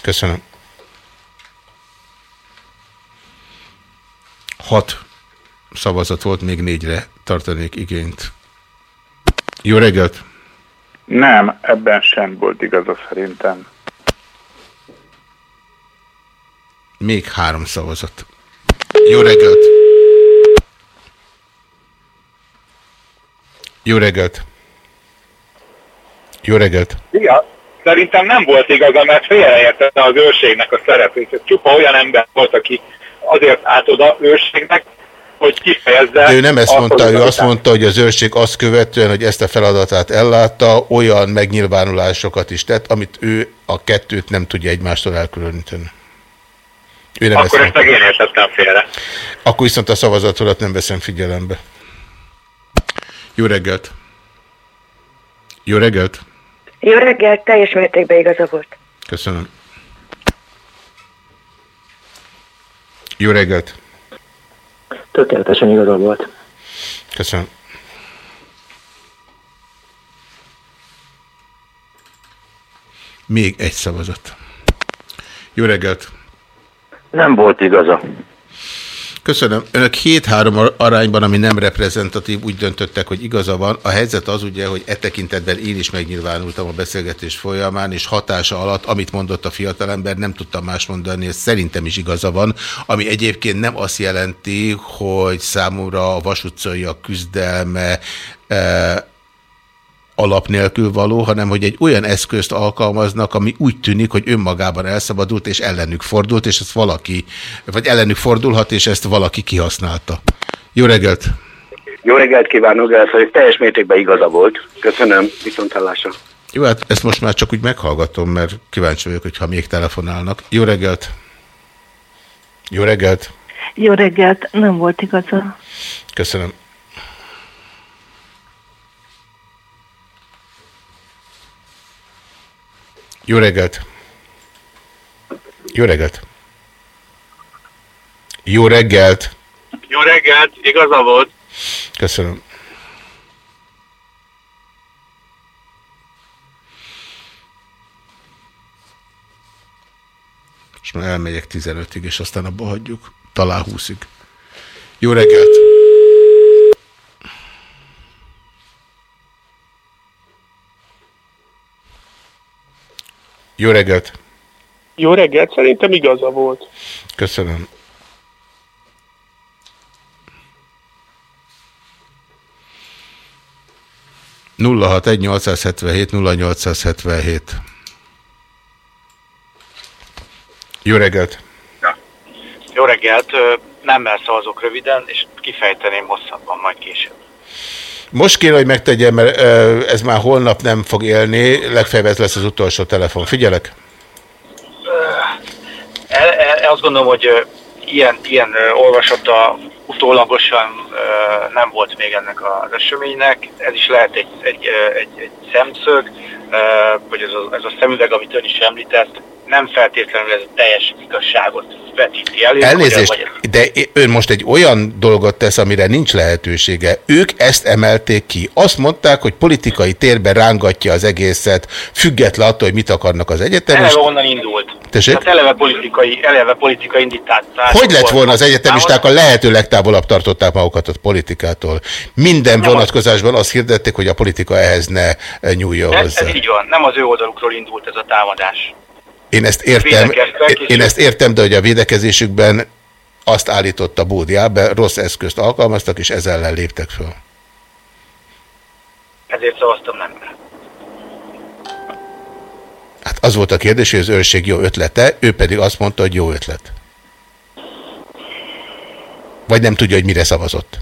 Köszönöm. Hat szavazat volt, még négyre tartanék igényt. Jó reggelt! Nem, ebben sem volt igaza szerintem. Még három szavazat. Jó reggelt! Jó reggelt! Jó reggelt! Igen, szerintem nem volt igaza, mert félreértette az őrségnek a szerepét. Ez csupa olyan ember volt, aki azért állt oda őrségnek, hogy kifejezze. De ő nem ezt mondta, ő azt mondta, hogy az őrség azt követően, hogy ezt a feladatát ellátta, olyan megnyilvánulásokat is tett, amit ő a kettőt nem tudja egymástól elkülöníteni. Ő nem Akkor ezt ezt meg én értettem félre. Akkor viszont a szavazatodat nem veszem figyelembe. Jó reggelt! Jó reggelt! Jó reggelt, teljes mértékben igaza volt. Köszönöm. Jó reggelt! Tökéletesen igaza volt. Köszönöm. Még egy szavazat. Jó reggelt! Nem volt igaza. Köszönöm. Önök 7-3 arányban, ami nem reprezentatív, úgy döntöttek, hogy igaza van. A helyzet az ugye, hogy e tekintetben én is megnyilvánultam a beszélgetés folyamán, és hatása alatt, amit mondott a fiatalember, nem tudtam más mondani, és szerintem is igaza van, ami egyébként nem azt jelenti, hogy számomra a vasutcaiak küzdelme e, alap nélkül való, hanem hogy egy olyan eszközt alkalmaznak, ami úgy tűnik, hogy önmagában elszabadult, és ellenük fordult, és ezt valaki, vagy ellenük fordulhat, és ezt valaki kihasználta. Jó reggelt! Jó reggelt kívánok, először teljes mértékben igaza volt. Köszönöm, viszontlátásra. Jó, hát ezt most már csak úgy meghallgatom, mert kíváncsi vagyok, hogyha még telefonálnak. Jó reggelt! Jó reggelt! Jó reggelt, nem volt igaza. Köszönöm. Jó reggelt! Jó reggelt! Jó reggelt! Jó reggelt, igaza volt. Köszönöm. És már elmegyek 15-ig, és aztán abba hagyjuk. Talán 20-ig. Jó reggelt! Jó reggelt! Jó reggelt, szerintem igaza volt. Köszönöm. nulla hat egy 877 0877 Jó reggelt! Jó reggelt, nemmel szavazok röviden, és kifejteném hosszabban majd később. Most kéne, hogy megtegyem, mert ez már holnap nem fog élni, legfeljebb ez lesz az utolsó telefon. Figyelek! El, el, azt gondolom, hogy ilyen, ilyen olvasata utólagosan nem volt még ennek az eseménynek. Ez is lehet egy, egy, egy, egy szemszög, vagy ez a, ez a szemüveg, amit ön is említett, nem feltétlenül ez a teljes igazságot vetíti elő. Elnézést, de ön most egy olyan dolgot tesz, amire nincs lehetősége. Ők ezt emelték ki. Azt mondták, hogy politikai térben rángatja az egészet, független attól, hogy mit akarnak az egyetemisták. Eleve onnan indult. Tessék? Tehát eleve politikai, eleve politikai indítás. Hogy lett volna az egyetemisták a lehető legtávolabb tartották magukat a politikától? Minden Nem vonatkozásban azt hirdették, hogy a politika ehhez ne eh, nyúljon hozzá. ez így van, nem az ő oldalukról indult ez a támadás. Én ezt értem, én ezt értem, de hogy a védekezésükben azt állította Bódi Ábel, rossz eszközt alkalmaztak, és ezzel ellen léptek föl. Ezért szavaztam nem. Hát az volt a kérdés, hogy az őrség jó ötlete, ő pedig azt mondta, hogy jó ötlet. Vagy nem tudja, hogy mire szavazott.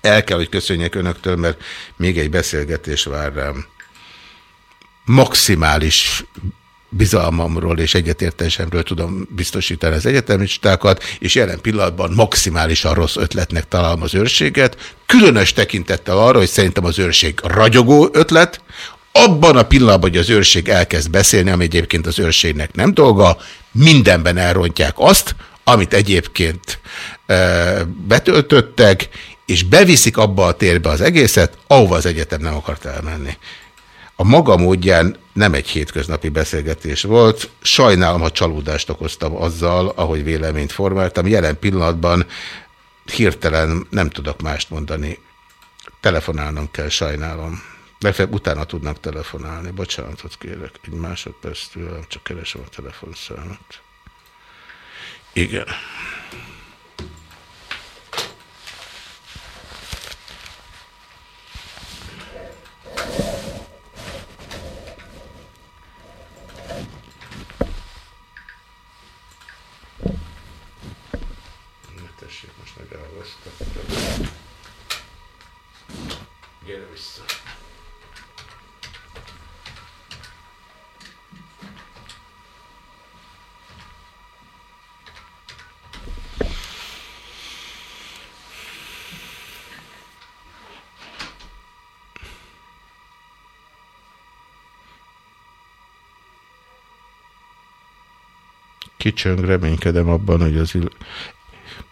El kell, hogy köszönjek önöktől, mert még egy beszélgetés vár rám. Maximális bizalmamról és egyetértésemről tudom biztosítani az egyetemistákat, és jelen pillanatban maximálisan rossz ötletnek találom az őrséget, különös tekintettel arra, hogy szerintem az őrség ragyogó ötlet, abban a pillanatban, hogy az őrség elkezd beszélni, ami egyébként az őrségnek nem dolga, mindenben elrontják azt, amit egyébként e, betöltöttek, és beviszik abba a térbe az egészet, ahova az egyetem nem akart elmenni. A maga módján nem egy hétköznapi beszélgetés volt. Sajnálom, ha csalódást okoztam azzal, ahogy véleményt formáltam. Jelen pillanatban hirtelen nem tudok mást mondani. Telefonálnom kell, sajnálom. Legfeljebb utána tudnak telefonálni. Bocsánatot kérek. Egy másodperc tőlem, csak keresem a telefonszámot. Igen. Ne tessék most meg vissza. Kicsöng, reménykedem abban, hogy az ill...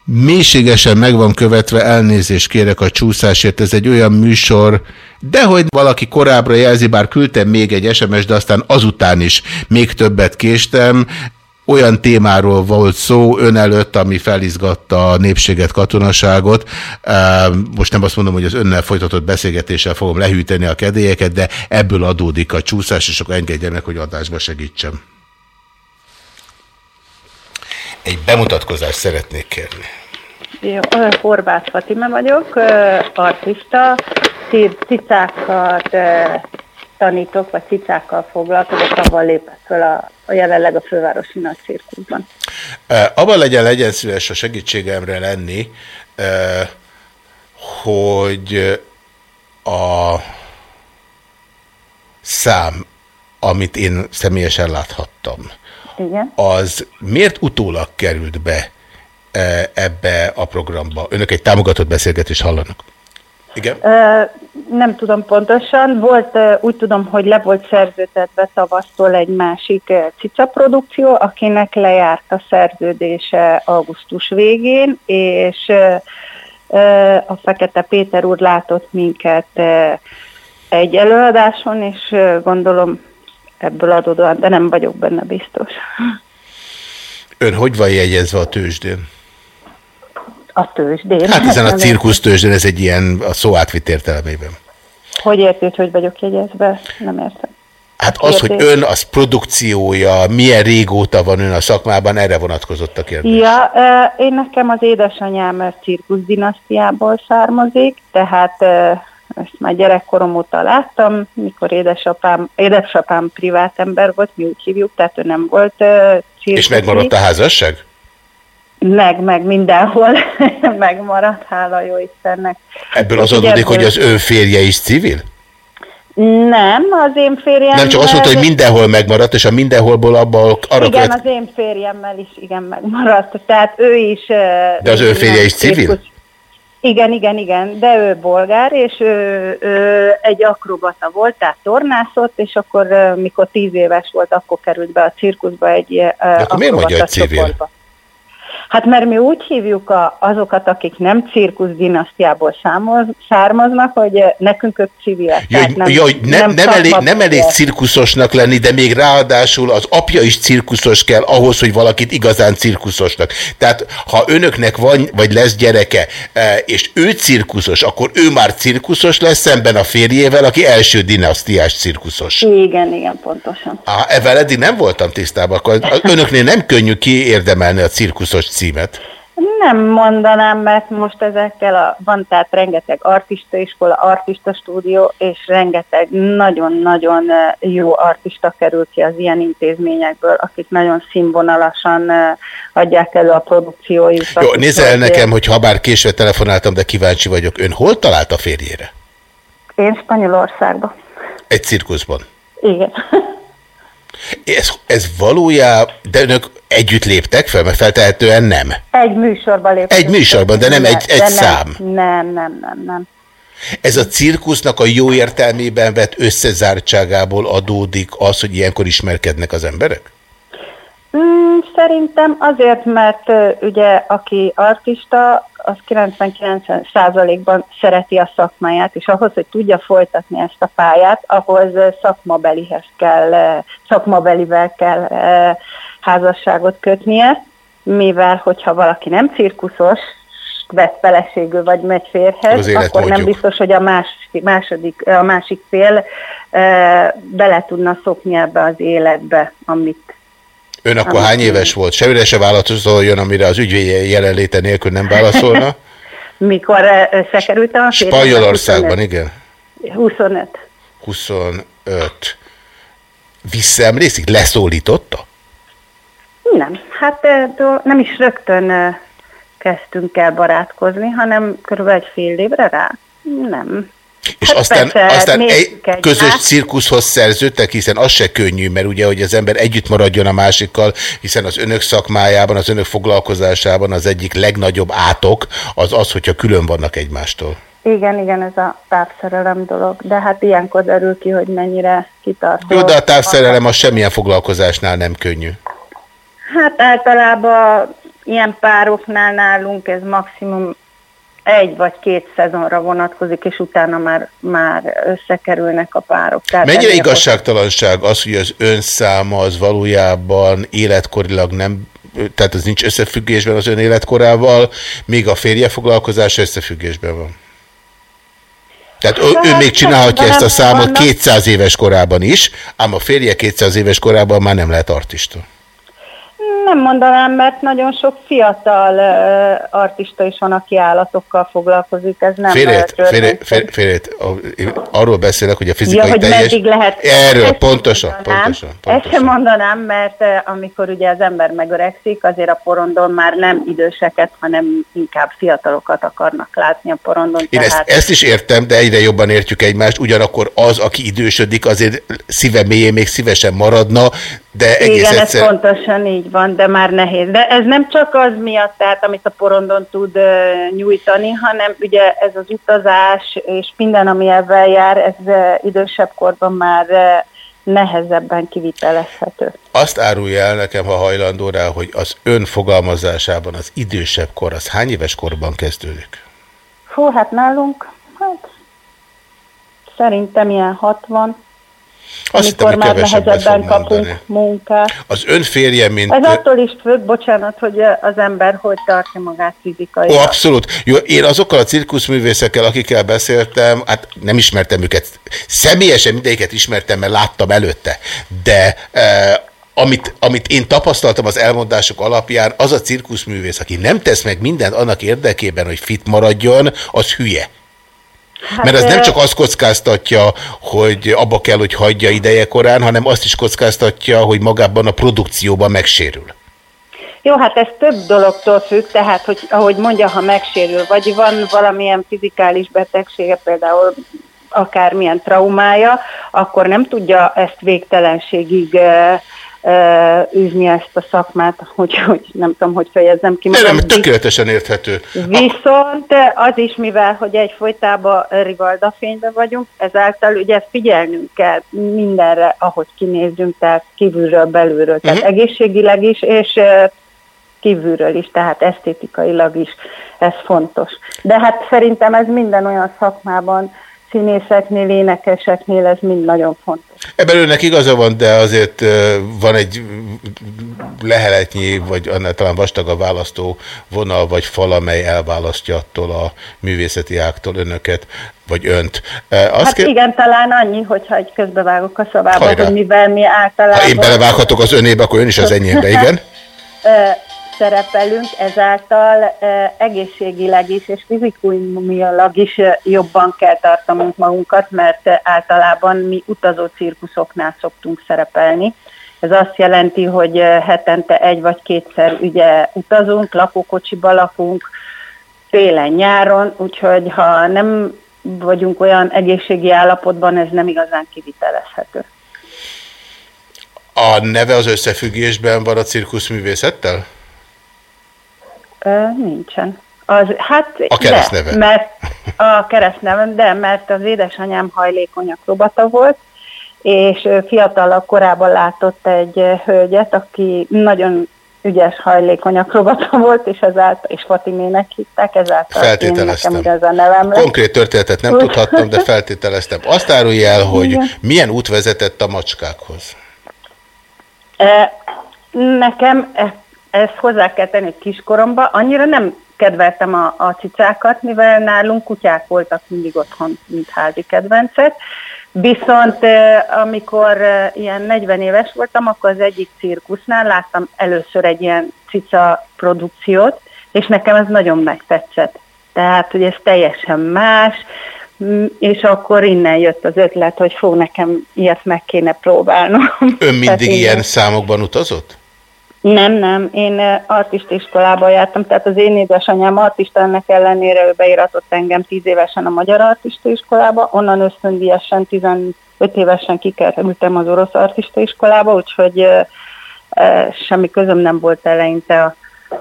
Mélységesen meg van követve, elnézést kérek a csúszásért, ez egy olyan műsor, de hogy valaki korábbra jelzi, bár küldtem még egy SMS, de aztán azután is még többet késtem, olyan témáról volt szó ön előtt, ami felizgatta a népséget, katonaságot. Most nem azt mondom, hogy az önnel folytatott beszélgetéssel fogom lehűteni a kedélyeket, de ebből adódik a csúszás, és akkor engedje meg, hogy adásba segítsem. Egy bemutatkozást szeretnék kérni. Jó, Horváth Fatime vagyok, artista, cicákat tanítok, vagy cicákkal foglalkozok, avval lépett fel a, a jelenleg a fővárosi nagy cirkuszban. Abban legyen, legyen szíves a segítségemre lenni, hogy a szám, amit én személyesen láthattam, Igen. az miért utólag került be ebbe a programba? Önök egy támogatott beszélgetést hallanak. Igen? Ö, nem tudom pontosan. Volt, úgy tudom, hogy le volt szerződtetve tavasztól egy másik cica produkció, akinek lejárt a szerződése augusztus végén, és a Fekete Péter úr látott minket egy előadáson, és gondolom ebből adódóan, de nem vagyok benne biztos. Ön hogy van jegyezve a tőzsdén? A tőzsdén. Hát ezen a cirkusz tőzsdén, ez egy ilyen a szó átvit értelmében. Hogy érted, hogy vagyok jegyezve? Nem értem. Hát az, hogy ön az produkciója, milyen régóta van ön a szakmában, erre vonatkozott a kérdés. Ja, én nekem az édesanyám cirkusz dinasztiából származik, tehát ezt már gyerekkorom óta láttam, mikor édesapám, édesapám privát ember volt, mi úgy hívjuk, tehát ő nem volt ö, cirkuszi. És megmaradt a házasság? Meg, meg mindenhol *laughs* megmaradt, hála jó Istennek. Ebből az adódik, hogy az ön férje is civil? Nem, az én férjem... Nem, csak azt mondta, hogy mindenhol megmaradt, és a mindenholból abban arra Igen, követ... az én férjemmel is igen megmaradt, tehát ő is... De az ön férje is civil? Igen, igen, igen, de ő bolgár, és ő, ő egy akrobata volt, tehát tornászott, és akkor, mikor tíz éves volt, akkor került be a cirkuszba egy De akkor miért mondja, hogy civil? Hát mert mi úgy hívjuk a, azokat, akik nem cirkusz dinasztiából számoz, származnak, hogy ö, nekünk ők civilek. Tehát hogy, ja, hogy nem, nem, elég, nem elég cirkuszosnak lenni, de még ráadásul az apja is cirkuszos kell ahhoz, hogy valakit igazán cirkuszosnak. Tehát ha önöknek van, vagy lesz gyereke, eh, és ő cirkuszos, akkor ő már cirkuszos lesz szemben a férjével, aki első dinasztiás cirkuszos. Igen, igen, pontosan. Á, ezzel eddig nem voltam tisztában, akkor *laughs* önöknél nem könnyű kiérdemelni a cirkuszos címet. Nem mondanám, mert most ezekkel a, van tehát rengeteg artista iskola, artista stúdió, és rengeteg nagyon-nagyon jó artista kerül ki az ilyen intézményekből, akik nagyon színvonalasan adják elő a produkciójukat. Jó, nézze el nekem, hogy ha bár késve telefonáltam, de kíváncsi vagyok. Ön hol talált a férjére? Én Spanyolországban. Egy cirkuszban. Igen. *laughs* Ez, ez valójában, de önök együtt léptek fel, mert feltehetően nem. Egy műsorban léptem. Egy műsorban, de nem egy- egy De nem, szám. Nem, nem, nem, nem. Ez a cirkusznak a jó értelmében vett összezártságából adódik az, hogy ilyenkor ismerkednek az emberek? Mm, szerintem azért, mert ugye aki artista, az 99%-ban szereti a szakmáját, és ahhoz, hogy tudja folytatni ezt a pályát, ahhoz szakmabelihez kell, szakmabelivel kell házasságot kötnie, mivel hogyha valaki nem cirkuszos, vesz feleségül, vagy megy férhez, akkor nem biztos, hogy a másik, második, a másik fél bele tudna szokni ebbe az életbe, amit Ön akkor Amit hány éves volt? Semmire se válaszoljon, amire az ügyvédje jelenléte nélkül nem válaszolna. *laughs* Mikor ö, összekerültem a férjemmel? Spanyolországban, igen. 25. 25. Visszaemlékszik? Leszólította? Nem, hát do- nem is rögtön ö, kezdtünk el barátkozni, hanem körülbelül egy fél évre rá. Nem. És Hát aztán, persze, aztán egy közös át. cirkuszhoz szerződtek, hiszen az se könnyű, mert ugye, hogy az ember együtt maradjon a másikkal, hiszen az önök szakmájában, az önök foglalkozásában az egyik legnagyobb átok az az, hogyha külön vannak egymástól. Igen, igen, ez a távszerelem dolog. De hát ilyenkor derül ki, hogy mennyire kitartó. Jó, de a távszerelem az semmilyen foglalkozásnál nem könnyű. Hát általában ilyen pároknál nálunk ez maximum egy vagy két szezonra vonatkozik, és utána már, már összekerülnek a párok. Tehát Mennyire igazságtalanság az, hogy az önszáma az valójában életkorilag nem, tehát az nincs összefüggésben az ön életkorával, még a férje foglalkozása összefüggésben van. Tehát ő, ő még csinálhatja ezt a számot Vannak- 200 éves korában is, ám a férje 200 éves korában már nem lehet artista. Nem mondanám, mert nagyon sok fiatal uh, artista is van, aki állatokkal foglalkozik, ez nem Félét, félét, félét, félét, arról beszélek, hogy a fizikai ja, hogy teljes... meddig lehet. Erről, Ezt pontosan, mondanám. pontosan. Ezt sem mondanám, mert amikor ugye az ember megöregszik, azért a porondon már nem időseket, hanem inkább fiatalokat akarnak látni a porondon. Én ezt, tehát ezt is értem, de egyre jobban értjük egymást, ugyanakkor az, aki idősödik, azért szíve mélyén még szívesen maradna, de egész Igen, ez egyszer... pontosan így van, de már nehéz. De ez nem csak az miatt, tehát amit a porondon tud ö, nyújtani, hanem ugye ez az utazás és minden, ami ebben jár, ez idősebb korban már nehezebben kivitelezhető. Azt árulja el nekem, ha hajlandó rá, hogy az ön fogalmazásában az idősebb kor, az hány éves korban kezdődik? Hú, hát nálunk, hát szerintem ilyen 60, Azt hittem, amikor hogy már nehezebben kapunk mondani. munkát. Az ön férje, mint... Ez attól is függ, bocsánat, hogy az ember hogy tartja magát fizikai. Ó, abszolút. Jó, én azokkal a cirkuszművészekkel, akikkel beszéltem, hát nem ismertem őket. Személyesen mindegyiket ismertem, mert láttam előtte. De eh, amit, amit én tapasztaltam az elmondások alapján, az a cirkuszművész, aki nem tesz meg mindent annak érdekében, hogy fit maradjon, az hülye. Hát, Mert az nem csak azt kockáztatja, hogy abba kell, hogy hagyja ideje korán, hanem azt is kockáztatja, hogy magában a produkcióban megsérül. Jó, hát ez több dologtól függ, tehát, hogy ahogy mondja, ha megsérül, vagy van valamilyen fizikális betegsége, például akármilyen traumája, akkor nem tudja ezt végtelenségig űzni ezt a szakmát, hogy, hogy nem tudom, hogy fejezzem ki nem, tökéletesen érthető. Viszont az is, mivel hogy egyfolytában rivalda fényben vagyunk, ezáltal ugye figyelnünk kell mindenre, ahogy kinézünk, tehát kívülről, belülről, tehát Mhm. egészségileg is, és kívülről is, tehát esztétikailag is, ez fontos. De hát szerintem ez minden olyan szakmában, színészeknél, énekeseknél ez mind nagyon fontos. Ebben önnek igaza van, de azért van egy leheletnyi, vagy annál talán vastag a választó vonal, vagy fal, amely elválasztja attól a művészeti ágtól önöket, vagy önt. Azt hát kér... igen, talán annyi, hogyha egy közbevágok a szavába, Hajrá. hogy mivel mi általában... Ha én belevághatok az önébe, akkor ön is az enyémbe, igen? *laughs* szerepelünk, ezáltal ö, egészségileg is és fizikumilag is ö, jobban kell tartanunk magunkat, mert ö, általában mi utazó cirkuszoknál szoktunk szerepelni. Ez azt jelenti, hogy hetente egy vagy kétszer ugye utazunk, lakókocsiba lakunk, télen-nyáron, úgyhogy ha nem vagyunk olyan egészségi állapotban, ez nem igazán kivitelezhető. A neve az összefüggésben van a cirkuszművészettel? Nincsen. Az, hát A keresztneve. De, mert a keresztnevem, de mert az édesanyám hajlékony akrobata volt, és ö, fiatalabb korában látott egy hölgyet, aki nagyon ügyes hajlékony akrobata *laughs* volt, és ezáltal, és Fatimének hitták, ezáltal Feltételeztem. nekem a nevem lett. Konkrét történetet nem tudhattam, de feltételeztem. Azt árulja el, *laughs* hogy Igen. milyen út vezetett a macskákhoz. Nekem e- ezt hozzá kell tenni, hogy kiskoromban annyira nem kedveltem a, a cicákat, mivel nálunk kutyák voltak mindig otthon, mint házi kedvencek. Viszont amikor ilyen 40 éves voltam, akkor az egyik cirkusznál láttam először egy ilyen cica produkciót, és nekem ez nagyon megtetszett. Tehát, hogy ez teljesen más, és akkor innen jött az ötlet, hogy fog nekem ilyet meg kéne próbálnom. Ön *laughs* mindig ilyen számokban utazott? Nem, nem, én ö, artista iskolába jártam, tehát az én édesanyám artista, ennek ellenére ő beiratott engem 10 évesen a magyar artista iskolába, onnan ösztöndíjesen 15 évesen kikerültem az orosz artista iskolába, úgyhogy semmi közöm nem volt eleinte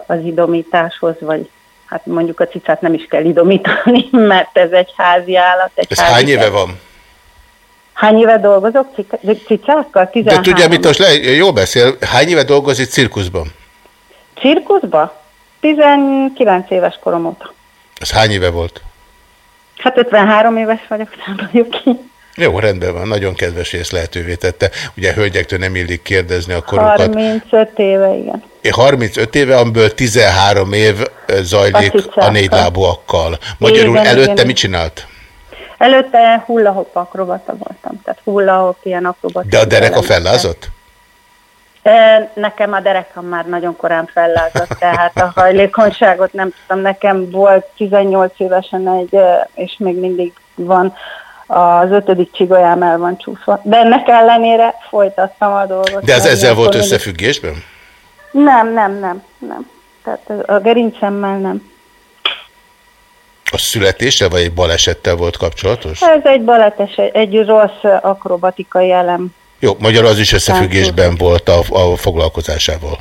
az idomításhoz, vagy hát mondjuk a cicát nem is kell idomítani, *laughs* mert ez egy házi állat. Egy Ez házi hány éve van? Hány éve dolgozok cicákkal? De 13. tudja, mit most le, jól beszél, hány éve dolgozik cirkuszban? Cirkuszba? 19 éves korom óta. Ez hány éve volt? Hát 53 éves vagyok, számoljuk ki. Jó, rendben van, nagyon kedves, ezt lehetővé tette. Ugye hölgyektől nem illik kérdezni a korukat. 35 éve, igen. Én 35 éve, amiből 13 év ö, zajlik A a négy lábúakkal. Magyarul Igen, előtte igen. mit csinált? Előtte hullahop akrobata voltam, tehát hullahop ilyen akrobata. De a dereka fellázott? E, Nekem a derekam már nagyon korán fellázott, tehát a hajlékonyságot nem tudtam. Nekem volt 18 évesen egy, és még mindig van, az ötödik csigolyám el van csúszva. De ennek ellenére folytattam a dolgot. De ez ezzel volt összefüggésben? Nem, nem, nem, nem. Tehát a gerincemmel nem. A születéssel vagy egy balesettel volt kapcsolatos? Ez egy baletes, egy rossz akrobatikai elem. Jó, magyarul az is összefüggésben volt a, a foglalkozásával.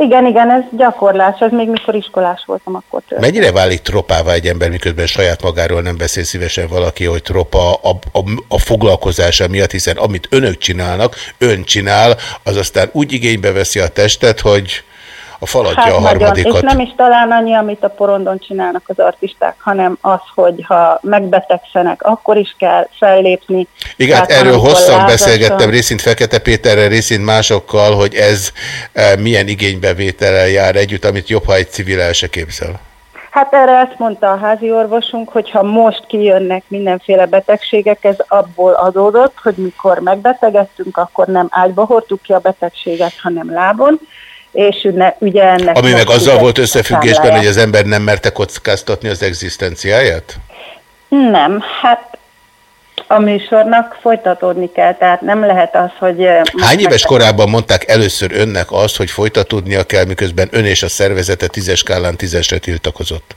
Igen, igen, ez gyakorlás, ez még mikor iskolás voltam, akkor történt. Mennyire válik tropává egy ember, miközben saját magáról nem beszél szívesen valaki, hogy tropa a, a, a foglalkozása miatt, hiszen amit önök csinálnak, ön csinál, az aztán úgy igénybe veszi a testet, hogy a faladja a Hát nagyon, harmadikat. és nem is talán annyi, amit a porondon csinálnak az artisták, hanem az, hogy ha megbetegszenek, akkor is kell fellépni. Igen, hát erről hosszan lázasan- beszélgettem, részint Fekete Péterrel, részint másokkal, hogy ez e, milyen igénybevétellel jár együtt, amit jobb, ha egy civil el se képzel. Hát erre ezt mondta a házi orvosunk, hogy ha most kijönnek mindenféle betegségek, ez abból adódott, hogy mikor megbetegedtünk, akkor nem ágyba hordtuk ki a betegséget, hanem lábon, és üne, ugye ennek... Ami meg azzal volt összefüggésben, hogy az ember nem merte kockáztatni az egzisztenciáját? Nem, hát a műsornak folytatódni kell, tehát nem lehet az, hogy... eh, Hány éves korában mondták először önnek azt, hogy folytatódnia kell, miközben ön és a szervezete tízes skálán tízesre tiltakozott?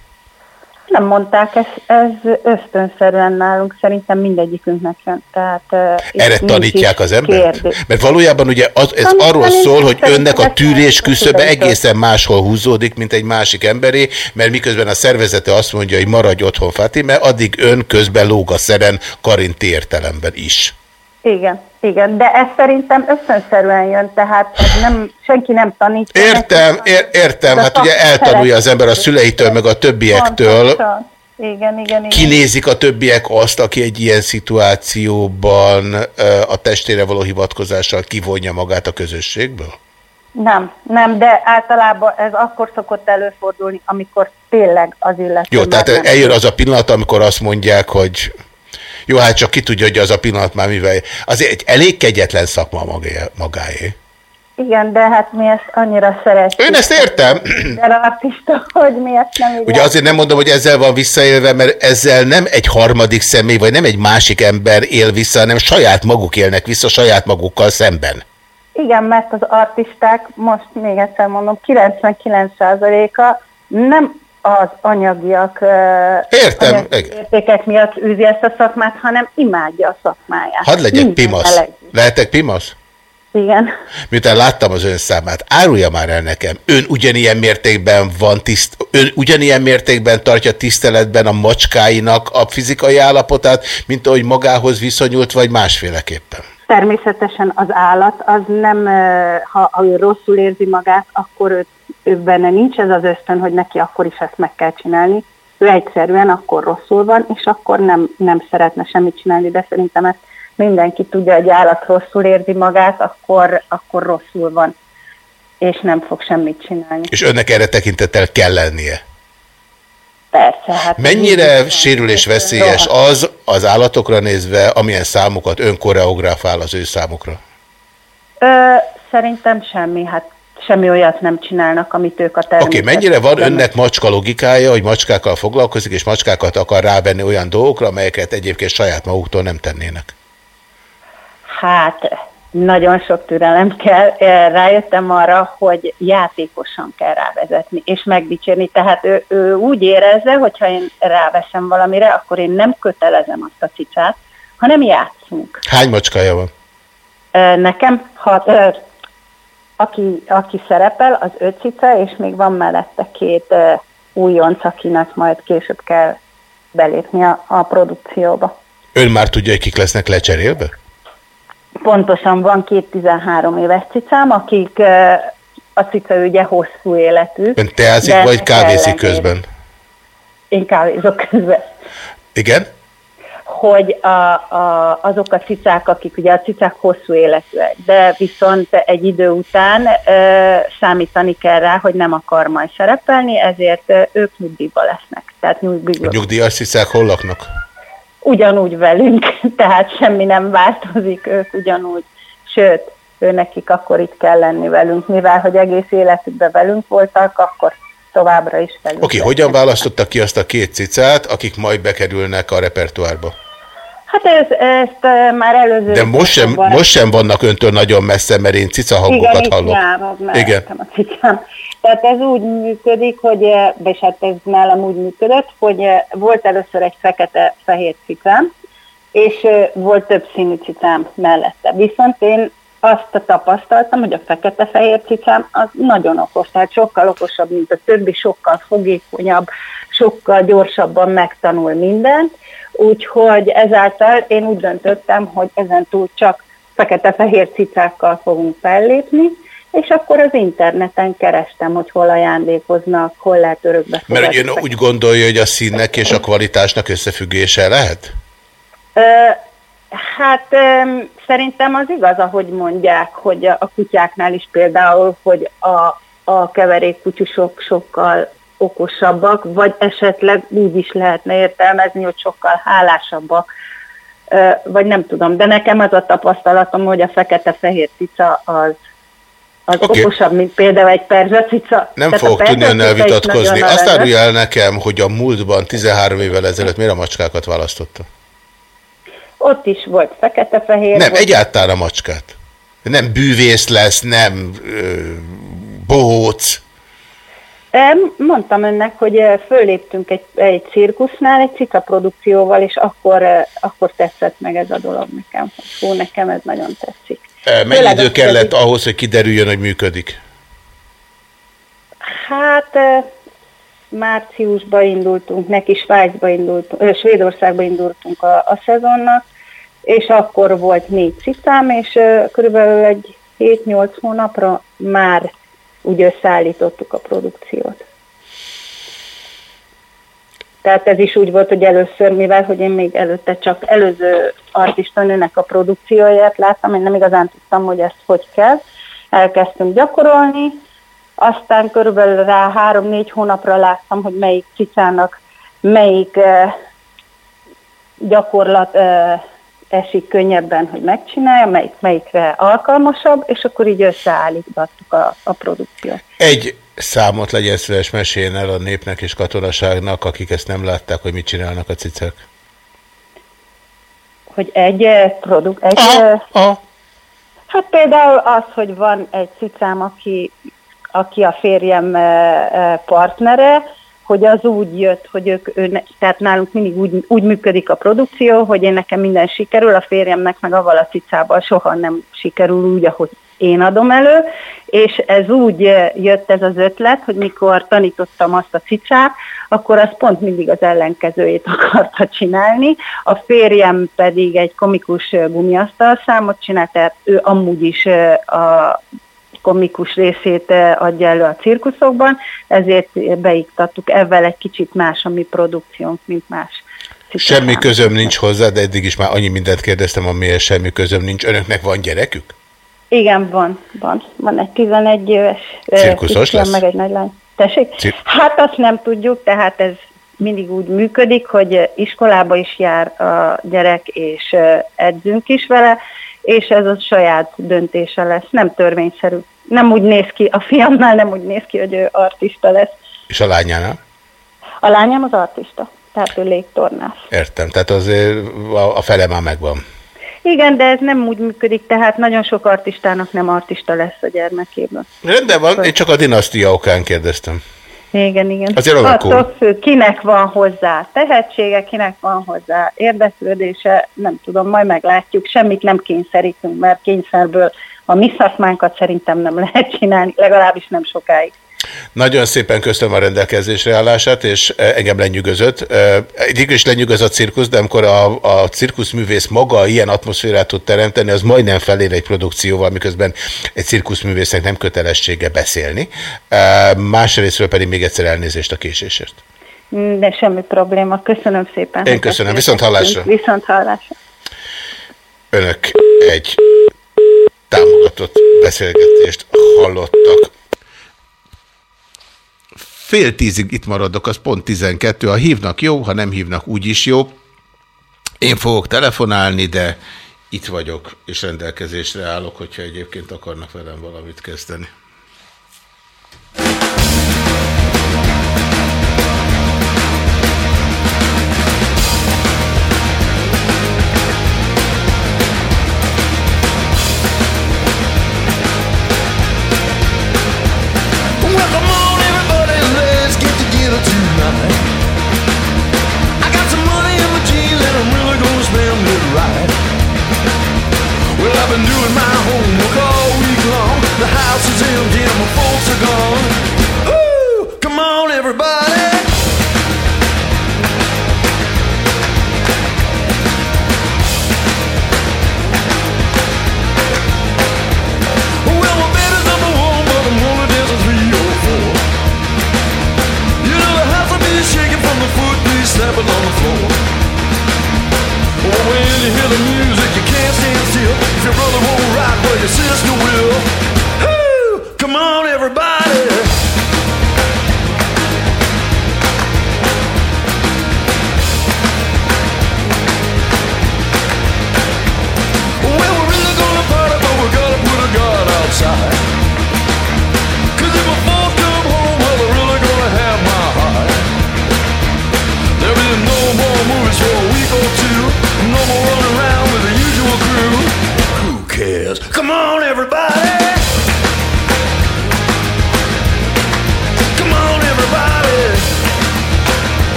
Nem mondták, ez, ez ösztönszerűen nálunk, szerintem mindegyikünknek jön. Tehát, eh, itt Erre tanítják az embert? kérdés. Mert valójában ugye az, ez Tanítani arról szól, hogy önnek a tűrés küszöbe egészen máshol húzódik, mint egy másik emberé, mert miközben a szervezete azt mondja, hogy maradj otthon Fatime, addig ön közben lóg a szeren karinti értelemben is. Igen, igen, de ez szerintem ösztönszerűen jön, tehát nem, senki nem tanítja. Értem, ér, értem, hát ugye eltanulja az ember a szüleitől, meg a többiektől. Pontosan. Igen, igen, igen. Kinézik a többiek azt, aki egy ilyen szituációban a testére való hivatkozással kivonja magát a közösségből? Nem, nem, de általában ez akkor szokott előfordulni, amikor tényleg az illető. Jó, tehát eljön az a pillanat, amikor azt mondják, hogy jó, hát csak ki tudja, hogy az a pillanat már mivel... Azért egy elég kegyetlen szakma magáé. Igen, de hát mi ezt annyira szeretjük. Én ezt értem. De artista, hogy mi ezt nem így Ugye azért nem mondom, hogy ezzel van visszaélve, mert ezzel nem egy harmadik személy, vagy nem egy másik ember él vissza, hanem saját maguk élnek vissza saját magukkal szemben. Igen, mert az artisták, most még egyszer mondom, 99%-a nem az anyagiak Értem, anyagi értékek miatt űzi ezt a szakmát, hanem imádja a szakmáját. Hadd legyek Minden pimasz. meleg. Lehetek pimasz? Igen. Miután láttam az ön számát, árulja már el nekem, ön ugyanilyen mértékben van tiszt, ön ugyanilyen mértékben tartja tiszteletben a macskáinak a fizikai állapotát, mint ahogy magához viszonyult, vagy másféleképpen? Természetesen az állat, az nem, ha, ha ő rosszul érzi magát, akkor ő, ő benne nincs ez az ösztön, hogy neki akkor is ezt meg kell csinálni. Ő egyszerűen akkor rosszul van, és akkor nem, nem szeretne semmit csinálni, de szerintem ezt mindenki tudja, hogy állat rosszul érzi magát, akkor, akkor rosszul van, és nem fog semmit csinálni. És önnek erre tekintettel kell lennie. Persze, hát... Mennyire sérülés veszélyes az az állatokra nézve, amilyen számokat ön koreografál az ő számukra? Ö, szerintem semmi, hát semmi olyat nem csinálnak, amit ők a Oké, természet. okay, mennyire van önnek macska logikája, hogy macskákkal foglalkozik, és macskákat akar rávenni olyan dolgokra, amelyeket egyébként saját maguktól nem tennének? Hát nagyon sok türelem kell. Rájöttem arra, hogy játékosan kell rávezetni, és megdicsérni. Tehát ő, ő úgy érezze, hogyha én ráveszem valamire, akkor én nem kötelezem azt a cicát, hanem játszunk. Hány macskája van? Nekem hat, aki, aki szerepel, az öt cica, és még van mellette két újonc, akinek majd később kell belépni a, a produkcióba. Ön már tudja, hogy kik lesznek lecserélve? Pontosan van két 13 éves cicám, akik a cica ugye hosszú életű. Ön teázik vagy kávézik közben? Én kávézok közben. Igen? Hogy a, a, azok a cicák, akik ugye a cicák hosszú életűek, de viszont egy idő után ö, számítani kell rá, hogy nem akar majd szerepelni, ezért ők nyugdíjba lesznek. Tehát nyugdíjba. A nyugdíjas cicák hol laknak? Ugyanúgy velünk, *laughs* tehát semmi nem változik, ők ugyanúgy, sőt, ő nekik akkor itt kell lenni velünk, mivel hogy egész életükben velünk voltak, akkor továbbra is velünk. Oké, okay, hogyan választottak ki azt a két cicát, akik majd bekerülnek a repertoárba? Hát ez, ezt már előző... De most sem, most sem vannak öntől nagyon messze, mert én cica hangokat Igen, hallok. Igen, a cicám. Tehát ez úgy működik, hogy, és hát ez nálam úgy működött, hogy volt először egy fekete-fehér cicám, és volt több színű cicám mellette. Viszont én azt tapasztaltam, hogy a fekete-fehér cicám az nagyon okos, tehát sokkal okosabb, mint a többi, sokkal fogékonyabb, sokkal gyorsabban megtanul mindent, úgyhogy ezáltal én úgy döntöttem, hogy ezen túl csak fekete-fehér cicákkal fogunk fellépni, és akkor az interneten kerestem, hogy hol ajándékoznak, hol lehet örökbe Mert hogy ön úgy gondolja, hogy a színnek és a kvalitásnak összefüggése lehet? Hát szerintem az igaz, ahogy mondják, hogy a kutyáknál is például, hogy a, a keverékkutyusok sokkal okosabbak, vagy esetleg úgy is lehetne értelmezni, hogy sokkal hálásabbak, vagy nem tudom, de nekem az a tapasztalatom, hogy a fekete-fehér cica az, az okay. okosabb, mint például egy perzsa cica. Nem Tehát fogok tudni önnel vitatkozni. Azt árulja el nekem, hogy a múltban 13 évvel ezelőtt miért a macskákat választotta? Ott is volt fekete-fehér. Nem, volt. egyáltalán a macskát. Nem bűvész lesz, nem ö, bohóc. Mondtam önnek, hogy fölléptünk egy, egy cirkusznál, egy cica produkcióval, és akkor, akkor tetszett meg ez a dolog nekem. Hú, nekem ez nagyon tetszik. Mennyi Főleg idő kellett ahhoz, hogy kiderüljön, hogy működik? Hát márciusban indultunk, neki Svájcba indultunk, Svédországba indultunk a, a szezonnak, és akkor volt négy cicám, és körülbelül egy 7-8 hónapra már úgy összeállítottuk a produkciót. Tehát ez is úgy volt, hogy először, mivel hogy én még előtte csak előző artistanőnek a produkcióját láttam, én nem igazán tudtam, hogy ezt hogy kell. Elkezdtünk gyakorolni, aztán körülbelül rá három-négy hónapra láttam, hogy melyik cicának melyik gyakorlat esik könnyebben, hogy megcsinálja, melyik, melyikre alkalmasabb, és akkor így összeállítottuk a, a produkciót. Egy számot legyen szíves meséljen el a népnek és katonaságnak, akik ezt nem látták, hogy mit csinálnak a cicek. Hogy egy eh, produkt... Egy, aha, aha. Hát például az, hogy van egy cicám, aki, aki a férjem partnere, hogy az úgy jött, hogy ők, ő, tehát nálunk mindig úgy, úgy működik a produkció, hogy én nekem minden sikerül, a férjemnek meg a cicával soha nem sikerül úgy, ahogy én adom elő, és ez úgy jött ez az ötlet, hogy mikor tanítottam azt a cicát, akkor az pont mindig az ellenkezőjét *laughs* akarta csinálni. A férjem pedig egy komikus gumiasztal számot csinált, tehát ő amúgy is a komikus részét eh, adja elő a cirkuszokban, ezért beiktattuk ezzel egy kicsit más a mi produkciónk, mint más. Semmi közöm nincs hozzá, de eddig is már annyi mindent kérdeztem, amihez semmi közöm nincs. Önöknek van gyerekük? Igen, van. Van, van egy 11 éves eh, Cirkuszos lesz? meg egy nagy lány. Tessék? Cir hát azt nem tudjuk, tehát ez mindig úgy működik, hogy iskolába is jár a gyerek, és eh, edzünk is vele, és ez a saját döntése lesz, nem törvényszerű. Nem úgy néz ki, a fiamnál nem úgy néz ki, hogy ő artista lesz. És a lányánál? A lányám az artista, tehát ő légtornász. Értem, tehát azért a, a fele már megvan. Igen, de ez nem úgy működik, tehát nagyon sok artistának nem artista lesz a gyermekében. Rendben van, én csak a dinasztia okán kérdeztem. Igen, igen. Azért alakul. Attól függ, kinek van hozzá tehetsége, kinek van hozzá érdeklődése, nem tudom, majd meglátjuk. Semmit nem kényszerítünk, mert kényszerből a mi szakmánkat szerintem nem *laughs* lehet csinálni, legalábbis nem sokáig. Nagyon szépen köszönöm a rendelkezésre állását, és eh, engem lenyűgözött. Egyik is lenyűgöz a cirkusz, de amikor a, a cirkuszművész maga ilyen atmoszférát tud teremteni, az majdnem felér egy produkcióval, miközben egy cirkuszművésznek nem kötelessége beszélni. Eh, Másrésztről pedig még egyszer elnézést a késésért. De semmi probléma. Köszönöm szépen. Én köszönöm. Viszont hallásra. Viszont hallásra. Önök egy támogatott beszélgetést hallottak. Fél tízig itt maradok, az pont 12. Ha hívnak, jó, ha nem hívnak, úgyis jó. Én fogok telefonálni, de itt vagyok, és rendelkezésre állok, hogyha egyébként akarnak velem valamit kezdeni.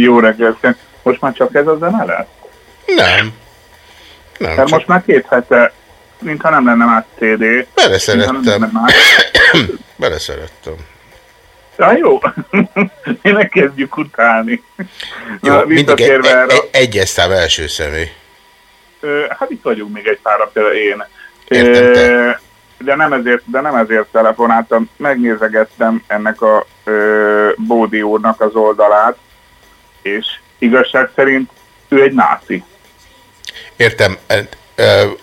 Jó reggelt. Most már csak ez a zene lesz? Nem. Nem, Mert csak most már két hete, mintha nem lenne más CD. Beleszerettem. Más. *coughs* beleszerettem. Ja, jó. *laughs* Én ne kezdjük utálni. Jó, Na, mindig egy, egy, egyes szám első személy. hát itt vagyunk még egy pár napja én. Értem, De nem, ezért, de nem ezért telefonáltam, megnézegettem ennek a ö, Bódi úrnak az oldalát, és igazság szerint ő egy náci. Értem,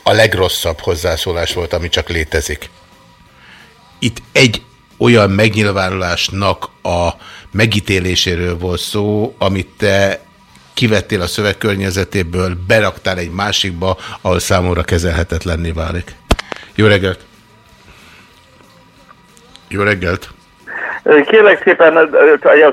a legrosszabb hozzászólás volt, ami csak létezik. Itt egy olyan megnyilvánulásnak a megítéléséről volt szó, amit te kivettél a szövegkörnyezetéből, beraktál egy másikba, ahol számomra kezelhetetlenné válik. Jó reggelt! Jó reggelt! Kérlek szépen, az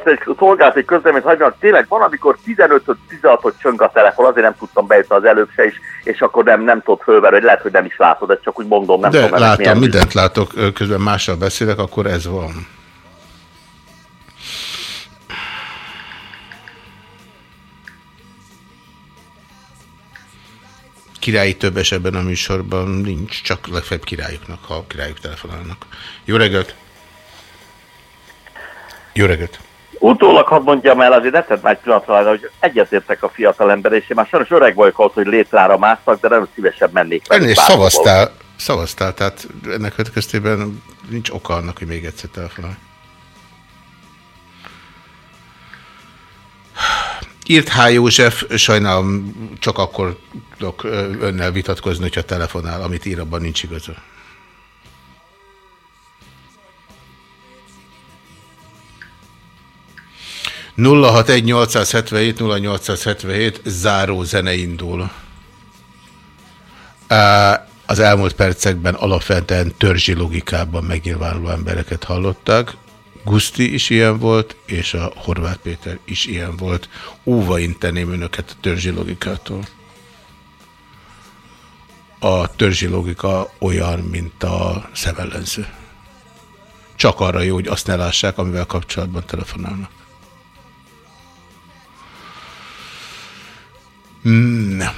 egy szolgálati közleményt hagynak, tényleg van, amikor 15-16-ot csöng a telefon, azért nem tudtam bejutni az előbb se is, és akkor nem, nem tudod fölverni, hogy lehet, hogy nem is látod, ezt csak úgy mondom, nem De tudom. ennek látom, mindent látok, közben mással beszélek, akkor ez van. Királyi több esetben a műsorban nincs, csak legfeljebb királyoknak, ha királyok telefonálnak. Jó reggelt! Jó reggelt! Utólag hadd mondjam el, azért ne tedd már egy pillanatra, hogy egyetértek a fiatal ember, és én már sajnos öreg vagyok ahhoz, hogy létrára másztak, de nem szívesen mennék. Ennél bárhol. szavaztál, szavaztál, tehát ennek következtében nincs oka annak, hogy még egyszer telefonál. Írt H. József, sajnálom, csak akkor tudok önnel vitatkozni, hogyha telefonál, amit ír, abban nincs igaza. 061 877 0877 záró zene indul. Az elmúlt percekben alapvetően törzsi logikában megnyilvánuló embereket hallottak. Guszti is ilyen volt, és a Horváth Péter is ilyen volt. Óva inteném önöket a törzsi logikától. A törzsi logika olyan, mint a szemellenző. Csak arra jó, hogy azt ne lássák, amivel kapcsolatban telefonálnak. Nem.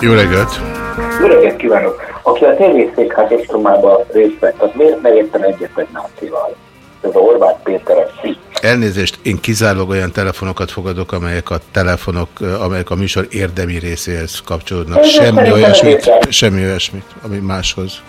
Jó reggelt! Jó reggelt kívánok! Aki a tévészékház ostromában részt vett, az miért ne értem egyet egy nácival? Ez a Orbán Péter a szik. Elnézést, én kizárólag olyan telefonokat fogadok, amelyek a telefonok, amelyek a műsor érdemi részéhez kapcsolódnak. Semmi olyasmit, semmi olyasmit, ami máshoz.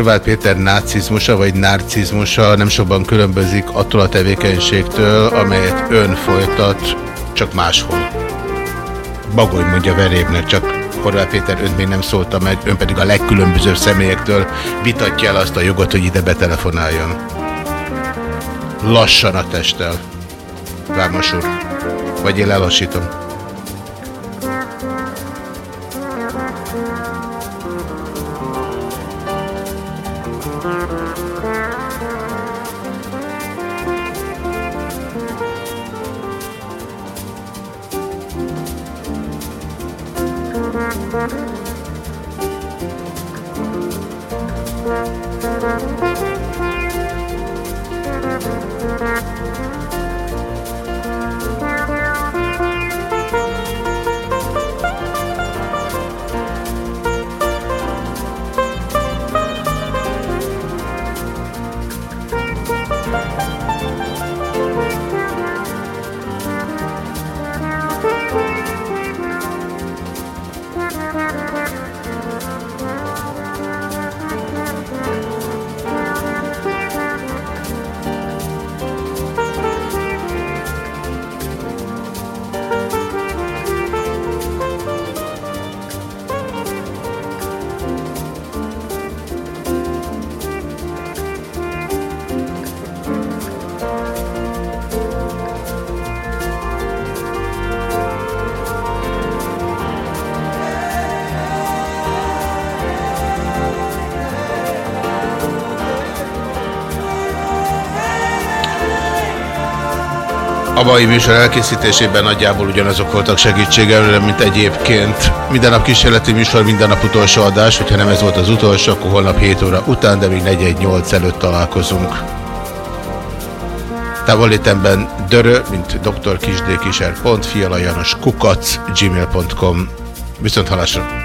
Horváth Péter nácizmusa vagy narcizmusa nem sokban különbözik attól a tevékenységtől, amelyet ön folytat, csak máshol. Bagoly mondja verébnek, csak Horváth Péter ön még nem szólta meg, ön pedig a legkülönbözőbb személyektől vitatja el azt a jogot, hogy ide betelefonáljon. Lassan a testtel. Vámos úr. Vagy én lelassítom. Mai műsor elkészítésében nagyjából ugyanazok voltak segítségemre, mint egyébként. Minden nap kísérleti műsor, minden nap utolsó adás. Hogyha nem ez volt az utolsó, akkor holnap 7 óra után, de még 418 előtt találkozunk. Távolétemben dörö, mint dr. Kisdékiser.fialajanos kukac gmail.com Viszont halásra!